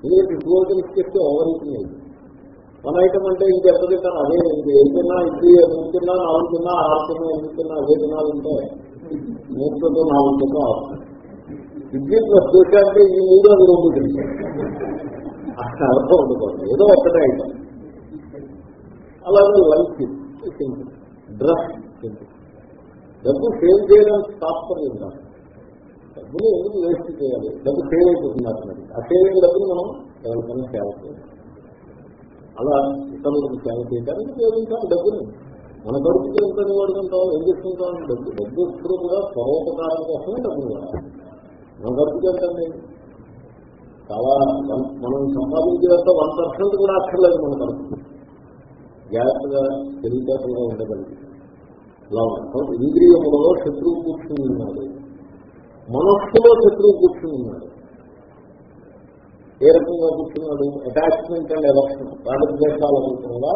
ఎందుకంటే టూ ఐటమ్స్ చెప్తే ఓవర్ ఈటింగ్ అయింది. వన్ ఐటమ్ అంటే ఇంకెక్కడ తింటాను అదే ఇంక ఏం తిన్నా ఇడ్లీ ఎన్ని తిన్నా నాలుగు తిన్నా ఆరు తిన్నా ఎన్ని అదే తినాలంటే మూడుతో నాలుగు తిన్నా ఇడ్లీ ప్లస్ దోశ అంటే ఈ మూడు అది రెండు తింటాను అర్థం ఉండకూడదు ఏదో ఒక్కటే ఐటమ్ అలాగే లైఫ్ సింపుల్ డ్రెస్ సింపుల్ డబ్బు సేవ్ చేయడానికి తాత్పర్యం కాదు. డబ్బులు ఎందుకు వేస్ట్ చేయాలి? డబ్బు సేవ్ అయిపోతుంది మరి ఆ సేవింగ్ డబ్బులు మనం ఎవరికైనా సేవ చేయాలి. అలా ఇతరులకు సేవ చేయడానికి ఉపయోగించాలి డబ్బుని. మన కడుపుకి ఎంత నిలబడుకుంటాం ఏం చేసుకుంటాం డబ్బు. డబ్బు ఎప్పుడు కూడా పరోపకారం కోసమే డబ్బులు కావాలి మన కడుపుకి ఎంతండి చాలా మనం సంపాదించేదంతా వన్ పర్సెంట్ కూడా అక్కర్లేదు మన కడుపు జాగ్రత్తగా తెలివితేటలుగా ఉండగలిగి. ఇలా ఉంటాం ఇంద్రియములలో శత్రువు కూర్చుని ఉన్నాడు మనస్సులో శత్రువు కూర్చుని ఉన్నాడు. ఏ రకంగా కూర్చున్నాడు? అటాచ్మెంట్ అండ్ ఎలక్షన్ రాజద్వేషాల రూపంగా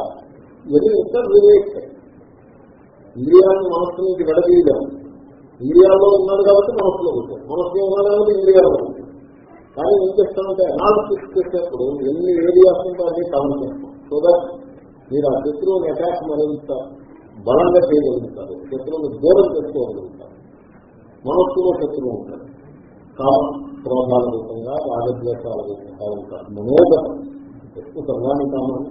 ఇది ఇంటర్ రిలేటెడ్ ఇండియాను మనస్సు నుంచి విడదీయడం. ఇండియాలో ఉన్నాడు కాబట్టి మనస్సులో కూర్చోడు మనస్సులో ఉన్నాడు కాబట్టి ఇండియాలో ఉంటాడు కానీ ఏం చేస్తామంటే అనాలిసిస్ చేసేప్పుడు ఎన్ని ఏరియాస్ ఉంటే అన్ని కవర్ చేస్తాం. సో దట్ మీరు ఆ శత్రువుని అటాక్ మరింత బలంగా చేయగలుగుతారు. శత్రువుని దూరం చేసుకోగలుగుతారు. మనస్సులో శత్రువు ఉంటాడు. కామ క్రోధాల రూపంగా రాగద్వేషాల రూపంగా ఉంటారు మనోగతం. ఎక్కువ సర్వాణి కామాన్ని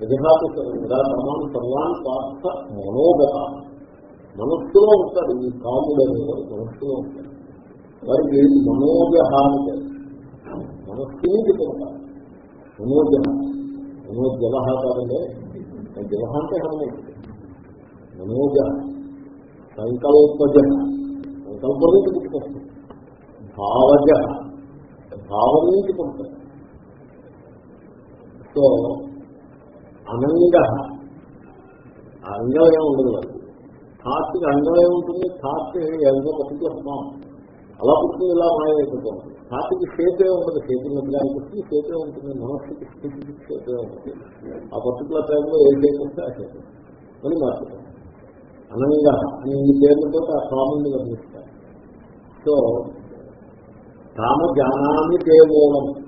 విధాత కామాన్ని సర్వాణి పార్థ మనోగత. మనస్సులో ఉంటాడు ఈ కాముడు అనేవాడు మనస్సులో ఉంటాడు. వారికి మనోజహాని మనస్సు నుంచి పుడతారు మనోజహ. మనోజలహ కాదంటే జలహ అంటే హనుమంతుడు. మనోజ సంకల్పజ సంకల్పం నుంచి పుట్టుకొస్తుంది భావజ భావం నుంచి పుడతాడు సో అనంగ అంగం ఏమి ఉండదు వాడికి థాట్కి అంగం ఏముంటుంది థాట్ ఎంతో పర్టికులర్ ఫామ్ అలా పుట్టింది ఇలా మాయమైపోతుంది థాట్కి షేపే ఉండదు షేపింగ్ దానికి వస్తుంది షేపే ఉంటుంది. మనస్సుకి స్పెసిఫిక్ షేపే ఉంటుంది. ఆ పర్టికులర్ టైంలో ఏ షేప్ వస్తే ఆ షేప్ అని మార్చుతాం అనంగా అని ఈ పేరుతో ఆ స్వామిని వర్ణిస్తారు సో కామ జానాన్ని కేవలం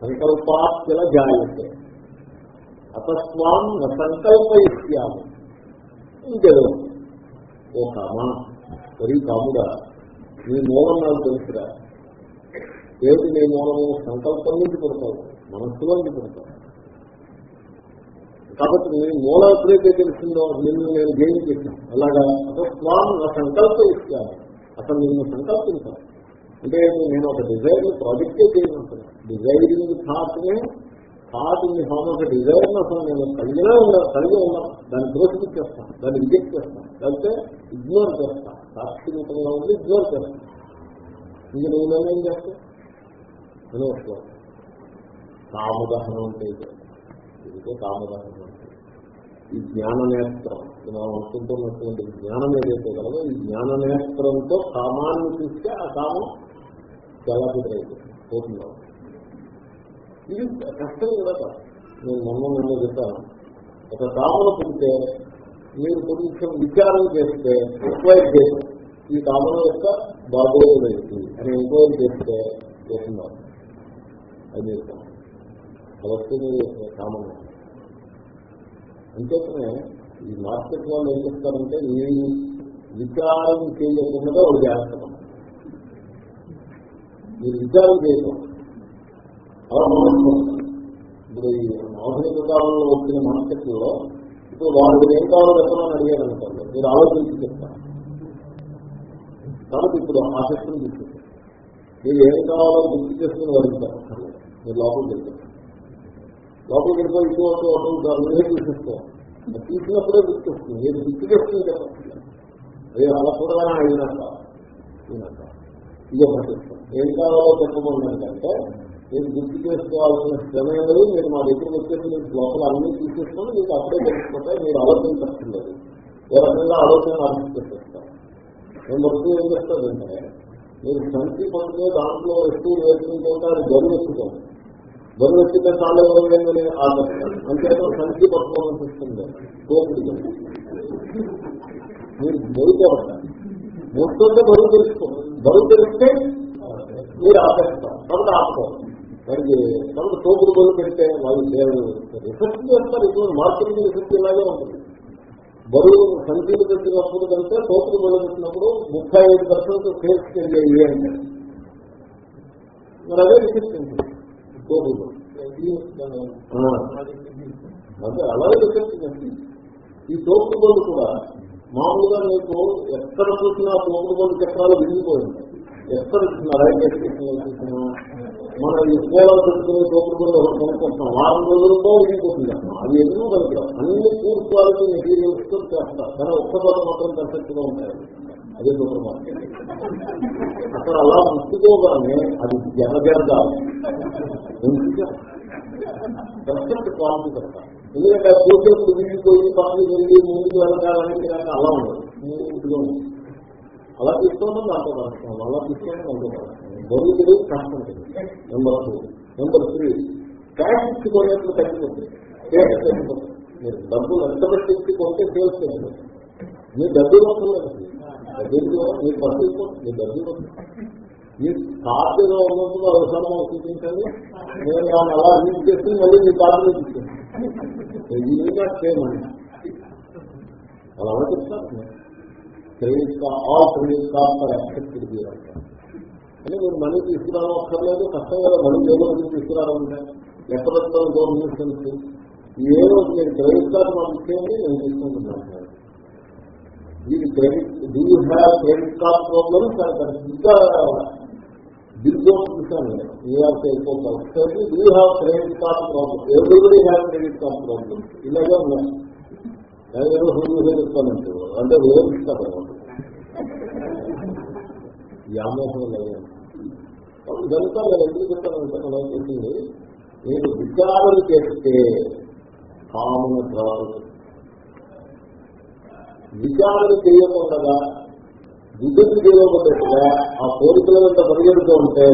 సంకల్పాత్యల జాయతే అతస్వాం సంకల్పయిష్యాము. ఇంకేదో. ఓ కామా వరి కాముడా నీ మూలం నాకు తెలుసురా. ఏమిటి నీ మూలము? సంకల్పం నుంచి పుడతావు మనస్సులో నుంచి పుడతావు. కాబట్టి నీ మూలం ఎప్పుడైతే తెలిసిందో నిన్ను నేను గెయిన్ చేశాను అలాగా అతస్వాం నా సంకల్ప ఇస్తాను అసలు నేను సంకల్పించాను అంటే నేను ఒక డిజైర్ ప్రాజెక్టే చేయమంటున్నాను desiring థాట్నే thought in form of desire అసలు నేను కలిగినా ఉన్నా కలిగి ఉన్నాను దాన్ని దోషికి చేస్తాను దాన్ని రిజెక్ట్ చేస్తాను లేకపోతే ఇగ్నోర్ చేస్తాను సాక్షి రూపంగా ఉంది ఇగ్నోర్ చేస్తాను ఇంక నువ్వు నన్ను ఏం చేస్తాను అని వస్తావు కామదహనం అంటే ఇదిగో కామదహనం అంటే. ఈ జ్ఞాన నేత్రం మనం అనుకుంటున్నటువంటి జ్ఞానం ఏదైతే కలదో ఈ జ్ఞాన నేత్రంతో కామాన్ని చూస్తే ఆ కామం చాలా కుదిరైపోతుంది ఇది కష్టం కూడా కాదు. నేను మొన్న నిన్న చెప్పాను. ఒక కామను పుడితే మీరు కొంచెం విచారం చేస్తే ఎంక్వైరీ చేస్తే ఈ కామన యొక్క బాగోగులు అని ఎంక్వైరీ చేస్తే చేస్తున్నారు. అది చేస్తాం అది వస్తుంది కామన్ అంతేకానే ఈ మార్కెట్ వాళ్ళు ఏం చెప్తారంటే నేను విచారం చేయకుండా ఒక జాగ్రత్త మీరు విచారం చేయటం ఇప్పుడు ఈ ఆధునిక కాలంలో వచ్చిన మార్కెట్లో ఇప్పుడు వాళ్ళు ఏం కావాలో చెప్పమని అడిగారు అనుకోండి మీరు ఆలోచించి చెప్తారు. కాబట్టి ఇప్పుడు ఆ శక్తిని తీసుకుంటారు మీరు ఏం కావాలో గుర్తు చేసుకుని వదిలిస్తారు మీరు లోపలికి వెళ్తారు లోపలికి వెళ్ళిపోయి ఇటువంటి ఒకటి ఒకటి మీరే చూసిస్తాం తీసినప్పుడే గుర్తొస్తుంది. నేను గుర్తు చేసుకుని చెప్పండి అదే అలా చూడగానే అయినాక అయినాక ఇదే పట్టిస్తాం ఏం కావాలో చెప్పమన్నారంటే నేను గుర్తు చేసుకోవాల్సిన శ్రమ లేదు. మీరు మా దగ్గరికి వచ్చేసి మీకు లోపల అన్ని తీసేసుకొని మీకు అప్పుడే తెలుసుకుంటే మీరు ఆలోచించలేదు ఏ రకంగా ఆలోచన ఆలోచించేస్తారు నేను వస్తువు ఏం చేస్తానంటే మీరు సంతి పట్టుకుని దాంట్లో వస్తువు వేసుకుంటుంటే అది బరువు ఎక్కుతుంది బరువు వచ్చిందా చాలా బరువులేదని ఆదరిస్తారు అంతేకాదు సంచి పట్టుకోవాలని చూస్తుంది తోపుడు మీరు బరువు మొత్తంతో బరువు తెలుసుకోండి బరువు తెలిస్తే మీరు ఆపేస్తారు కాబట్టి ఆపుకోవాలి దానికి కాబట్టి తోపుడు బరువు పెడితే వాళ్ళు రిసెర్చ్ చేస్తారు. ఇప్పుడు మార్కెటింగ్ రిసెర్చ్ ఇలాగే ఉంటుంది. బరువు సంఖ్యలు పెట్టినప్పుడు కంటే తోపుడు బరువు పెట్టినప్పుడు ముప్పై ఐదు పర్సెంట్ సేల్స్ పెరిగాయి అంటే. మరి అదే రిసెర్చ్ ఉంటుంది. తోపుడు అదే అలాగే రిసెర్చ్ ఈ తోపుడు బరువు కూడా మామూలుగా మీకు ఎక్కడ చూసినా తోపుడు బరువు చక్రాలు విరిగిపోయింది ఎక్కడ చూసినా రైల్వే స్టేషన్ చూసినా మన ఈ స్కూల్లో పెట్టుకునే తోపుడు బరువు ఒకటి కొనుక్కుంటున్నాం వారం రోజులతో విరిగిపోతుంది అది ఎన్నో కలిగాం అన్ని పూర్ క్వాలిటీ మెటీరియల్స్తో చేస్తారు. కానీ ఒక్క చోట మాత్రం పర్ఫెక్ట్గా ఉంటాయి. అదే సూపర్ మార్కెట్. అక్కడ అలా ముట్టుకోగానే అది జనజర్గాలి పర్ఫెక్ట్ క్వాలిటీ పెడతారు ఎందుకంటే సోషల్ విరిగిపోయి పనులు వెళ్ళి ముందుకు వెళ్ళడానికి అలా ఉండదు. నీట్గా అలా తీసుకోవడం దాంతో పడతాం అలా తీసుకోవడం దాంట్లో పడతాం బరువు తెలియదు కష్టం తెలియదు. Number two number three cash ఇచ్చి కొనేట్లు తగ్గిపోతుంది. సేల్స్ తగ్గిపోతుంది. మీరు డబ్బులు ఎంత పెట్టి ఇచ్చి కొంటే సేల్స్ తగ్గిపోతుంది. మీ డబ్బులు వస్తుంది డబ్బులు మీ పర్సు మీ డబ్బులు మీ కార్డులో ఉన్నప్పుడు అవసరం చూపించండి నేను దాన్ని అలా యూజ్ చేసి మళ్ళీ మీ కార్డులో తీసుకుంటాను చేయమండి అలా చెప్తాను credit card all credit card for accepted అంటారు అంటే మీరు మనీ తీసుకురావడం అక్కర్లేదు కష్టం కదా మనీ ఏదో తీసుకురావడం అంటే ఎక్కడ గవర్నమెంట్ ఏదో మీరు క్రెడిట్ కార్డు మాకు ఇచ్చేయండి నేను తీసుకుంటున్నాను ఇది credit do have credit card problem ఇంకా బిల్గోస్ చూసాను న్యూయార్క్ ఎయిర్పోర్ట్ వస్తుంది do have credit card problem everybody have credit card problem ఇలాగే ఉన్నాయి. నేను హోమ్ చెప్తానంటే అంటే వివరిస్తారు వ్యామోహం లేదు ఇదంతా నేను ఎందుకు చెప్తానంటే మనం చెప్పింది మీరు విచారణ చేస్తే కామన్ రాదు విచారణ చేయకుండా విద్యుత్ చేయకుండా ఆ కోరికల వెంట పరిగెడుతూ ఉంటే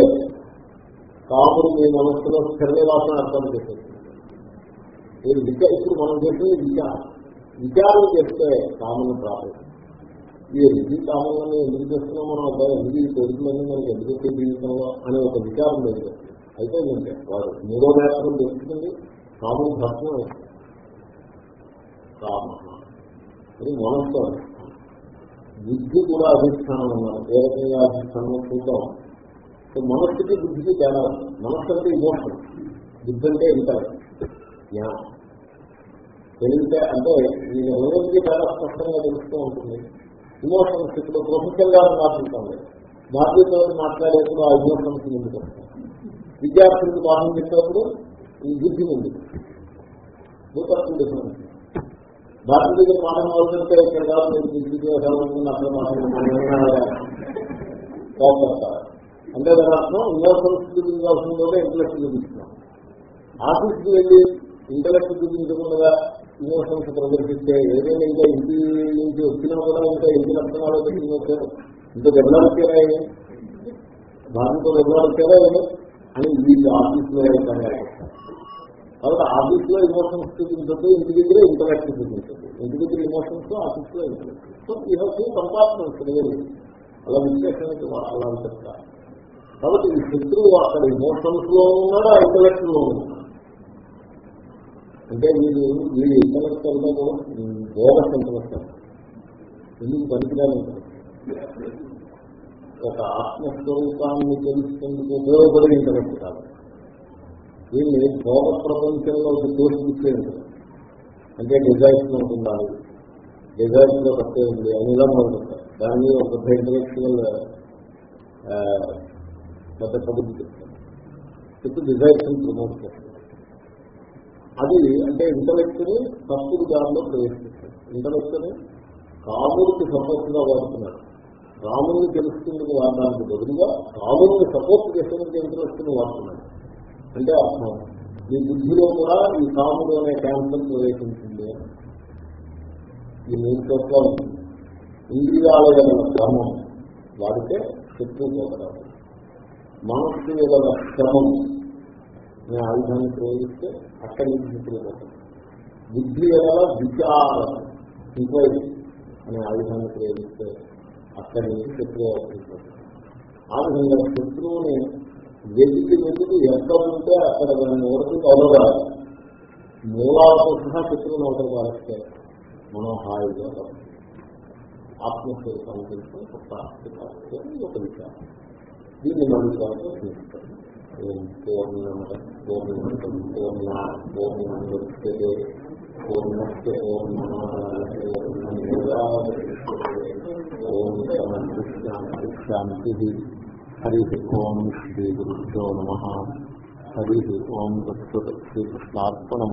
కాముడు మీ మనస్సులో స్థిరనివాసన అర్థం చేసేది మీరు విచార ఇప్పుడు మనం చేసేది విద్య విచారం చేస్తే కామన్ ప్రాపర్ ఈ ఎన్ని కామన్లని ఎందుకు చేస్తున్నాం మనం? అబ్బాయి ఎందుకు కోరికలన్నీ మనకి ఎందుకు వచ్చే జీవితంలో? అనే ఒక విచారం లేదు అయితే ఏంటంటే వారు మూడో నేత్రం తెలుస్తుంది. కామన్ భర్తం కామ అది మనస్సు బుద్ధి కూడా అధిష్టానం అన్నారు ఏ రకంగా అధిష్టానం చూద్దాం. సో మనస్సుకి బుద్ధికి తేడా మనస్సు అంటే ఇమోషన్ బుద్ధి అంటే ఇంటలెక్ట్ జ్ఞానం తెలివితే అంటే ఈ రోజుకి చాలా స్పష్టంగా తెలుస్తూ ఉంటుంది. ఇమోషన్స్ ఇప్పుడు ప్రొఫెసర్ గారు మాట్లాడుతుంది బాధ్యతతో మాట్లాడేప్పుడు ఆ ఇమోషన్స్ ముందుకు విద్యార్థులకు పాఠం చెప్పేప్పుడు ఈ బుద్ధి ముందుకు. భూతత్వం డిఫరెన్స్. భారత దగ్గర పాఠం అవుతుంటే ఇక్కడ కాదు నేను బుద్ధికి అక్కడ మాట్లాడుతున్నాను అంటే దాని అర్థం ఇమోషన్స్ చూపించాల్సిందో ఇంటలెక్ట్ చూపిస్తున్నాం ఆఫీస్కి వెళ్ళి ఇంటలెక్ట్ చూపించకుండా ఇమోషన్స్ ప్రదర్శిస్తే ఏదైనా ఇంకా ఇంటి నుంచి వచ్చినా కూడా ఇంకా ఇంటి లక్షణాలు పెట్టి వచ్చారు ఇంత వెళ్ళాలికేనా భారతతో వెళ్ళాలికేనా అని వీళ్ళు ఆఫీస్లో కాబట్టి ఆఫీస్లో ఇమోషన్స్ చూపించద్దు ఇంటి దగ్గర ఇంటలెక్ట్ చూపించదు ఇంటి దగ్గర ఇమోషన్స్ ఆఫీస్లో ఇంటలెక్ట్ సో ఈ హౌస్ కంపార్ట్మెంట్స్ లేదు అలా విశ్లేషణకి అలా చెప్తారు కాబట్టి ఈ శత్రువు అక్కడ ఇమోషన్స్లో ఉన్నాడు ఆ ఇంటలెక్ట్లో ఉన్నాడు? అంటే వీళ్ళు వీళ్ళు ఇంటలెక్ట్ అంటే కూడా బోగస్ ఇంటలెక్ట్ ఎందుకు పనికిరాని ఒక ఆత్మస్వరూపాన్ని తెలుసుకుందుకు ఉపయోగపడే ఇంటలెక్ట్ కాదు. దీన్ని భోగ ప్రపంచంలో దోషించే దోషించేది అంటే డిజైన్స్ ఉండాలి డిజైన్స్లో తప్పే ఉంది. అనిలా ఉంటుంది దాన్ని ఒక పెద్ద ఇంటలెక్చువల్ పెద్ద కబుద్ధి చెప్తాను ఇప్పుడు డిజైన్స్ ప్రమోట్ చేస్తారు. అది అంటే ఇంటలెక్ట్ తప్పుడు దారిలో ప్రవేశిస్తారు ఇంటలెక్ట్ కాముడికి రాముడికి సపోర్ట్గా వాడుతున్నాడు రాముడిని తెలుసుకుందుకు వాడడానికి బదులుగా రాముడిని సపోర్ట్ చేసేందుకు ఇంటలెక్ట్ని వాడుతున్నాడు అంటే అర్థం. ఈ బుద్ధిలో కూడా ఈ కాముడు అనే క్యాన్సర్ ప్రవేశించింది. ఈ మూడు చోట్ల ఇంద్రియాల క్రమం వాడితే శత్రు పోగలరు మనస్సు యొక్క క్రమం నేను ఆయుధాన్ని ప్రయోగిస్తే అక్కడి నుంచి శత్రువు పోతుంది బుద్ధి ఎలా విచారం ఇంక్వైరీ అనే ఆయుధాన్ని ప్రయోగిస్తే అక్కడి నుంచి శత్రువు అవుతుంది ఆ విధంగా శత్రువుని వెతికి వెతికి ఎక్కడ ఉంటే అక్కడ దాన్ని వరకు అవగాలి మూలాలతో సహా శత్రువుని అవతల పాలిస్తే మనం హాయిగా సంబంధించిన ఒక ఆస్తి ఒక విచారం దీన్ని మనం చూస్తాం పూర్ణమత శాంతి హరి ఓం శ్రీ గురుభ్యో నమ హరి ఓం శ్రీకృష్ణార్పణము